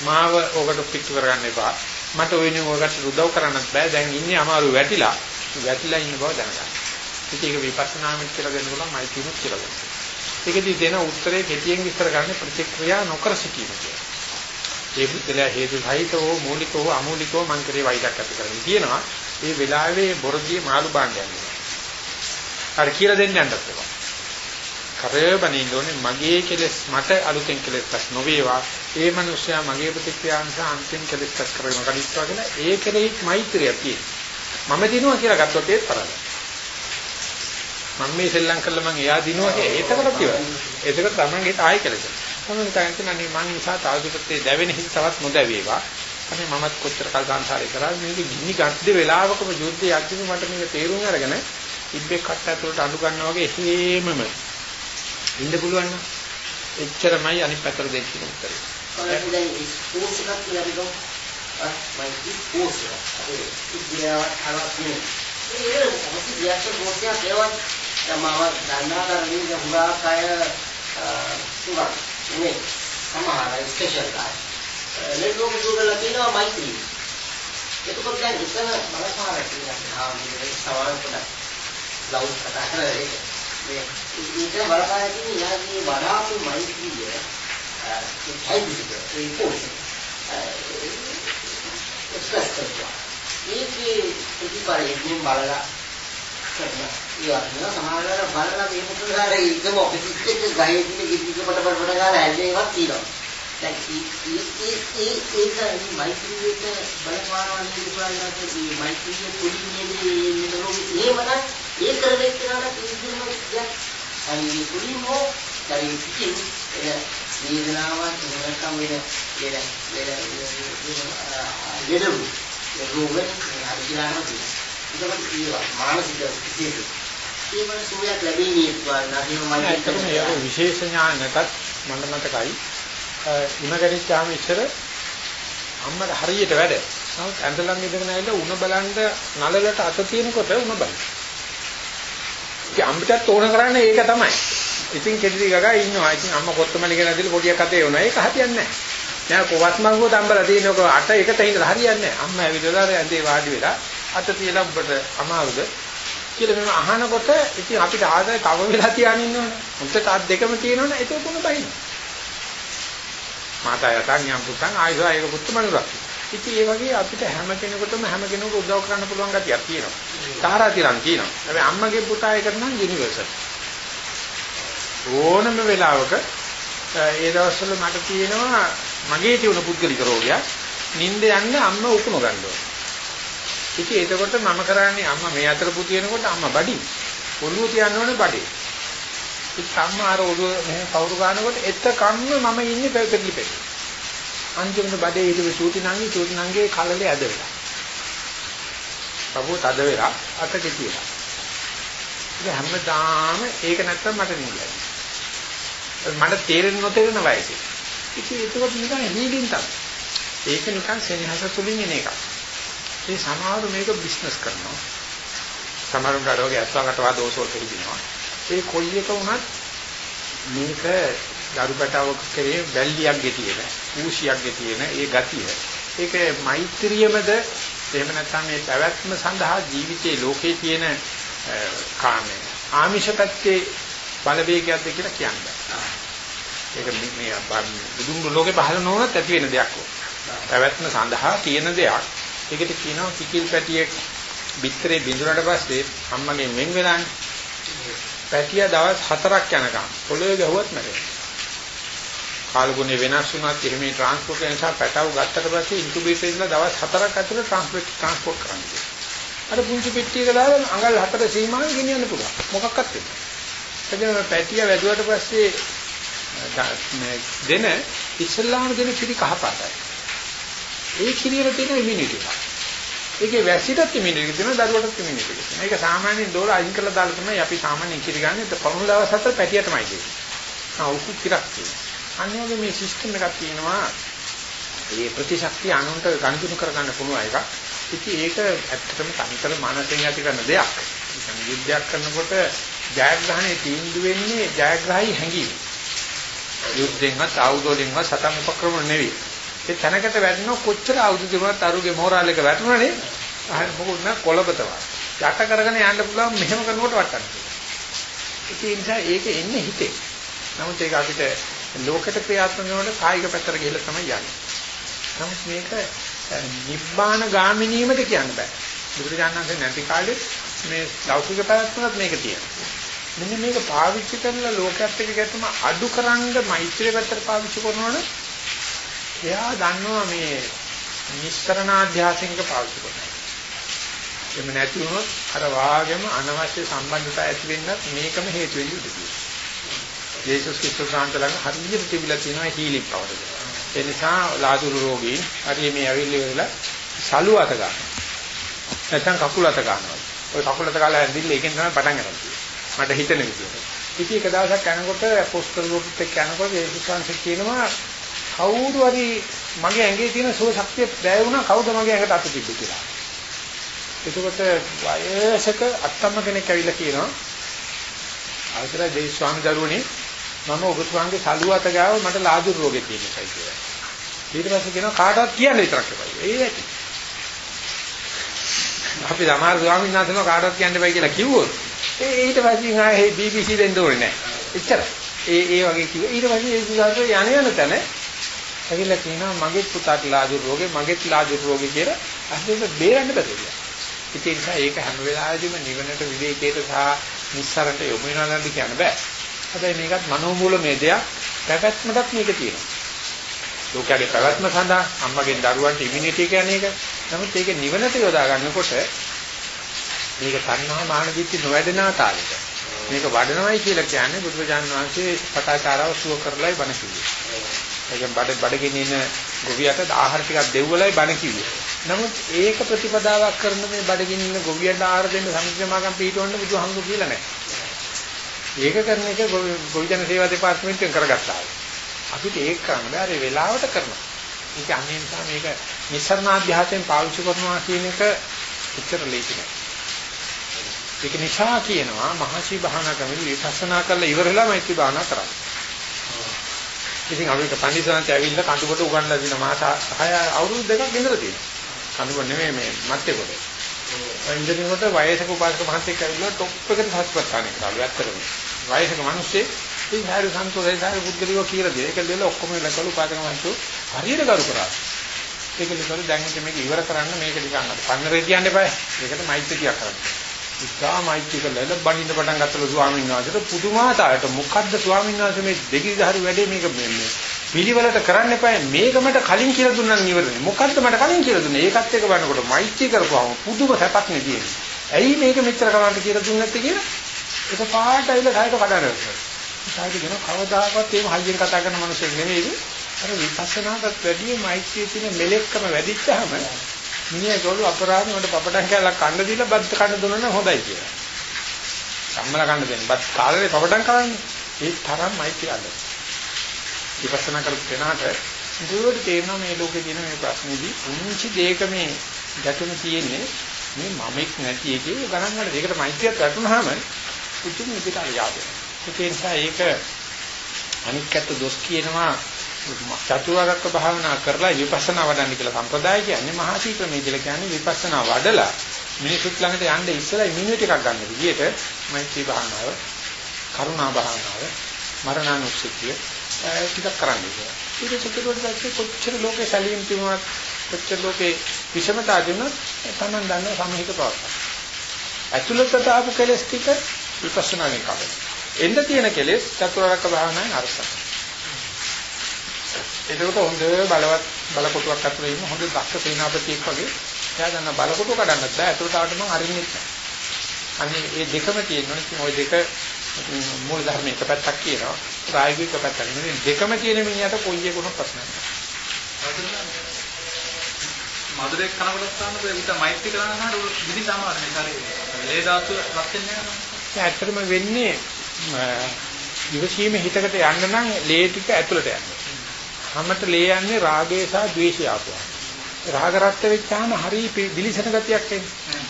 A: මාව ඔකට පිටු කරගන්න එපා. මට ওই නේ ඔකට උදව් කරන්නත් බෑ. දැන් ඉන්නේ අමාරු වැටිලා. වැටිලා ඉන්න බව දැනගන්න. ඉතින් ඒක විපස්සනාමිත් කියලා දෙන්න පුළුවන් මෛත්‍රීමුත් කියලා දෙන්න. ඒකදී දෙන උත්තරේ කෙටියෙන් විස්තර කරන්නේ ප්‍රතික්‍රියා නොකර සිටීම කියලා. ඒ පුද්ගලයා හේතු සහිතව මූලිකව අමූලිකව මං කරේ වෛරයක් ඇති කරගෙන තියෙනවා. ඒ වෙලාවේ බොරදියේ මාළු බාණ්ඩ යනවා. අර කියලා දෙන්න යන්නත් එපා. කරබනින්න ඕනේ මගේ කෙලස් මට අලුතෙන් කෙලස් පස් නොවේවා. ඒ මනුස්සයා මගේ ප්‍රතික්‍රියා නිසා අන්තිම කෙලස් පස් කරගෙන කඩිස්වා කියලා ඒ කෙලෙහිත් මෛත්‍රියක් තියෙනවා. මම දිනුවා කියලා ගත්තොත් ඒත් පරාදයි. මම මේ සෙල්ලම් කළා මං එයා දිනුවා කියලා ඒකකට ඉවරයි. ඒකකට තමන්ගේ ආයෙ කෙලෙසයි. තමයි හිතන්නේ අනේ මං නිසා තවදුරටත් දැවෙන හිත තවත් නොදැවේවා. අනේ මමත් කොච්චර කල් සංසාරේ කරා මේක ගිනි ගත්ත වෙලාවකම යුද්ධය යද්දී මට මේක තේරුම් අරගෙන ඉබ්බෙක් කට ඇතුළට අඬු ගන්නවා වගේ එහෙමම ඉන්න පුළුවන් නම් එච්චරමයි අනිත් පැත්තට දෙන්න උත්තරේ.
B: ඔයාලා දැන් ස්පෝර්ට්ස් එකක් කියලා හිතමු. ආ මම ස්පෝර්ට්ස් එක. අපේ ඉන්දියාවට හරක් නේ. ඒ මොකද රියැක්ෂන් ස්පෝර්ට්ස් එක ඒවත් මම දන්නා තරමින් හුඟා කය සුගත නේ සමහර ස්පෙෂල් කාර්ය. ලෙඩෝම දුරලා තියෙනවා මෛත්‍රී. එතකොට දැන් ඉතන බලපාර කියලා ආ මේ සවාල් පොඩක් ලවුඩ් කතා කරලා ඒක මේ ඊට බලපාර තියෙන යාගේ වඩාපු මෛත්‍රිය ඒ කයිදික ඒ පොස් එක්ස්ප්‍රස් කරනවා. මේකේ ප්‍රතිපරයෙන් බලලා කරනවා. ඒ වගේ සමහරවල් බලලා මේ මුතුලාට ඉතම ඔෆිස් එකේ ගහේ තියෙන කිසික කොට කොට කොට ගාලා හැල්ලේවත් තියෙනවා. දැන් ඒ ඒ ඒ ඒක මයික්‍රෝවේව් එක බලපානවා නේද කියලා මේ මයික්‍රෝවේව් පොඩි නේද නේද ඒවනම් ඒ කරගෙන කරලා කිසිම දෙයක් අනිත් පුලිමෝ dari පිටින් එන වේදනාවක් නැත්නම් වෙන වෙන වෙන ලෙඩු රෝග හරි කියලා නේද ඒකත් ඒවා මානසික විශේෂ. ඒ වගේ සුවයක් ලැබෙන්නේ නැතිවම
A: ඒක විශේෂ ඥාන නැතත් මට මතකයි. උණ ගැනිච්චාම ඉස්සර අම්මට හරියට වැඩ. නමුත් ඇඳලන් ඉඳගෙන ඇවිල්ලා උණ බලන්න නලලට අත තියෙනකොට උණ බලන්න. ඉතින් අම්මටත් ඕන කරන්නේ ඒක තමයි. ඉතින් කෙටි ගගා ඉන්නවා. ඉතින් අම්මා කොත්තමලි ගෙන ඇදලා පොඩියක් අතේ වුණා. ඒක හරියන්නේ නැහැ. නෑ කොවත් මංගුව තම්බලා තියෙනක අට එකට හිඳලා හරියන්නේ නැහැ. අම්මා ඇවිදලා ඇඳේ වාඩි වෙලා අත තියලා ඔබට අමාරුද කියලා මම අහනකොට ඉතින් අපිට ආදාය තව වෙලා තියාගෙන ඉන්නවනේ. මුත්තට අත් දෙකම තියෙනවනේ ඒක තුන බහින්න. මාතා යතන් යම් පුතන් ආයසෝ ඒක පුත්තු මනුරක්. ඉතින් ඒ වගේ අපිට හැම කෙනෙකුටම හැම කෙනෙකුට උදව් කරන්න පුළුවන් ගතියක් තියෙනවා. තාරා තිරන් තියෙනවා. හැබැයි අම්මගේ පුතා එකට නම් යුනිවර්සල්. ඕනම වෙලාවක ඒ දවස්වල මට තියෙනවා මගේ තියෙන පුද්ගලික රෝගයක් නිින්ද යන්න අම්ම උකුණ ගන්නවා. ඉතින් එතකොට මම කරන්නේ අම්මා මේ අතර පුතු වෙනකොට අම්මා බඩි. ඔළුව තියන්න ඕනේ බඩේ. ඉතින් අම්මා අර ඔළුව මෙහෙම කවුරු ගන්නකොට එතකම්ම මම ඉන්නේ පැවිදි පෙරි. අන්තිමට බඩේ හිටපු චූටි නංගි චූටි නංගේ කලලේ ඇද වෙලා. කවුරු තද වෙලා අත කෙටිලා. ඉතින් හැමදාම ඒක නැත්තම් මට නිියයි. මට තේරෙන්නේ නොතේරෙන වයසේ. ඉතින් ඒක නිකන් හීලින් තමයි. ඒක නිකන් සෙනෙහස තුලින් එන එකක්. ඒ සමහරව මේක බිස්නස් කරනවා. සමහරුන්ට අරෝගේ අත්වාකට වාදෝෂ වලට හිටිනවා. ඒ කොයි එක වුණත් මේක දරුපටාවක කරේ වැල්ලියක් ගෙතියෙන, ඌෂියක් ගෙතියෙන ඒ ගතිය. ඒක මෛත්‍රියමද එහෙම නැත්නම් මේ පැවැත්ම සඳහා ජීවිතයේ ලෝකේ තියෙන කාමය. ආමිෂකත්වයේ බලවේගයක්ද කියලා කියන්නේ. ඒක මේ බුදුන් ලෝකේ පහළ නොවනත් ඇති වෙන දෙයක්. පැවැත්ම සඳහා තියෙන දෙයක්. ඒකට කියනවා කිකිල් පැටියෙක් බිත්තරේ බිඳුනට පස්සේ අම්මගේ මෙන් වෙලානේ. පැටියා දවස් 4ක් යනකම් පොළොවේ ගහුවත් මැරෙනවා. කාලගුණේ වෙනස් වුණත් එහෙම ට්‍රාන්ස්පෝර්ට් වෙන නිසා පැටව ගත්තට පස්සේ ඉන්කියුබේටර් ඉඳලා දවස් 4ක් ඇතුළත ට්‍රාන්ස්පෝර්ට් ට්‍රාන්ස්පෝර්ට් කරන්නේ. අර පුංචි පෙට්ටියක දාලා අඟල් හතර සීමාවෙන් ගෙනියන්න පුළුවන්. මොකක්වත් වෙන්නේ. එතන පැටියා වැදුවට පස්සේ දෙන ඉස්ලාම දෙන කිරි කහපාටයි. ඒ කිරියල තියෙන ඉමුනිටි එක. ඒකේ වැසිටත් ඉමුනිටි තියෙනවා දරුවටත් ඉමුනිටි තියෙනවා. ඒක සාමාන්‍යයෙන් ඩෝල අයින් කරලා දාලා තමයි අපි සාමාන්‍ය කිරි ගන්න. ඒක පළමු දවස් හතර පැටියටමයි දෙන්නේ. අවුකු කිරක් තියෙනවා. අනිවාර්යයෙන් මේ සිස්ටම් එකක් තියෙනවා. මේ ප්‍රතිශක්තිය අනුන්ට ගනුදෙනු කරගන්න පුළුවන් එකක්. ඉතින් ඒක ඇත්තටම තනිකර මනසෙන් ඇති කරන දෙයක්. යුද්ධයක් කරනකොට ජයග්‍රහණය තීන්දුව වෙන්නේ ජයග්‍රහයි හැඟීමයි. යුද්ධෙන්වත් ආයුධවලින්වත් සතන් උපක්‍රම නෙවෙයි. ඒ තැනකට වැටෙනව කොච්චර ආයුධ තිබුණත් අරුගේ මෝරාල් එක වැටුණානේ. අහ මොකුත් නෑ කොළබතවා. යට කරගෙන යන්න පුළුවන් මෙහෙම කරනකොට වටන්න. ඒ නිසා ඒක එන්නේ හිතේ. නමුත් ඒක අපිට ලෝකෙට ක්‍රියාත්මක වෙනකොට කායික පැත්තට ගිහිල්ලා තමයි යන්නේ. නමුත් මේක නිබ්බාන ගාමිනීමද කියන්න බෑ. බුදුරජාණන්සේ නැති කාලේ මේ ලෞකික පැවැත්මත් මේක තියෙනවා. මෙන්න මේක පාවිච්චි කරලා ලෝකයක් එක්ක ගැටුම අඩු කරන්න මෛත්‍රිය පැත්තට පාවිච්චි කරනවනේ එයා දන්නවා මේ නිස්කරණාධ්‍යාසික පාවිච්චි කරනවා. එහෙම නැති වුණොත් අර වාගෙම අනවශ්‍ය සම්බන්ධතා ඇති වෙන්නත් මේකම හේතු වෙන්නේ ඉතියි. යේසුස් ක්‍රිස්තුස් වහන්සේලාගේ හරියට තිබිලා තියෙනවා හීලින් පවර. ඒ නිසා ලාදුරු රෝගීන් හරිය මේ ඇවිල්ලි වෙලා සලු අත ගන්නවා. නැත්නම් කකුල අත ගන්නවා. ওই කකුල අත ගාලා ඇඳිල්ල එකෙන් තමයි පටන් ගන්න තියෙන්නේ. මට හිතෙන විදිහට. ඉතින් එක දවසක් යනකොට අපොස්තල රූපෙත් එක්ක යනකොට යේසුස් වහන්සේ කියනවා කවුරු හරි මගේ ඇඟේ තියෙන සුව ශක්තිය බෑ වුණා කවුද මගේ ඇඟට අත තිබ්බේ කියලා. එතකොට වයසක අත්තම්ම කෙනෙක් ඇවිල්ලා කියනවා අවසරයි දෙවි ස්වාමි දරුවනේ මම ඔබ තුමන්ගේ සලුව අත ගාව මට ලාජු රෝගේ තියෙන එකයි කියලා. ඊට පස්සේ කියනවා කාටවත් කියන්න විතරක් එපයි. ඒ ඇති. අපි සමහර ස්වාමීන් වහන්සේනෝ කාටවත් කියන්න එපයි කියලා කිව්වොත් ඒ ඊට පස්සේ ආයේ BBC දෙන්න ඕනේ නැහැ. එච්චරයි. ඒ ඒ වගේ කිව්වා. ඊට පස්සේ ඒ සුසාරට යන යන තැන ඇවිල්ලා කියනවා මගේ පුතාට ලාජු රෝගේ මගේත් ලාජු රෝගේ කියලා අහන්න බේරන්න බැහැ. ඉතින් ඒක හැම වෙලාවෙදිම නිවනට විවේකයට සහ නිස්සරණට යොමු වෙනවා නේද කියන්න බෑ. හැබැයි මේකත් මනෝමූලමය දෙයක් පැවැත්මටත් මේක තියෙනවා. ලෝකයේ පැවැත්ම සඳහා අම්මගෙන් දරුවන්ට ඉමුනිටි කියන්නේ ඒක. නමුත් ඒක නිවනට යොදා ගන්නකොට මේක තණ්හා මාන දිට්ඨි නොවැඩෙනා තාලෙට. මේක වඩනවයි කියලා කියන්නේ බුදුරජාන් වහන්සේ පටාචාරව සුව කරලායි බණ කිව්වේ. ඒක බඩ බඩගින්න ඉන්න ගොවියට ආහාර ටිකක් දෙව්වලයි බණ කිව්වේ. නමුත් ඒක ප්‍රතිපදාවක් කරන මේ බඩගින්න ඉන්න ගොවියට ආහාර දෙන්න සමිතිමාගම් පිටවන්න බුදුහාමුදුරු කියලා නැහැ. ඒක කරන එක ගොවිජන සේවා දෙපාර්තමේන්තුවෙන් කරගත්තා. අපිට ඒක කරන්න බෑ. ඒ වෙලාවට කරනවා. ඒක අන්නේ නිසා මේක නිස්සරණාධ්‍යාසයෙන් පාවිච්චි කරනවා කියන එක එච්චර ලේසි නෑ. ඒක නිසා කියනවා මහසි භාවනා කරමින් විපස්සනා කරලා ඉවරලා මෛත්‍රී භාවනා කරන්න. ඉතින් අපි පන්දිසන්ට ඇවිල්ලා කඳුකොට උගන්ලා දින මාස 6 අවුරුදු දෙකක් ඉඳලා තියෙනවා. කඳුකොට නෙමෙයි මේ මැත්තේ කොට. ඉන්ජිනේර කොට වයසක උපාසක මහත්තයෙක් ඇවිල්ලා টොප් එකට හස්පතාලේ කරලා ඇත්තටම. වයසක මිනිස්සේ ඉතින් හරි සන්තෝෂයි සාර බුද්ධලියෝ කියලා දෙයි. ඒක දෙල ඔක්කොම ලකලු උපාසක මහත්තයෝ හරියට කරු කරා. ඒක දෙකල දැන් මේක ඉවර කරන්න මේක නිකන් අර පන්නරේ කියන්න එපා. ඒකට මෛත්‍රියක් කරන්න. ඉතාමයිති කළා බණින්න පටන් ගත්තලු ස්වාමීන් වහන්සේට පුදුමාතාවට මොකද්ද ස්වාමීන් වහන්සේ මේ දෙකිගහරි වැඩේ මේක මේ පිළිවෙලට කරන්න එපා මේකමට කලින් කියලා දුන්නා නම් ඉවරනේ. මොකද්ද මට කලින් කියලා දුන්නේ? ඒකත් එක බලනකොට මෛත්‍රී කරපුවාම පුදුම සැපක් නෙදී. ඇයි මේක මෙච්චර කරන්න කියලා දුන්නේ නැත්තේ කියලා? ඒක පාට ඇවිල්ලා කායට කඩනවා. කායට කියන කවදාකවත් එහෙම හයියෙන් කතා කරන මිනිස්සු නෙමෙයි. අර විපස්සනාකට වැඩිය මෛත්‍රියේ තියෙන මෙලෙක්කම වැඩිච්චාම මිනිහා ගොළු අපරාධ වලට පපටන් කැලක් කන්න දීලා බත් කන්න දුන්නා නම් හොඳයි කියලා. සම්මල කන්න දෙන්න. බත් කාලේ පපටන් කරන්නේ. ඒ තරම් මෛත්‍රිය අල්ල. විපස්සනා කරපු කෙනාට දුරට තේරෙනවා මේ ලෝකේ තියෙන මේ ප්‍රශ්නේදී උන්චි දෙයක මේ ගැටුම තියෙන්නේ මේ මමෙක් නැති එකේ ගණන් ගන්න. ඒකට මෛත්‍රියක් වැටුනහම පුදුම විදිහට අරියාද. ඒ නිසා ඒක අනික්කත් දොස් කියනවා චතුරාර්යක භාවනා කරලා විපස්සනා වඩන්න කියලා සම්ප්‍රදාය කියන්නේ මහා සීක්‍රමයේ කියලා කියන්නේ විපස්සනා වඩලා මිනිසුත් ළඟට යන්න ඉස්සලා ඉමුනිටි එකක් ගන්න විදිහට මෛත්‍රී භාවනාව, කරුණා භාවනාව, මරණානුස්සතිය ටිකක් කරන්න කියලා. ඒක චතුරාර්යක කොච්චර ලෝකේ සැලීම් තිබුණත් කොච්චර ලෝකේ විෂමතා තිබුණත් තමන් දන්න සමහිත පවත්තා. ඇතුළතට ආපු කෙලස් ටික විපස්සනාවෙන් කපන. එන්න තියෙන කෙලස් චතුරාර්යක භාවනාවෙන් අරසන. එතකොට හොඳ බලවත් බලකොටුවක් අතුලේ ඉන්න හොඳ දක්ෂ සේනාපතියෙක් වගේ එයා දන්න බලකොටුව කඩන්නත් බෑ. එතකොට ආවට මම අරින්නෙත් නෑ. අනේ මේ දෙකම තියෙනවනේ. ඉතින් ওই දෙක මූල ධර්ම එක පැත්තක් කියනවා. ප්‍රායෝගික පැත්තක් නෙමෙයි. දෙකම තියෙන මිනිහට කොයි එකකම ප්‍රශ්නයක් නෑ.
C: මధుරේ කනකොට ස්ථානක උට මෛත්‍රී කරන හාර විදි සමාරනේ ශරීරේ. ලේ ධාතු රත් වෙන්නේ නැහැ.
A: ඇත්තටම වෙන්නේ ඉවසීමේ හිතකට යන්න නම් ලේ ටික ඇතුළට යන්න. හැමත ලේ යන්නේ රාගය සහ ද්වේෂය ආපුවා. රාග රත් වෙච්චාම හරි දිලිසෙන ගතියක් එන්නේ.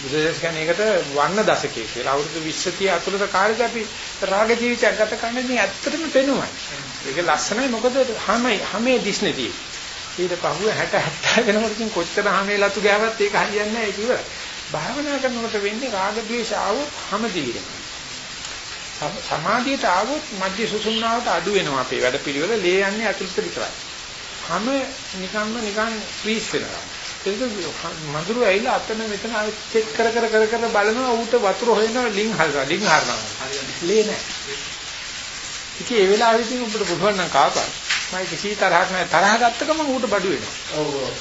A: බුදුදහම කියන්නේ ඒකට වන්න දශකයේ කියලා. අවුරුදු 20 30 අතුලත කාලෙක අපි රාග ජීවිතයක් ගත කරන්නේ ඇත්තටම පෙනුමයි. ඒක ලස්සනයි මොකද හැමයි හැමේ දිස්නේදී. ඊට පහුව 60 70 වෙනකොට කොච්චර හැමේ ලතු ගෑවත් ඒක හරියන්නේ නැහැ ඒක ඉවරයි. භාවනා කරනකොට වෙන්නේ රාග ද්වේෂ ආවොත් හැම දිවිරෙනවා. සමාධියට ආවොත් මධ්‍ය සුසුම්නාවට අඩු වෙනවා අපේ වැඩ පිළිවෙල ලේ යන්නේ ඇතුළට විතරයි. හැම නිකම්ම නිකන් ෆ්‍රීස් වෙනවා. ඒක මధుර ඇවිල්ලා අතන මෙතන චෙක් කර කර කර කර බලනවා ඌට වතුර හොයනවා ලින් හරනවා ලින් හරනවා. ලේ නැහැ. ඉතින් ඒ වෙලාවෙදී උඹට පුළුවන් නම් කාපා. මම කිසි තරහක් නැහැ. තරහ ගත්ත ගමන් ඌට බඩු වෙනවා. ඔව් ඔව්.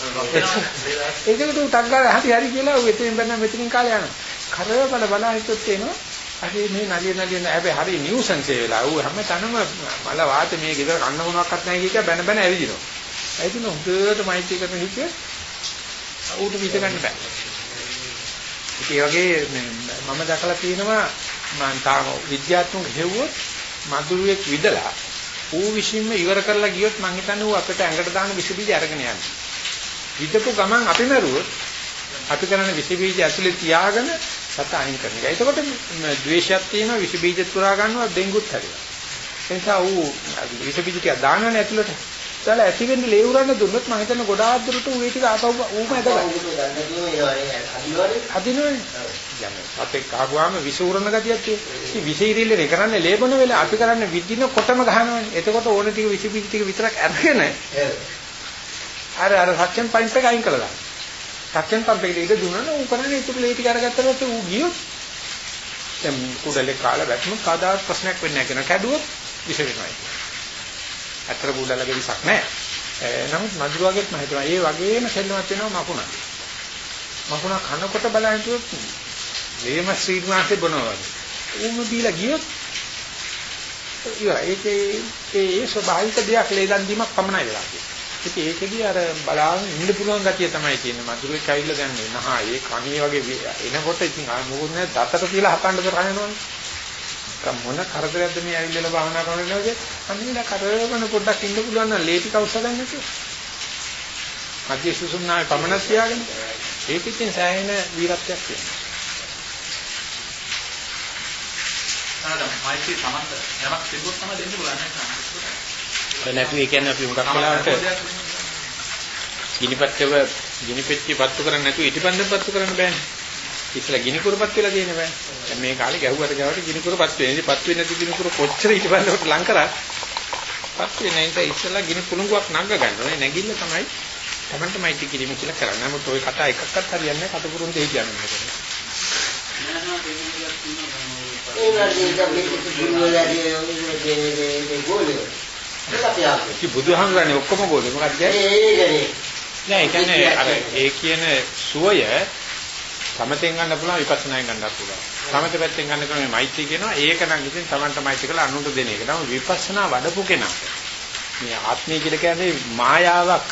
A: ඒකට ඌ ටක් ගාලා හරි හරි කියලා ඌ එතනින් බැලන මෙතනින් කාලේ යනවා. කරව බල බල හිතුත් එනවා. හරි මේ නලිය නලිය හැබැයි හරි නිව්සන්ස් ඒ වෙලාව. ඌ හැම තැනම මල වාත මේ ගෙදර කන්න මොනවක්වත් නැහැ කිය බැන බැන ඇවිදිනවා. ඇවිදින හොඳට මෛත්‍රී කරන හිත ඌට විඳ ගන්න බෑ. ඒ වගේ මම දැකලා තියෙනවා මම තාම විද්‍යාත්මක හෙව්වොත් මధుරයක් විදලා ඌ විශ්ින්ම ඉවර කරලා ගියොත් මං හිතන්නේ ඌ අපිට ඇඟට දාන විස බීජ අරගෙන යන්නේ. විදපු ගමන් අපි මරුවොත් අපි කරන්නේ විස බීජ ඇතුලේ තියාගෙන සත අයින් කරන එක. එතකොට ද්වේෂයක් තියෙනවා විස බීජ තුරා ගන්නවා ඩෙන්ගුත් හැදෙනවා. ඒ නිසා ඌ විස බීජ ටික දානවනේ ඇතුළට. දාලා ඇති වෙන්නේ ලේ උරන්න දුන්නොත් මම හිතන්නේ ගොඩාක් දුරට ඌ ඒක ආපහු ඌම ඇදගන්න. අදිනවනේ. යන්නේ. අපේ කාගුවාම විස උරන ගතියක් තියෙනවා. ඉතින් විස ඉරිල්ලේ කරන්නේ ලේබන වෙලාව අපි කරන්නේ විදින කොටම ගහනවනේ. එතකොට ඕන ටික විස බීජ ටික විතරක් අරගෙන අර අර සත්‍යම් පයින්ට් එක අයින් කළා. සක්ෂන් පම්ප් එකට ඉඳ දුන්නා නම් ඌ කරන්නේ ඒක ලේ ටික අරගත්තට පස්සේ ඌ ගියොත් දැන් කුඩලේ කාලා වැටුණු කවදාවත් ප්‍රශ්නයක් වෙන්නේ නැහැ කියන කැඩුවොත් විස වෙනවා ඒක. අතර කුඩලගේ විසක් නැහැ. නමුත් මధుරවගෙත් මම හිතුවා ඒ වගේම සෙල්ලමක් වෙනවා මකුණා. මකුණා කනකොට බලන හිටියොත් වේම ශ්‍රීමාසේ බොනවා වගේ. ඌම දීලා ගියොත් ඉතින් ඒකේ ඒ ස්වභාවික දෙයක් ලේදන් දීමක් පමණයි වෙලා තියෙන්නේ. ඉතින් ඒකෙදී අර බලාගෙන ඉන්න පුළුවන් ගතිය තමයි තියෙන්නේ. මధుරෙක් ඇවිල්ලා දැන් නහා ඒ කණිය වගේ එනකොට ඉතින් ආ මොකද නෑ දතට කියලා හපන්න කරනවනේ. කම් මොන කරදරයක්ද මේ ඇවිල්ලා භාවනා කරනකොට අනිත් කරදරවන පොඩ්ඩක් ඉන්න පුළුවන් නම් ලේටි කවුස ගන්න නැතුව. මධ්‍ය සුසුම්නාවේ පමණක් තියාගෙන ඒක ඉතින් සෑහෙන වීරත්වයක් තියෙනවා.
C: ආදම් මයිටි සමන්ත යමක් තිබුණොත් තමයි දෙන්න පුළුවන් නේද?
A: නැතු ඒ කියන්නේ අපි හුඟක් වෙලාවට ගිනිපත්කව ගිනිපෙට්ටිය පත්තු කරන්නේ නැතුව ඉටිපන්දම් පත්තු කරන්න බෑනේ. ඉස්සලා ගිනිකුරපත් වෙලා තියෙන බෑ. දැන් මේ කාලේ ගැහුවට ගැවට ගිනිකුරපත් වෙන්නේ. ඉතින් පත් වෙන්නේ නැති ගිනිකුර කොච්චර ඉටිපන්දමට ලං කරා. පත් වෙන්නේ නැහැ. ඉස්සලා ගිනි පුළඟක් නංග ගන්නවා. නැගිල්ල තමයි Tamanටමයි කිරීම කියලා කරන්නේ. නමුත් ওই කතා එකක්වත් හරියන්නේ නැහැ. කටුකුරුන් දෙහි කියන්නේ.
B: ඒ වගේ දැන් මේක දුර්වලදී ඒ ඒ ගෝලිය. ඒක තියාගන්න.
A: ඉතින් බුදුහාමුදුරනේ ඔක්කොම ගෝලෙ මොකක්ද. නෑ ඒ කියන්නේ අර ඒ කියන සුවය සමතෙන් ගන්න පුළුවන් විපස්සනායෙන් ගන්නත් පුළුවන්. සමත පැත්තෙන් ගන්න ක්‍රමයේ මෛත්‍රී කියනවා ඒක නම් ඉතින් Tamanta මෛත්‍රී කළා අනුන්ට දෙන එක. තමයි විපස්සනා වඩපු කෙනා. මේ ආත්මය කියලා කියන්නේ මායාවක්.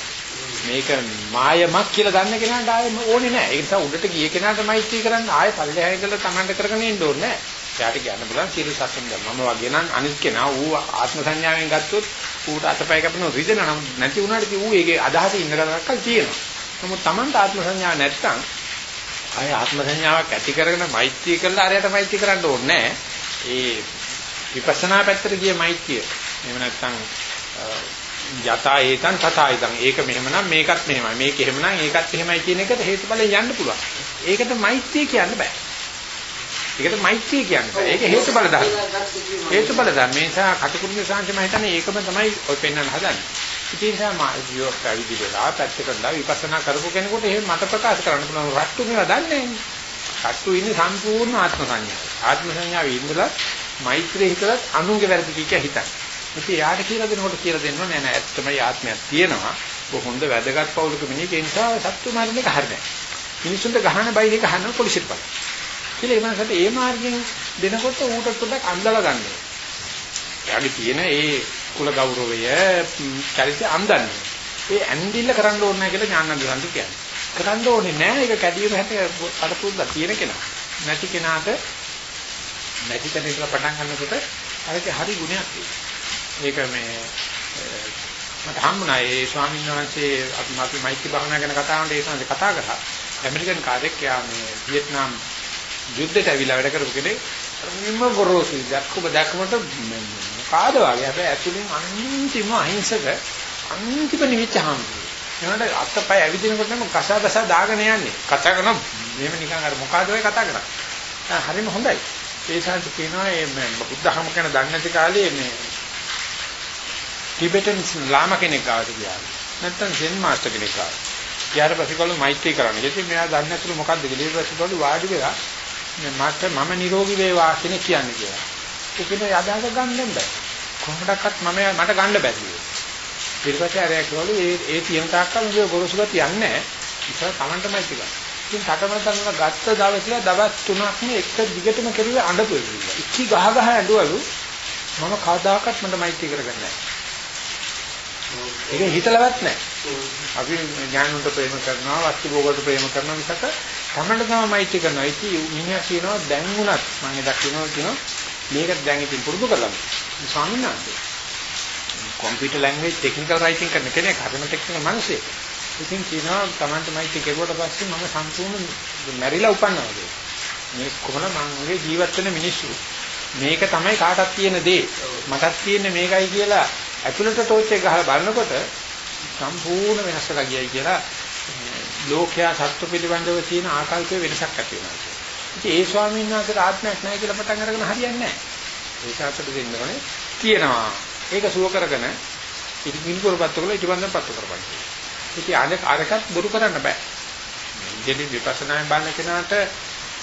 A: මේක මායමක් කියලා දන්න කෙනාට ආයේ ඕනේ නෑ. ඒ නිසා උඩට ගිය කෙනාට මෛත්‍රී කරන්න ආයේ පල්ලෙහාය කියලා Tamanta කරගෙන ඉන්න ඕනේ නෑ. එයාට කියන්න බලන්න සියලු සත්‍යම් දැන් මම වගේ නම් අනිත් කෙනා ඌ ආත්ම සංඥාවෙන් ගත්තොත් ඌට අතපය කැපෙන රිදෙන නම් නැති වුණාට ඉතින් ඌ ඒකේ අදහස ඉන්න කරනකල් තියෙනවා. නමුත් Tamanta ආත්ම සංඥාවක් නැත්තම් ආය ආත්ම සංඥාවක් ඇති කරගෙන මෛත්‍රී කළා අරයට මෛත්‍රී කරන්න ඕනේ ඒ විපස්සනා පැත්තට ගිය මෛත්‍රිය. එහෙම නැත්නම් යතා ඒතං තථා ඒතං ඒක මෙහෙමනම් මේකත් මෙහෙමයි. මේක එහෙමනම් ඒකත් එහෙමයි කියන එකට හේතුඵලෙන් යන්න පුළුවන්. ඒකට මෛත්‍රිය කියන්න බෑ. ඒකට මෛත්‍රිය කියන්නේ. ඒක හේතුඵල ධර්ම. හේතුඵල ධර්ම. මේ නිසා කටුකුරුගේ සංසම හිතන්නේ ඒකම තමයි ඔය පෙන්වන්න හදන්නේ. ඉතින් තමයි මාර්ගියෝ පැවිදි වෙලා පැත්තකට විපස්සනා කරපු කෙනෙකුට එහෙම මත ප්‍රකාශ කරන්න පුළුවන්. රට්ටු මේවා දන්නේ නැහැ. රට්ටු ඉන්නේ සම්පූර්ණ ආත්ම සංඥාව. ආත්ම සංඥාවේ ඉඳලා මෛත්‍රිය හිතලත් අනුන්ගේ වැරදි කිය හිතන්න. ඉතින් යාට කියලා දෙනකොට කියලා දෙන්න නෑ නෑ ඇත්තමයි ආත්මයක් තියෙනවා. ඔබ හොඳ වැදගත් පෞලික මිනිහෙක් ඒ නිසා සත්තු මාර්ග එක හරිනේ. මිනිසුන්ට ගහන බයින එක හන්න පොලිසියට බලන්න. කියලා ඒ මනසට ඒ මාර්ගයෙන් දෙනකොට ඌට පොඩ්ඩක් අන්දලා ගන්න. එයාගේ තියෙන ඒ කුල ගෞරවය චරිතය අන්දන්නේ. ඒ ඇන්දිල්ල කරන්න ඕනේ නැහැ කියලා ඥානන්දසන්ති කියන්නේ. කරන්න ඕනේ නැහැ ඒක කැඩීම හැට අඩපුද්දා තියෙන කෙනා. නැති කෙනාට නැති තැන ඉඳලා පටන් ගන්නකොට අරක හරි ගුණයක් ඒක මේ මට හම්බුණා ඒ ස්වාමීන් වහන්සේ අපි මාත් මෛත්‍රී භාවනා ගැන කතා කරනකොට ඒ සංසේ කතා කරා. ඇමරිකන් කාර්යයක් යා මේ වියට්නාම් යුද්ධයට ඇවිල්ලා වැඩ කරපු කෙනෙක් නිම ගොරෝසු දැක්කම දැක්කමට කාද වගේ. හැබැයි ඇතුලෙන් අන්තිම අහිංසක අන්තිම නිවිච්ච හම්බුනේ එනකොට අත්පය ඇවිදිනකොට නම් කසා බසා දාගෙන යන්නේ. කතා කරන මේව නිකන් අර මොකಾದ ඔය කතා කරා හරිම හොඳයි. ඒ සාන්ති කියනවා මේ බුද්ධහම කියන දන්නේ නැති කාලේ මේ ටිබෙටන් ලාම කෙනෙක් ආවට ගියා. නැත්තම් සෙන් මාස්ටර් කෙනෙක් ආවා. ඊට පස්සේ කළු මෛත්‍රී කරන්න. ඉතින් මෙයා දන්නේ නැතුළු මොකද්ද කියලා. ඊට පස්සේ කළු වාඩි වෙලා මට මම නිරෝගී වේවා කියන කියන්නේ කියලා. ඒකේ යදාක ගන්න බෑ. කොහොමඩක්වත් මම මට ගන්න බැරි. ඊට පස්සේ අරයා කිව්වලු ඒ ඒ තියෙන තාක්කල් මේ ගොරසුගත යන්නේ නැහැ. ඉතින් තමන්ටමයි ටිකක්. ඉතින් කටමන තනන ගත්ත දවසේ දවස් 3ක්ම එක දිගටම කෙරුවේ අඬපු එක. ඉච්චි ගහ ගහ ඇඬවලු මම කවදාකවත් මට මෛත්‍රී කරගන්නේ නැහැ. ඒක හිතලවත් නැහැ. අපි ඥානුන්ට ප්‍රේම කරනවා, වස්තු භෝගවලට ප්‍රේම කරනවා මිසක තමන්ට තමයි මෛත්‍රී කරනවා. ඉතින් මිනිහා කියනවා දැන් උනත් මම එදා කියනවා කියනවා මේක දැන් ඉතින් පුරුදු කරගන්න. ස්වාමීන් වහන්සේ. කම්පියුටර් ලැන්ග්වේජ් ටෙක්නිකල් රයිටින් කරන කෙනෙක් හරිම ටෙක්නිකල් මිනිහෙක්. ඉතින් කියනවා තමන්ට මෛත්‍රී කෙරුවට පස්සේ මම සම්පූර්ණ මැරිලා උපන්නා වගේ. මේ කොහොම මගේ ජීවත් වෙන මිනිස්සු. මේක තමයි කාටත් තියෙන දේ. මටත් තියෙන්නේ මේකයි කියලා ඇතුළට ටෝච් එක ගහලා බලනකොට සම්පූර්ණ වෙනස් වෙලා ගියයි කියලා ලෝකයා සත්ව පිළිබඳව තියෙන ආකල්පයේ වෙනසක් ඇති වෙනවා. ඉතින් ඒ ස්වාමීන් වහන්සේට ආත්මයක් නැහැ කියලා පටන් අරගෙන හරියන්නේ නැහැ. ඒ සාසට දෙන්න ඕනේ තියෙනවා. ඒක සුව කරගෙන ඉතින් කරපත්ත කළා ඊටවන්දන් පත්තු කරපන්. ඉතින් අරකට බොරු කරන්න බෑ. ඉතින් විපස්සනායෙන් බලන කෙනාට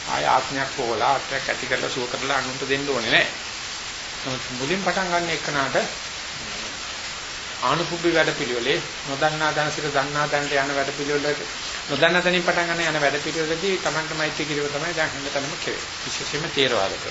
A: ආය ආත්මයක් හොලා ආත්මයක් ඇති කරලා සුව කරලා අනුන්ට දෙන්න ඕනේ නැහැ. නමුත් මුලින් පටන් ගන්න එකනට ආනුභුබ්බි වැඩ පිළිවෙලේ නොදන්නා දැනසිට දන්නා දැනට යන වැඩ පිළිවෙලට නොදන්නා තැනින් පටන් ගන්න යන වැඩ පිළිවෙලදී Tamanට මෛත්‍රී කිරීම තමයි දැන් හැමතැනම කෙරේ. විශේෂයෙන්ම තේරවාදක.